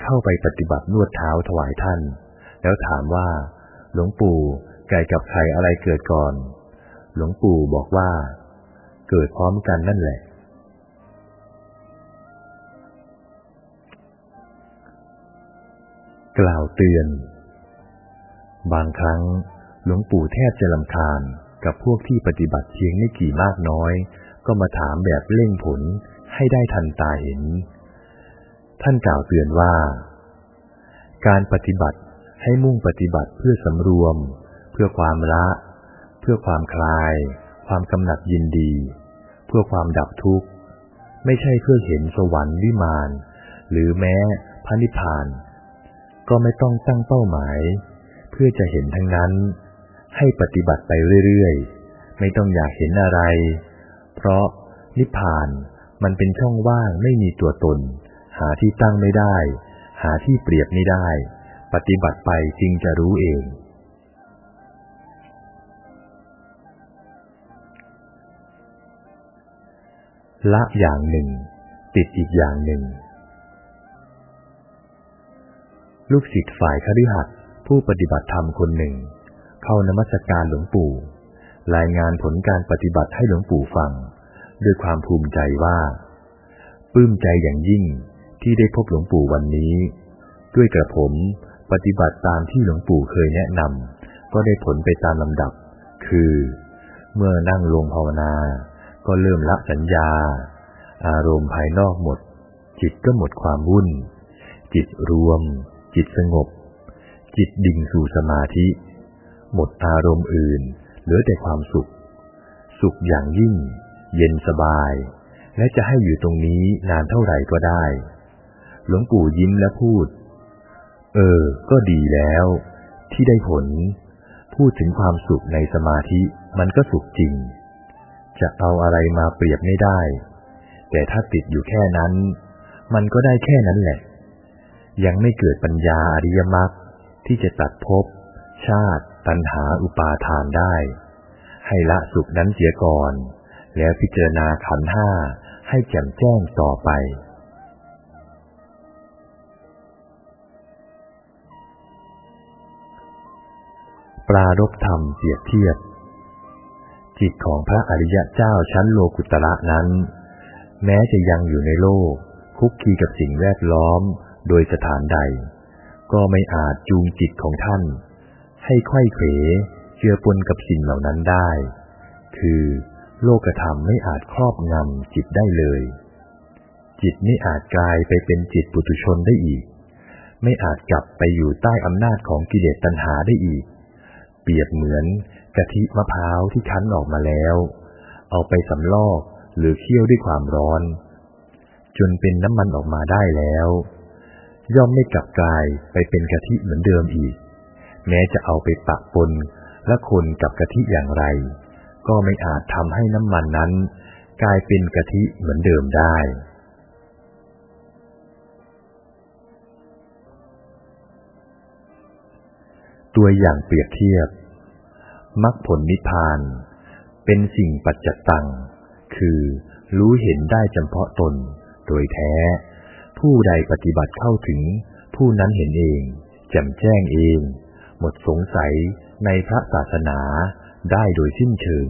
เข้าไปปฏิบัตินวดเท้าถวายท่าน แล้วถามว่า หลวงปู่ ไก่กับไข่อะไรเกิดก่อน หลวงปู่บอกว่า เกิดพร้อมกันนั่นแหละ กล่าวเตือน บางครั้งหลวงปู่แทบจะลำคาญกับพวกที่ปฏิบัติเพียงไม่กี่มากน้อย ก็มาถามแบบเร่งผลให้ได้ทันตาเห็น ท่านกล่าวเตือนว่า การปฏิบัติให้มุ่งปฏิบัติเพื่อสำรวม เพื่อความละ เพื่อความคลาย ความกำหนัดยินดี เพื่อความดับทุกข์ ไม่ใช่เพื่อเห็นสวรรค์วิมาน หรือแม้พระนิพพาน ก็ไม่ต้องตั้งเป้าหมาย เพื่อจะเห็นทั้งนั้น ให้ปฏิบัติไปเรื่อยๆ ไม่ต้องอยากเห็นอะไร เพราะนิพพานมันเป็นช่องว่างไม่มีตัวตน หาที่ตั้งไม่ได้ หาที่เปรียบไม่ได้ ปฏิบัติไปจึงจะรู้เอง ละอย่างหนึ่ง ติดอีกอย่างหนึ่ง ลูกศิษย์ฝ่ายคฤหัสถ์ผู้ปฏิบัติธรรมคนหนึ่ง เข้านมัสการหลวงปู่ รายงานผลการปฏิบัติให้หลวงปู่ฟัง ด้วยความภูมิใจว่าปลื้มใจอย่างยิ่งที่ได้พบหลวงปู่วันนี้ ด้วยกระผมปฏิบัติตามที่หลวงปู่เคยแนะนำก็ได้ผลไปตามลำดับ คือ เมื่อนั่งลงภาวนา ก็เริ่มละสัญญา อารมณ์ภายนอกหมด จิตก็หมดความวุ่น จิตรวม จิตสงบ จิตดิ่งสู่สมาธิ หมดอารมณ์อื่น เหลือแต่ความสุข สุขอย่างยิ่ง เย็นสบาย และจะให้อยู่ตรงนี้นานเท่าไหร่ก็ได้ หลวงปู่ยิ้มและพูด เออ ก็ดีแล้ว ที่ได้ผล พูดถึงความสุขในสมาธิมันก็สุขจริง จะเอาอะไรมาเปรียบไม่ได้ แต่ถ้าติดอยู่แค่นั้น มันก็ได้แค่นั้นแหละ ยังไม่เกิดปัญญาอริยมรรคที่จะตัดภพชาติ ตัณหาอุปาทานได้ ให้ละสุขนั้นเสียก่อน แล้วพิจารณาขันธ์ห้าให้แจ่มแจ้งต่อไป ปรารบธรรมเปรียบเทียบ จิตของพระอริยะเจ้าชั้นโลกุตระนั้น แม้จะยังอยู่ในโลก คุกคีกับสิ่งแวดล้อมโดยสถานใด ก็ไม่อาจจูงจิตของท่าน ให้ไข้เขวเจือปนกับสิ่งเหล่านั้นได้ คือโลกธรรมไม่อาจครอบงำจิตได้เลย จิตไม่อาจกลายไปเป็นจิตปุถุชนได้อีก ไม่อาจกลับไปอยู่ใต้อำนาจของกิเลสตัณหาได้อีก เปรียบเหมือน กะทิมะพร้าวที่คั้นออกมาแล้ว เอาไปสำลอกหรือเคี่ยวด้วยความร้อน จนเป็นน้ำมันออกมาได้แล้ว ย่อมไม่กลับกลายไปเป็นกะทิเหมือนเดิมอีก แม้จะเอาไปปะปนและคนกับกะทิอย่างไร ก็ไม่อาจทำให้น้ำมันนั้น กลายเป็นกะทิเหมือนเดิมได้ ตัวอย่างเปรียบเทียบ มรรคผลนิพพาน เป็นสิ่งปัจจตัง คือรู้เห็นได้เฉพาะตน โดยแท้ ผู้ใดปฏิบัติเข้าถึง ผู้นั้นเห็นเองแจ่มแจ้งเอง หมดสงสัยในพระศาสนาได้โดยสิ้นเชิง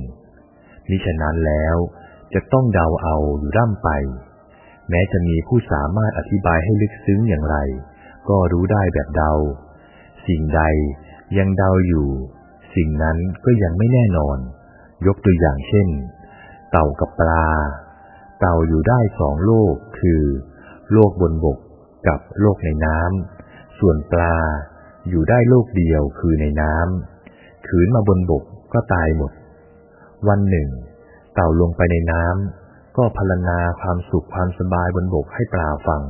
มิฉะนั้นแล้วจะต้องเดาเอาอยู่ร่ำไป แม้จะมีผู้สามารถอธิบายให้ลึกซึ้งอย่างไร ก็รู้ได้แบบเดา สิ่งใดยังเดาอยู่ สิ่งนั้นก็ยังไม่แน่นอน ยกตัวอย่างเช่น เต่ากับปลา เต่าอยู่ได้สองโลกคือ โลกบนบกกับโลกในน้ำส่วนปลาอยู่ได้โลกเดียวคือในน้ำขืนมาบนบกก็ตายหมด วันหนึ่ง เต่าลงไปในน้ำก็พรรณนาความสุขความสบายบนบกให้ปลาฟัง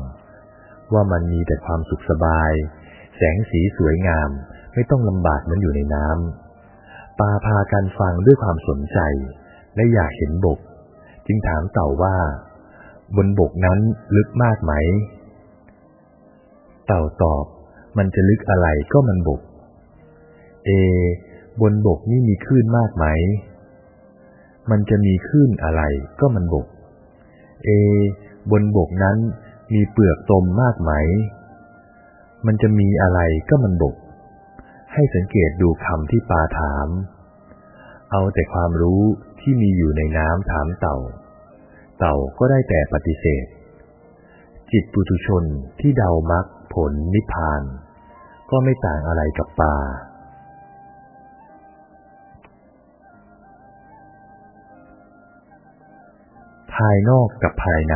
ว่ามันมีแต่ความสุขสบาย แสงสีสวยงามไม่ต้องลำบากเหมือนอยู่ในน้ำ ปาพากันฟังด้วยความสนใจ และอยากเห็นบก จึงถามเต่าว่า บนบกนั้นลึกมากไหม เต่าตอบมันจะลึกอะไรก็มันบก เอ บนบกนี่มีคลื่นมากไหม มันจะมีคลื่นอะไรก็มันบก เอ บนบกนั้นมีเปลือกตมมากไหม มันจะมีอะไรก็มันบก ให้สังเกตดูคำที่ปลาถาม เอาแต่ความรู้ที่มีอยู่ในน้ำถามเต่า เต่าก็ได้แต่ปฏิเสธ จิตปุถุชนที่เดามรรคผลนิพพาน ก็ไม่ต่างอะไรกับปลาภายนอกกับภายใน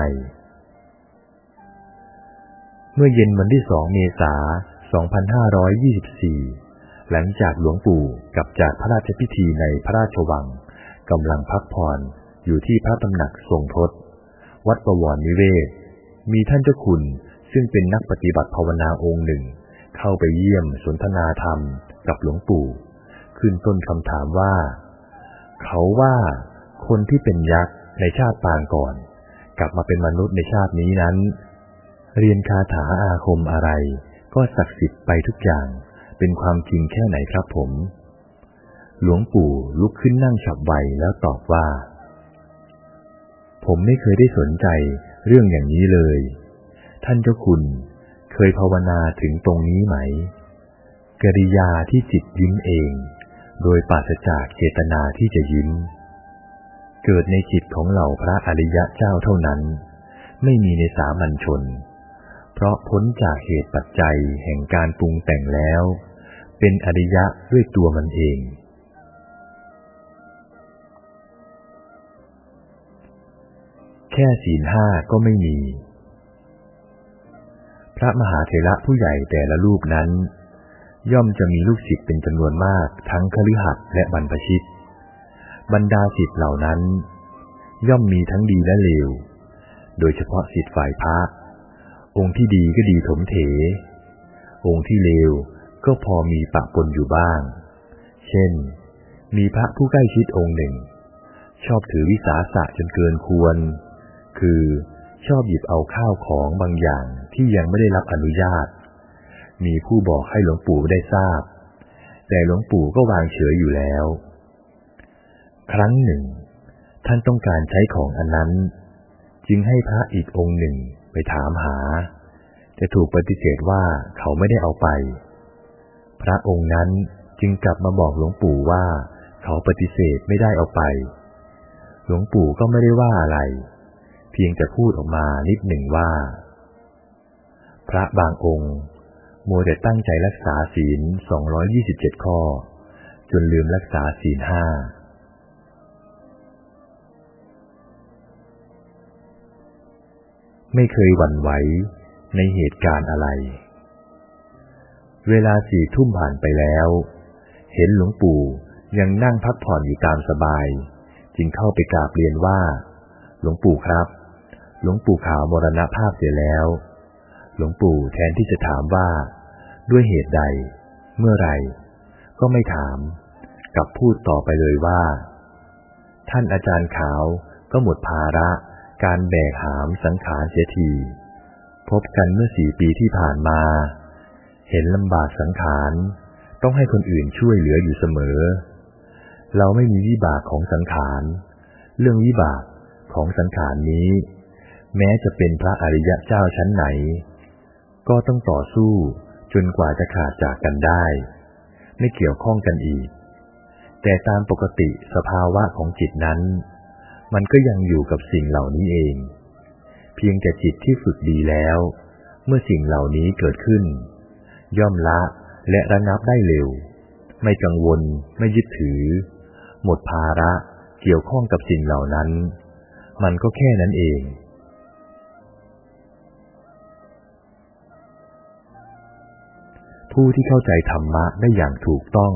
เมื่อเย็นวันที่สองเมษา2524 หลังจากหลวงปู่กลับจากพระราชพิธีในพระราชวังกำลังพักผ่อนอยู่ที่พระตำหนักทรงทศ วัดประวรนิเวศ มีท่านเจ้าคุณซึ่งเป็นนักปฏิบัติภาวนาองค์หนึ่ง เข้าไปเยี่ยมสนทนาธรรมกับหลวงปู่ ขึ้นต้นคำถามว่า เขาว่าคนที่เป็นยักษ์ในชาติปางก่อน กลับมาเป็นมนุษย์ในชาตินี้นั้น เรียนคาถาอาคมอะไร ก็ศักดิ์สิทธิ์ไปทุกอย่าง เป็นความจริงแค่ไหนครับผม หลวงปู่ลุกขึ้นนั่งฉับไวแล้วตอบว่า ผมไม่เคยได้สนใจเรื่องอย่างนี้เลย ท่านเจ้าคุณเคยภาวนาถึงตรงนี้ไหม กริยาที่จิตยิ้มเอง โดยปราศจากเจตนาที่จะยิ้ม เกิดในจิตของเหล่าพระอริยะเจ้าเท่านั้น ไม่มีในสามัญชน เพราะพ้นจากเหตุปัจจัยแห่งการปรุงแต่งแล้ว เป็นอริยะด้วยตัวมันเอง แค่ศีลห้าก็ไม่มี พระมหาเถระผู้ใหญ่แต่ละรูปนั้น ย่อมจะมีลูกศิษย์เป็นจำนวนมากทั้งคฤหัสถ์และบรรพชิต บรรดาศิษย์เหล่านั้น ย่อมมีทั้งดีและเลว โดยเฉพาะศิษย์ฝ่ายพระองค์ที่ดีก็ดีถมเถ องค์ที่เลว ก็พอมีปะปนอยู่บ้าง เช่น มีพระผู้ใกล้ชิดองค์หนึ่ง ชอบถือวิสาสะจนเกินควร คือชอบหยิบเอาข้าวของบางอย่างที่ยังไม่ได้รับอนุญาต มีผู้บอกให้หลวงปู่ได้ทราบ แต่หลวงปู่ก็วางเฉยอยู่แล้ว ครั้งหนึ่ง ท่านต้องการใช้ของอันนั้น จึงให้พระอีกองค์หนึ่งไปถามหาแต่ถูกปฏิเสธว่าเขาไม่ได้เอาไป พระองค์นั้นจึงกลับมาบอกหลวงปู่ว่า เขาปฏิเสธไม่ได้เอาไป หลวงปู่ก็ไม่ได้ว่าอะไร เพียงแต่พูดออกมานิดหนึ่งว่า พระบางองค์มัวแต่ตั้งใจรักษาศีล 227 ข้อ จนลืมรักษาศีลห้าไม่เคยหวั่นไหวในเหตุการณ์อะไร เวลาสี่ทุ่มผ่านไปแล้ว เห็นหลวงปู่ยังนั่งพักผ่อนอยู่ตามสบาย จึงเข้าไปกราบเรียนว่า หลวงปู่ครับ หลวงปู่ขาวมรณภาพเสียแล้ว หลวงปู่แทนที่จะถามว่า ด้วยเหตุใด เมื่อไรก็ไม่ถาม กลับพูดต่อไปเลยว่า ท่านอาจารย์ขาวก็หมดภาระการแบกหามสังขารเสียที พบกันเมื่อสี่ปีที่ผ่านมา เห็นลำบากสังขาร ต้องให้คนอื่นช่วยเหลืออยู่เสมอ เราไม่มีวิบากของสังขาร เรื่องวิบากของสังขารนี้ แม้จะเป็นพระอริยะเจ้าชั้นไหน ก็ต้องต่อสู้จนกว่าจะขาดจากกันได้ ไม่เกี่ยวข้องกันอีก แต่ตามปกติสภาวะของจิตนั้น มันก็ยังอยู่กับสิ่งเหล่านี้เอง เพียงแต่จิตที่ฝึกดีแล้ว เมื่อสิ่งเหล่านี้เกิดขึ้น ย่อมละและระงับได้เร็ว ไม่กังวล ไม่ยึดถือ หมดภาระเกี่ยวข้องกับสิ่งเหล่านั้น มันก็แค่นั้นเอง ผู้ที่เข้าใจธรรมะได้อย่างถูกต้อง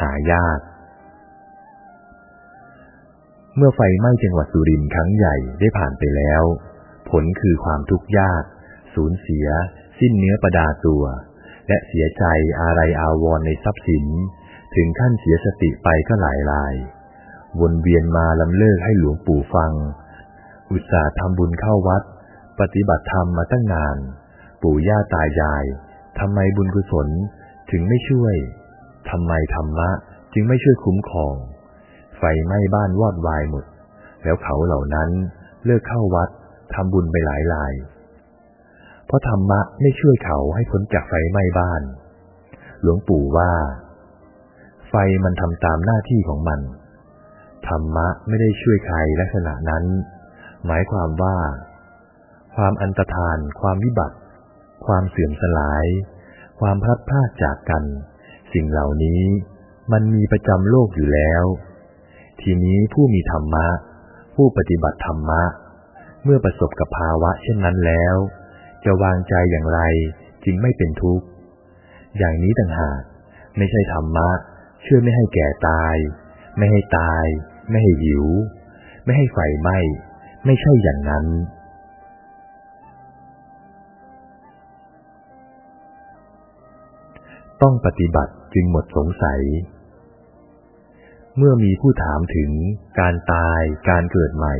หายาก เมื่อไฟไหม้จังหวัดสุรินทร์ครั้งใหญ่ได้ผ่านไปแล้ว ผลคือความทุกข์ยาก สูญเสีย สิ้นเนื้อประดาตัว และเสียใจอะไรอาวรในทรัพย์สิน ถึงขั้นเสียสติไปก็หลายราย วนเวียนมาลำเลิกให้หลวงปู่ฟัง อุตส่าห์ทำบุญเข้าวัด ปฏิบัติธรรมมาตั้งนาน ปู่ย่าตายายทำไมบุญกุศลถึงไม่ช่วยทำไมธรรมะจึงไม่ช่วยคุ้มครอง ไฟไหม้บ้านวอดวายหมด แล้วเขาเหล่านั้นเลิกเข้าวัดทำบุญไปหลายราย เพราะธรรมะไม่ช่วยเขาให้พ้นจากไฟไหม้บ้าน หลวงปู่ว่า ไฟมันทำตามหน้าที่ของมัน ธรรมะไม่ได้ช่วยใครลักษณะนั้น หมายความว่า ความอันตรธาน ความวิบัติ ความเสื่อมสลาย ความพลัดพรากจากกัน สิ่งเหล่านี้มันมีประจำโลกอยู่แล้ว ทีนี้ผู้มีธรรมะ ผู้ปฏิบัติธรรมะ เมื่อประสบกับภาวะเช่นนั้นแล้ว จะวางใจอย่างไรจึงไม่เป็นทุกข์ อย่างนี้ต่างหากไม่ใช่ธรรมะ ช่วยไม่ให้แก่ตาย ไม่ให้ตาย ไม่ให้หิว ไม่ให้ไฟไหม้ไม่ใช่อย่างนั้น ต้องปฏิบัติจึงหมดสงสัย เมื่อมีผู้ถามถึงการตาย การเกิดใหม่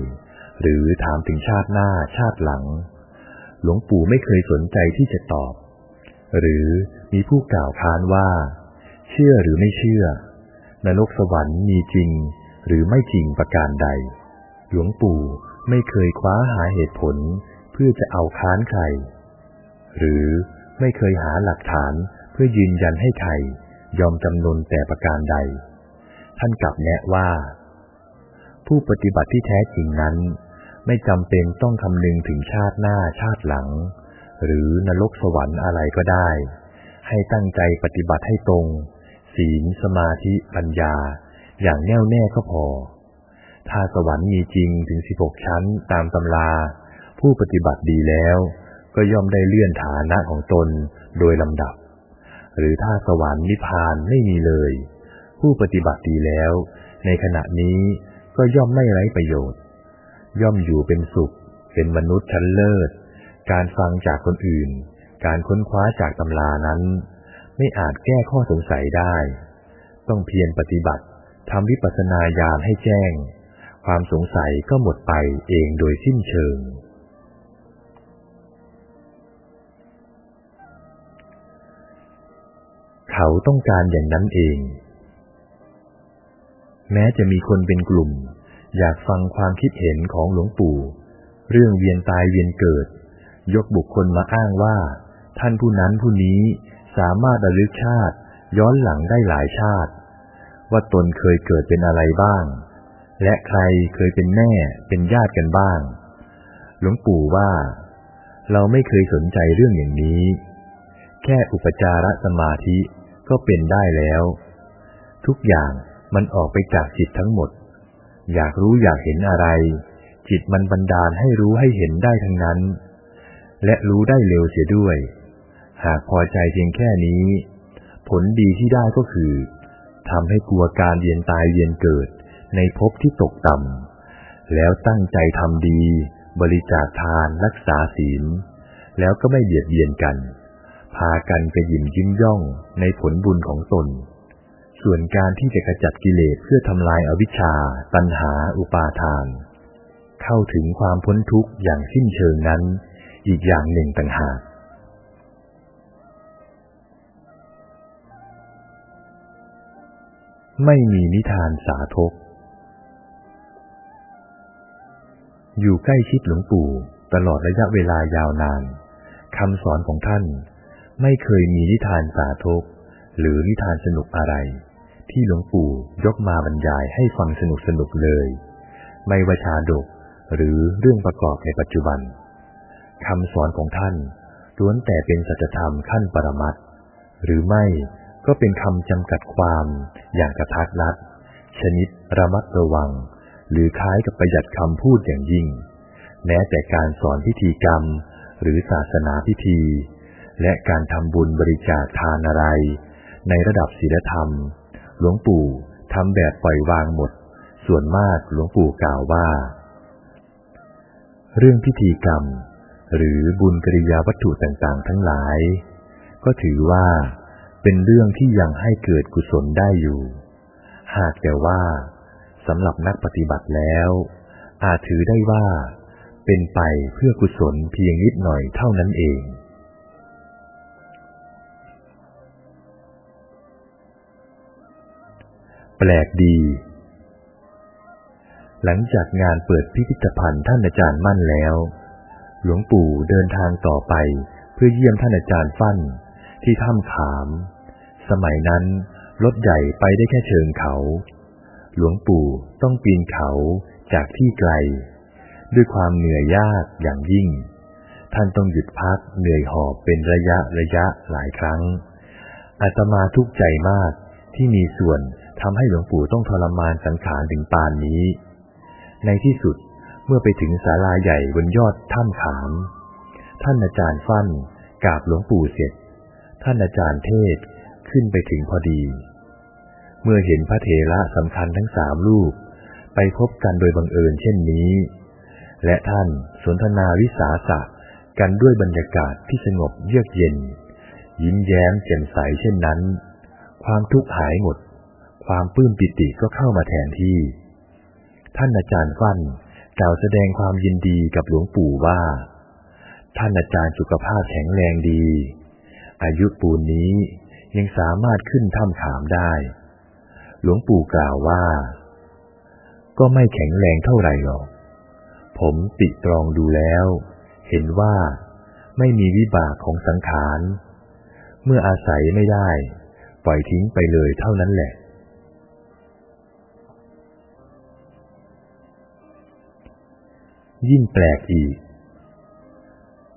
หรือถามถึงชาติหน้าชาติหลัง หลวงปู่ไม่เคยสนใจที่จะตอบ หรือมีผู้กล่าวค้านว่า เชื่อหรือไม่เชื่อนรกสวรรค์มีจริง หรือไม่จริงประการใด หลวงปู่ไม่เคยคว้าหาเหตุผลเพื่อจะเอาค้านใคร หรือไม่เคยหาหลักฐานเพื่อยืนยันให้ใครยอมจำนนแต่ประการใด ท่านกลับแนะว่า ผู้ปฏิบัติที่แท้จริงนั้น ไม่จำเป็นต้องคำนึงถึงชาติหน้าชาติหลัง หรือนรกสวรรค์อะไรก็ได้ ให้ตั้งใจปฏิบัติให้ตรง ศีลสมาธิปัญญา อย่างแน่วแน่ก็พอ ถ้าสวรรค์มีจริงถึงสิบหกชั้นตามตำรา ผู้ปฏิบัติดีแล้ว ก็ย่อมได้เลื่อนฐานะของตนโดยลำดับ หรือถ้าสวรรค์นิพพานไม่มีเลย ผู้ปฏิบัติดีแล้ว ในขณะนี้ก็ย่อมไม่ไร้ประโยชน์ ย่อมอยู่เป็นสุข เป็นมนุษย์ชั้นเลิศ การฟังจากคนอื่น การค้นคว้าจากตำรานั้น ไม่อาจแก้ข้อสงสัยได้ ต้องเพียรปฏิบัติทำวิปัสสนาญาณให้แจ้ง ความสงสัยก็หมดไปเองโดยสิ้นเชิง เขาต้องการอย่างนั้นเอง แม้จะมีคนเป็นกลุ่ม อยากฟังความคิดเห็นของหลวงปู่ เรื่องเวียนตายเวียนเกิด ยกบุคคลมาอ้างว่า ท่านผู้นั้นผู้นี้สามารถระลึกชาติ ย้อนหลังได้หลายชาติ ว่าตนเคยเกิดเป็นอะไรบ้าง และใครเคยเป็นแม่เป็นญาติกันบ้าง หลวงปู่ว่า เราไม่เคยสนใจเรื่องอย่างนี้ แค่อุปจารสมาธิก็เป็นได้แล้ว ทุกอย่างมันออกไปจากจิตทั้งหมด อยากรู้อยากเห็นอะไร จิตมันบันดาลให้รู้ให้เห็นได้ทั้งนั้น และรู้ได้เร็วเสียด้วย หากพอใจเพียงแค่นี้ ผลดีที่ได้ก็คือทำให้กลัวการเวียนตายเวียนเกิดในภพที่ตกต่ำแล้วตั้งใจทำดี บริจาคทานรักษาศีล แล้วก็ไม่เบียดเบียนกัน พากันกระยิมยิ้มย่องในผลบุญของตน ส่วนการที่จะกระจัดกิเลสเพื่อทำลายอวิชชา ตัณหา อุปาทาน เข้าถึงความพ้นทุกข์อย่างสิ้นเชิงนั้น อีกอย่างหนึ่งต่างหากไม่มีนิทานสาธกอยู่ใกล้ชิดหลวงปู่ตลอดระยะเวลายาวนานคำสอนของท่านไม่เคยมีนิทานสาธกหรือนิทานสนุกอะไร ที่หลวงปู่ยกมาบรรยายให้ฟังสนุกสนุกเลย ไม่ว่าชาดกหรือเรื่องประกอบในปัจจุบันคำสอนของท่านล้วนแต่เป็นสัจธรรมขั้นปรมัตหรือไม่ก็เป็นคำจำกัดความอย่างกระทัดรัด ชนิดระมัดระวัง หรือคล้ายกับประหยัดคำพูดอย่างยิ่ง แม้แต่การสอนพิธีกรรม หรือศาสนาพิธี และการทำบุญบริจาคทานอะไร ในระดับศีลธรรม หลวงปู่ทำแบบปล่อยวางหมด ส่วนมากหลวงปู่กล่าวว่า เรื่องพิธีกรรม หรือบุญกริยาวัตถุต่างๆ ทั้งหลาย ก็ถือว่าเป็นเรื่องที่ยังให้เกิดกุศลได้อยู่ หากแต่ว่าสำหรับนักปฏิบัติแล้ว อาจถือได้ว่า เป็นไปเพื่อกุศลเพียงนิดหน่อยเท่านั้นเอง แปลกดี หลังจากงานเปิดพิพิธภัณฑ์ท่านอาจารย์มั่นแล้ว หลวงปู่เดินทางต่อไปเพื่อเยี่ยมท่านอาจารย์ฟั่นที่ถ้ำขาม สมัยนั้นรถใหญ่ไปได้แค่เชิงเขา หลวงปู่ต้องปีนเขาจากที่ไกล ด้วยความเหนื่อยยากอย่างยิ่ง ท่านต้องหยุดพักเหนื่อยหอบเป็นระยะระยะหลายครั้งอาตมาทุกข์ใจมากที่มีส่วน ทำให้หลวงปู่ต้องทรมานสังขารถึงปานนี้ ในที่สุดเมื่อไปถึงศาลาใหญ่บนยอดถ้ำขาม ท่านอาจารย์ฟั่นกราบหลวงปู่เสร็จ ท่านอาจารย์เทศขึ้นไปถึงพอดี เมื่อเห็นพระเถระสำคัญทั้งสามลูกไปพบกันโดยบังเอิญเช่นนี้ และท่านสนทนาวิสาสะกันด้วยบรรยากาศที่สงบเยือกเย็น ยิ้มแย้มแจ่มใสเช่นนั้น ความทุกข์หายหมด ความปลื้มปิติก็เข้ามาแทนที่ ท่านอาจารย์ฟั่นกล่าวแสดงความยินดีกับหลวงปู่ว่า ท่านอาจารย์สุขภาพแข็งแรงดี อายุปูนนี้ยังสามารถขึ้นถ้ำขามได้ หลวงปู่กล่าวว่า ก็ไม่แข็งแรงเท่าไหร่หรอก ผมติตรองดูแล้ว เห็นว่าไม่มีวิบากของสังขาร เมื่ออาศัยไม่ได้ ปล่อยทิ้งไปเลยเท่านั้นแหละ ยิ่งแปลกอีก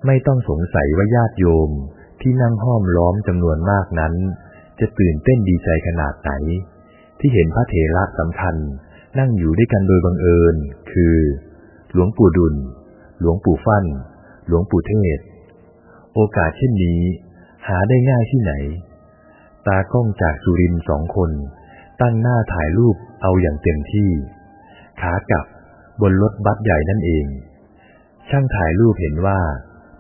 ไม่ต้องสงสัยว่าญาติโยมที่นั่งห้อมล้อมจำนวนมากนั้น จะตื่นเต้นดีใจขนาดไหน ที่เห็นพระเถระสำคัญนั่งอยู่ด้วยกันโดยบังเอิญ คือ หลวงปู่ดุล หลวงปู่ฟั่น หลวงปู่เทศ โอกาสเช่นนี้ หาได้ง่ายที่ไหน ตากล้องจากสุรินสองคน ตั้งหน้าถ่ายรูปเอาอย่างเต็มที่ ขากลับ บนรถบัสใหญ่นั่นเอง ช่างถ่ายรูปเห็นว่า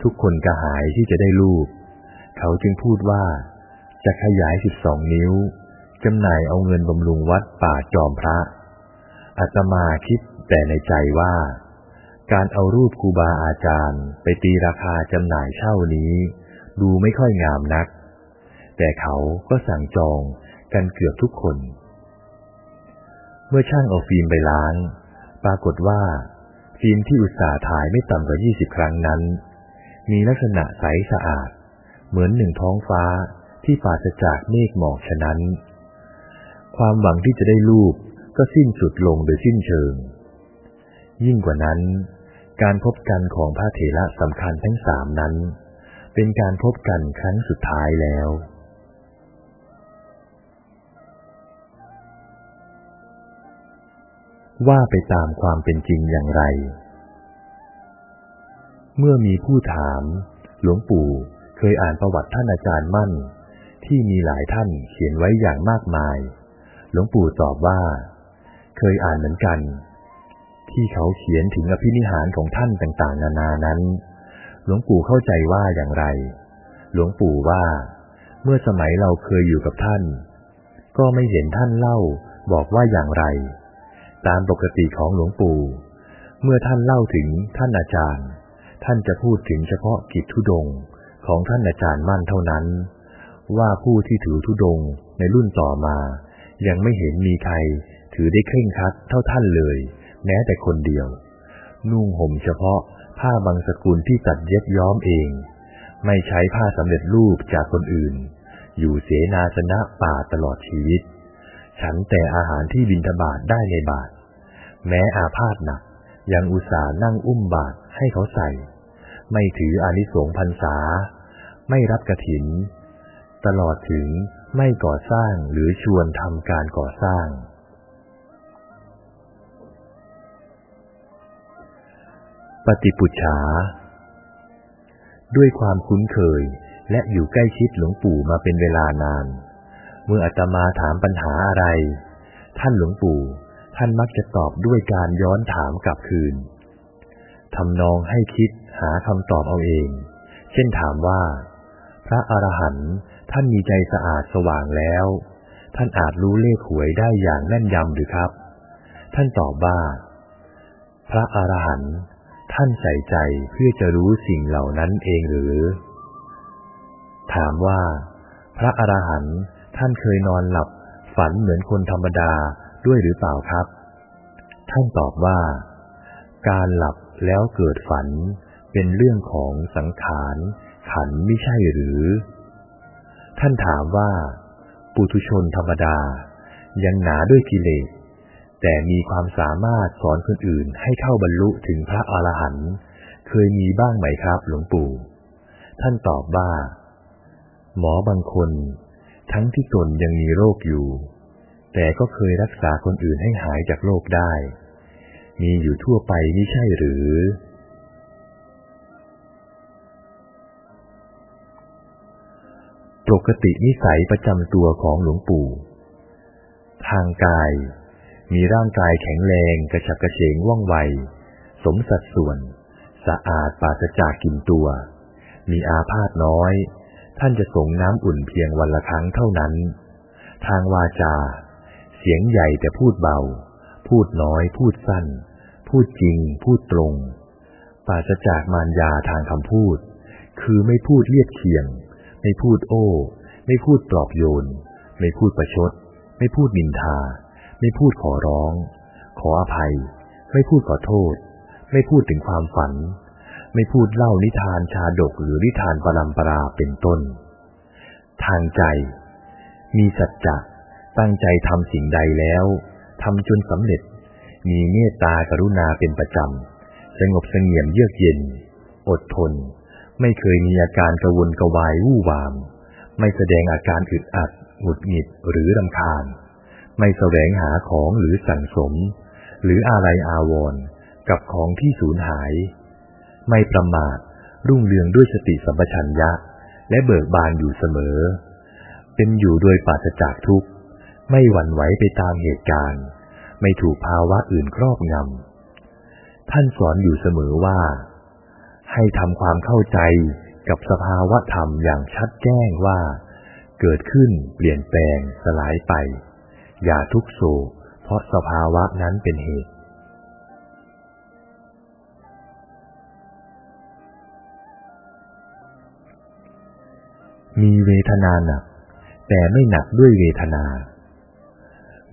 ทุกคนกระหายที่จะได้รูป เขาจึงพูดว่า จะขยายสิบสองนิ้วจำหน่ายเอาเงินบำรุงวัดป่าจอมพระอาตมาคิดแต่ในใจว่า การเอารูปครูบาอาจารย์ ไปตีราคาจำหน่ายเช่านี้ ดูไม่ค่อยงามนัก แต่เขาก็สั่งจองกันเกือบทุกคน เมื่อช่างเอาฟิล์มไปล้าง ปรากฏว่า ฟิล์มที่อุตสาห์ถ่ายไม่ต่ำกว่ายี่สิบครั้งนั้น มีลักษณะใสสะอาด เหมือนหนึ่งท้องฟ้าที่ปราศจากเมฆหมอกฉะนั้น ความหวังที่จะได้รูปก็สิ้นสุดลงโดยสิ้นเชิง ยิ่งกว่านั้น การพบกันของพระเถระสำคัญทั้งสามนั้น เป็นการพบกันครั้งสุดท้ายแล้ว ว่าไปตามความเป็นจริงอย่างไร เมื่อมีผู้ถาม หลวงปู่เคยอ่านประวัติท่านอาจารย์มั่น ที่มีหลายท่านเขียนไว้อย่างมากมาย หลวงปู่ตอบว่า เคยอ่านเหมือนกัน ที่เขาเขียนถึงอภินิหารของท่านต่างๆ นานานั้น หลวงปู่เข้าใจว่าอย่างไร หลวงปู่ว่า เมื่อสมัยเราเคยอยู่กับท่าน ก็ไม่เห็นท่านเล่าบอกว่าอย่างไร ตามปกติของหลวงปู่ เมื่อท่านเล่าถึงท่านอาจารย์ ท่านจะพูดถึงเฉพาะกิจทุดงของท่านอาจารย์มั่นเท่านั้น ว่าผู้ที่ถือทุดงในรุ่นต่อมา ยังไม่เห็นมีใครถือได้เคร่งครัดเท่าท่านเลย แม้แต่คนเดียว นุ่งห่มเฉพาะผ้าบางสกุลที่ตัดเย็บย้อมเอง ไม่ใช้ผ้าสำเร็จรูปจากคนอื่น อยู่เสนาสนะป่าตลอดชีวิต ฉันแต่อาหารที่บินทบาทได้ในบาท แม้อาพาธหนัก ยังอุตส่าห์นั่งอุ้มบาทให้เขาใส่ ไม่ถืออานิสงส์พรรษา ไม่รับกระถิน ตลอดถึงไม่ก่อสร้างหรือชวนทำการก่อสร้าง ปฏิปุจฉา ด้วยความคุ้นเคยและอยู่ใกล้ชิดหลวงปู่มาเป็นเวลานาน เมื่ออาตมาถามปัญหาอะไร ท่านหลวงปู่ ท่านมักจะตอบด้วยการย้อนถามกลับคืนทำนองให้คิดหาคำตอบเอาเอง เช่นถามว่า พระอรหันต์ท่านมีใจสะอาดสว่างแล้ว ท่านอาจรู้เลขหวยได้อย่างแน่นยำหรือครับ ท่านตอบว่า พระอรหันต์ท่านใส่ใจเพื่อจะรู้สิ่งเหล่านั้นเองหรือ ถามว่า พระอรหันต์ท่านเคยนอนหลับฝันเหมือนคนธรรมดา ด้วยหรือเปล่าครับ ท่านตอบว่า การหลับแล้วเกิดฝัน เป็นเรื่องของสังขารขันไม่ใช่หรือ ท่านถามว่า ปุถุชนธรรมดา ยังหนาด้วยกิเลส แต่มีความสามารถสอนคนอื่นให้เข้าบรรลุถึงพระอรหันต์เคยมีบ้างไหมครับ หลวงปู่ ท่านตอบว่า หมอบางคน ทั้งที่ตนยังมีโรคอยู่ แต่ก็เคยรักษาคนอื่นให้หายจากโรคได้ มีอยู่ทั่วไปไม่ใช่หรือ ปกตินิสัยประจำตัวของหลวงปู่ ทางกาย มีร่างกายแข็งแรงกระฉับกระเฉงว่องไว สมสัดส่วน สะอาดปราศจากกลิ่นตัว มีอาพาธน้อย ท่านจะส่งน้ำอุ่นเพียงวันละครั้งเท่านั้นทางวาจา เสียงใหญ่แต่พูดเบา พูดน้อย พูดสั้น พูดจริง พูดตรง ปราศจากมารยาทางคำพูด คือไม่พูดเลียบเคียง ไม่พูดโอ้ ไม่พูดปลอบโยน ไม่พูดประชด ไม่พูดนินทา ไม่พูดขอร้อง ขออภัย ไม่พูดขอโทษ ไม่พูดถึงความฝัน ไม่พูดเล่านิทานชาดกหรือนิทานปรำปราเป็นต้น ทางใจ มีสัจจะ ตั้งใจทำสิ่งใดแล้วทำจนสำเร็จ มีเมตตากรุณาเป็นประจำ สงบเสงี่ยมเยือกเย็น อดทน ไม่เคยมีอาการกระวนกระวายวู่วาม ไม่แสดงอาการอึดอัด หงุดหงิดหรือรำคาญ ไม่แสวงหาของหรือสั่งสม หรืออะไรอาวรณ์กับของที่สูญหาย ไม่ประมาท รุ่งเรืองด้วยสติสัมปชัญญะ และเบิกบานอยู่เสมอ เป็นอยู่โดยปราศจากทุกข์ ไม่หวั่นไหวไปตามเหตุการณ์ ไม่ถูกภาวะอื่นครอบงำ ท่านสอนอยู่เสมอว่า ให้ทำความเข้าใจกับสภาวะธรรมอย่างชัดแจ้งว่า เกิดขึ้นเปลี่ยนแปลงสลายไป อย่าทุกโศกเพราะสภาวะนั้นเป็นเหตุมีเวทนาหนัก แต่ไม่หนักด้วยเวทนา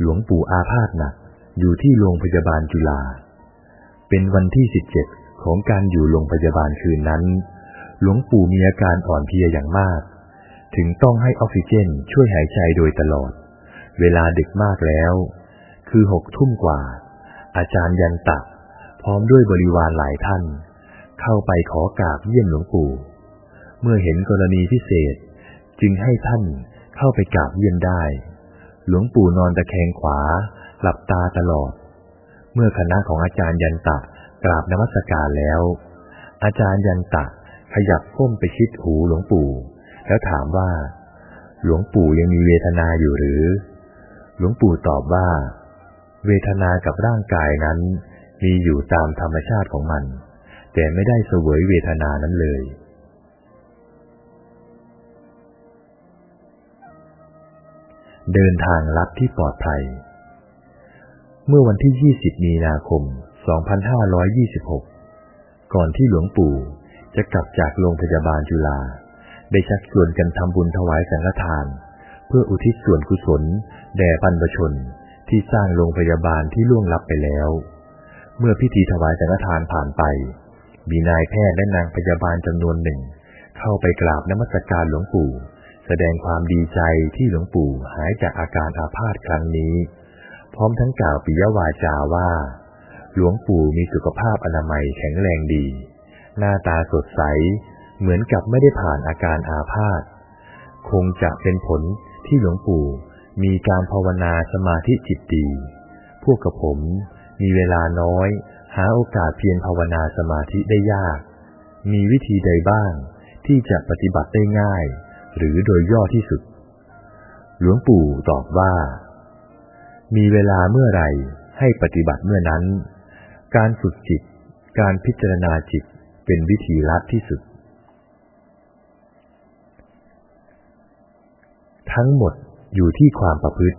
หลวงปู่อาพาธหนักอยู่ที่โรงพยาบาลจุฬา เป็นวันที่สิบเจ็ดของการอยู่โรงพยาบาลคืนนั้น หลวงปู่มีอาการอ่อนเพลียอย่างมาก ถึงต้องให้ออกซิเจนช่วยหายใจโดยตลอด เวลาดึกมากแล้ว คือหกทุ่มกว่า อาจารย์ยันตัก พร้อมด้วยบริวารหลายท่าน เข้าไปขอกราบเยี่ยมหลวงปู่ เมื่อเห็นกรณีพิเศษจึงให้ท่านเข้าไปกราบเยี่ยมได้ หลวงปู่นอนตะแคงขวา หลับตาตลอด เมื่อคณะของอาจารย์ยันตะกราบนมัสการแล้ว อาจารย์ยันตะขยับก้มไปชิดหูหลวงปู่ แล้วถามว่า หลวงปู่ยังมีเวทนาอยู่หรือ หลวงปู่ตอบว่า เวทนากับร่างกายนั้น มีอยู่ตามธรรมชาติของมัน แต่ไม่ได้เสวยเวทนานั้นเลย เดินทางลัดที่ปลอดภัย เมื่อวันที่ 20 มีนาคม 2526 ก่อนที่หลวงปู่จะกลับจากโรงพยาบาลจุฬาได้ชักชวนกันทำบุญถวายสังฆทาน เพื่ออุทิศส่วนกุศล แด่บรรพชนที่สร้างโรงพยาบาลที่ล่วงลับไปแล้ว เมื่อพิธีถวายสังฆทานผ่านไป มีนายแพทย์และนางพยาบาลจำนวนหนึ่ง เข้าไปกราบนมัสการหลวงปู่ แสดงความดีใจที่หลวงปู่หายจากอาการอาพาธครั้งนี้ พร้อมทั้งกล่าวปิยวาจาว่า หลวงปู่มีสุขภาพอนามัยแข็งแรงดี หน้าตาสดใส เหมือนกับไม่ได้ผ่านอาการอาพาธคงจะเป็นผลที่หลวงปู่มีการภาวนาสมาธิจิตดี พวกกับผมมีเวลาน้อย หาโอกาสเพียรภาวนาสมาธิได้ยาก มีวิธีใดบ้างที่จะปฏิบัติได้ง่าย หรือโดยย่อที่สุด หลวงปู่ตอบว่า มีเวลาเมื่อไรให้ปฏิบัติเมื่อนั้น การฝึกจิต การพิจารณาจิตเป็นวิธีลัดที่สุด ทั้งหมดอยู่ที่ความประพฤติ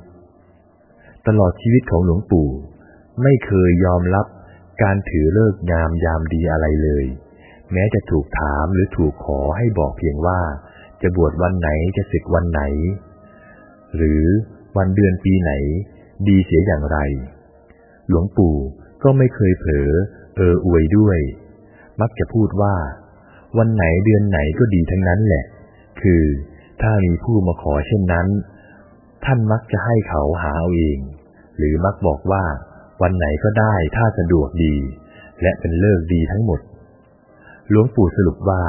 ตลอดชีวิตของหลวงปู่ ไม่เคยยอมรับการถือเลิกงามยามดีอะไรเลย แม้จะถูกถามหรือถูกขอให้บอกเพียงว่า จะบวชวันไหนจะศึกวันไหน หรือวันเดือนปีไหน ดีเสียอย่างไร หลวงปู่ก็ไม่เคยเผลอเอออวยด้วย มักจะพูดว่า วันไหนเดือนไหนก็ดีทั้งนั้นแหละ คือถ้ามีผู้มาขอเช่นนั้น ท่านมักจะให้เขาหาเอาเอง หรือมักบอกว่า วันไหนก็ได้ถ้าสะดวกดี และเป็นเลิกดีทั้งหมดหลวงปู่สรุปว่า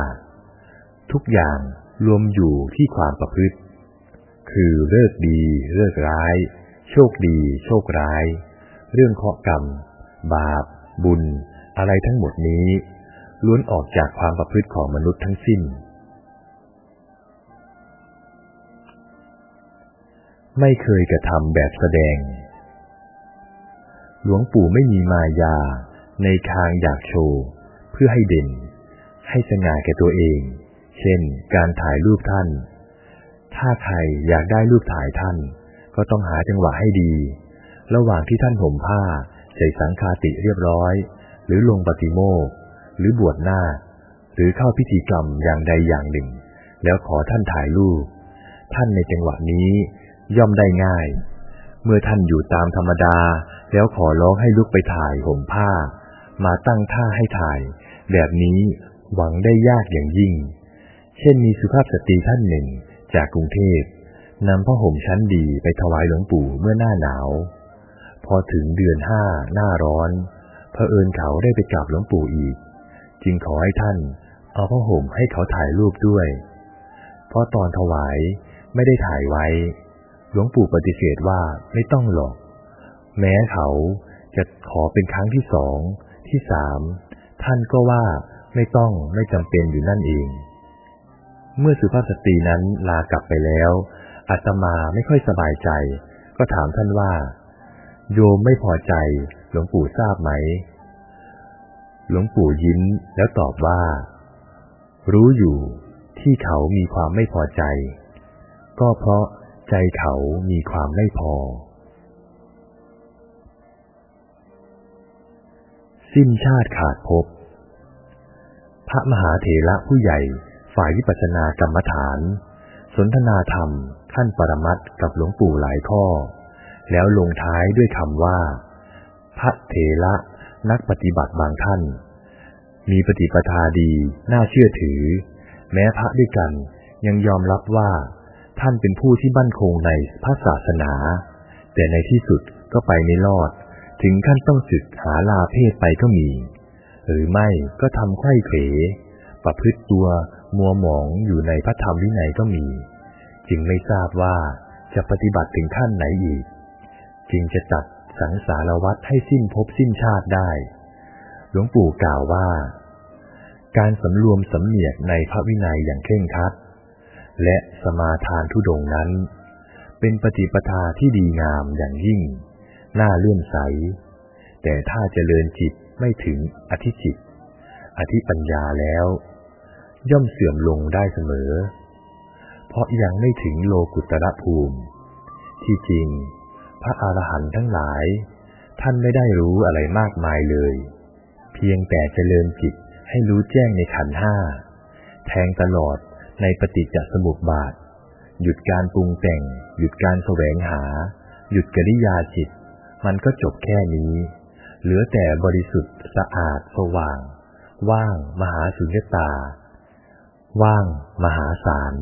ทุกอย่างรวมอยู่ที่ความประพฤติ คือเลิกดีเลิกร้าย โชคดี โชคร้าย เรื่องเคราะห์กรรม บาป บุญ อะไรทั้งหมดนี้ล้วนออกจากความประพฤติของมนุษย์ทั้งสิ้น ไม่เคยกระทำแบบแสดง หลวงปู่ไม่มีมายาในทางอยากโชว์ เพื่อให้เด่น ให้สง่าแก่ตัวเอง เช่น การถ่ายรูปท่าน ถ้าใครอยากได้รูปถ่ายท่าน ก็ต้องหาจังหวะให้ดี ระหว่างที่ท่านห่มผ้าใส่สังคาติเรียบร้อย หรือลงปฏิโมกหรือบวชหน้า หรือเข้าพิธีกรรมอย่างใดอย่างหนึ่ง แล้วขอท่านถ่ายรูป ท่านในจังหวะนี้ย่อมได้ง่าย เมื่อท่านอยู่ตามธรรมดา แล้วขอร้องให้ลุกไปถ่ายห่มผ้า มาตั้งท่าให้ถ่าย แบบนี้หวังได้ยากอย่างยิ่ง เช่นมีสุภาพสตรีท่านหนึ่งจากกรุงเทพนำผ้าห่มชั้นดีไปถวายหลวงปู่เมื่อหน้าหนาว พอถึงเดือนห้าหน้าร้อนเผอิญเขาได้ไปกราบหลวงปู่อีก จึงขอให้ท่าน เอาผ้าห่มให้เขาถ่ายรูปด้วย เพราะตอนถวายไม่ได้ถ่ายไว้ หลวงปู่ปฏิเสธว่าไม่ต้องหรอก แม้เขาจะขอเป็นครั้งที่สองที่สามท่านก็ว่าไม่ต้องไม่จำเป็นอยู่นั่นเอง เมื่อสุภาพสตรีนั้นลากลับไปแล้วอาตมาไม่ค่อยสบายใจ ก็ถามท่านว่า โยมไม่พอใจ หลวงปู่ทราบไหม หลวงปู่ยิ้มแล้วตอบว่า รู้อยู่ที่เขามีความไม่พอใจ ก็เพราะใจเขามีความไม่พอ สิ้นชาติขาดภพพระมหาเถระผู้ใหญ่ ฝ่ายวิปัสสนากรรมฐาน สนทนาธรรมขั้นปรมัตกับหลวงปู่หลายข้อ แล้วลงท้ายด้วยคำว่า พระเถระนักปฏิบัติบางท่าน มีปฏิปทาดีน่าเชื่อถือ แม้พระด้วยกันยังยอมรับว่า ท่านเป็นผู้ที่บั่นคงในพระศาสนา แต่ในที่สุดก็ไปไม่รอด ถึงขั้นต้องสึกหาลาเพศไปก็มี หรือไม่ก็ทำไข้เขวประพฤติตัว มัวหมองอยู่ในพระธรรมวินัยก็มี จึงไม่ทราบว่าจะปฏิบัติถึงขั้นไหนอีก จึงจะตัดสังสารวัฏให้สิ้นภพสิ้นชาติได้ หลวงปู่กล่าวว่า การสำรวมสำเนียกในพระวินัยอย่างเคร่งครัด และสมาทานทุดงนั้น เป็นปฏิปทาที่ดีงามอย่างยิ่ง น่าเลื่อมใส แต่ถ้าเจริญจิตไม่ถึงอธิจิต อธิปัญญาแล้ว ย่อมเสื่อมลงได้เสมอ เพราะยังไม่ถึงโลกุตระภูมิ ที่จริง พระอรหันต์ทั้งหลาย ท่านไม่ได้รู้อะไรมากมายเลย เพียงแต่เจริญจิตให้รู้แจ้งในขันห้า แทงตลอดในปฏิจจสมุปบาท หยุดการปรุงแต่ง หยุดการแสวงหา หยุดกริยาจิต มันก็จบแค่นี้ เหลือแต่บริสุทธิ์สะอาดสว่าง ว่าง มหาสุญญตา ว่างมหาศาล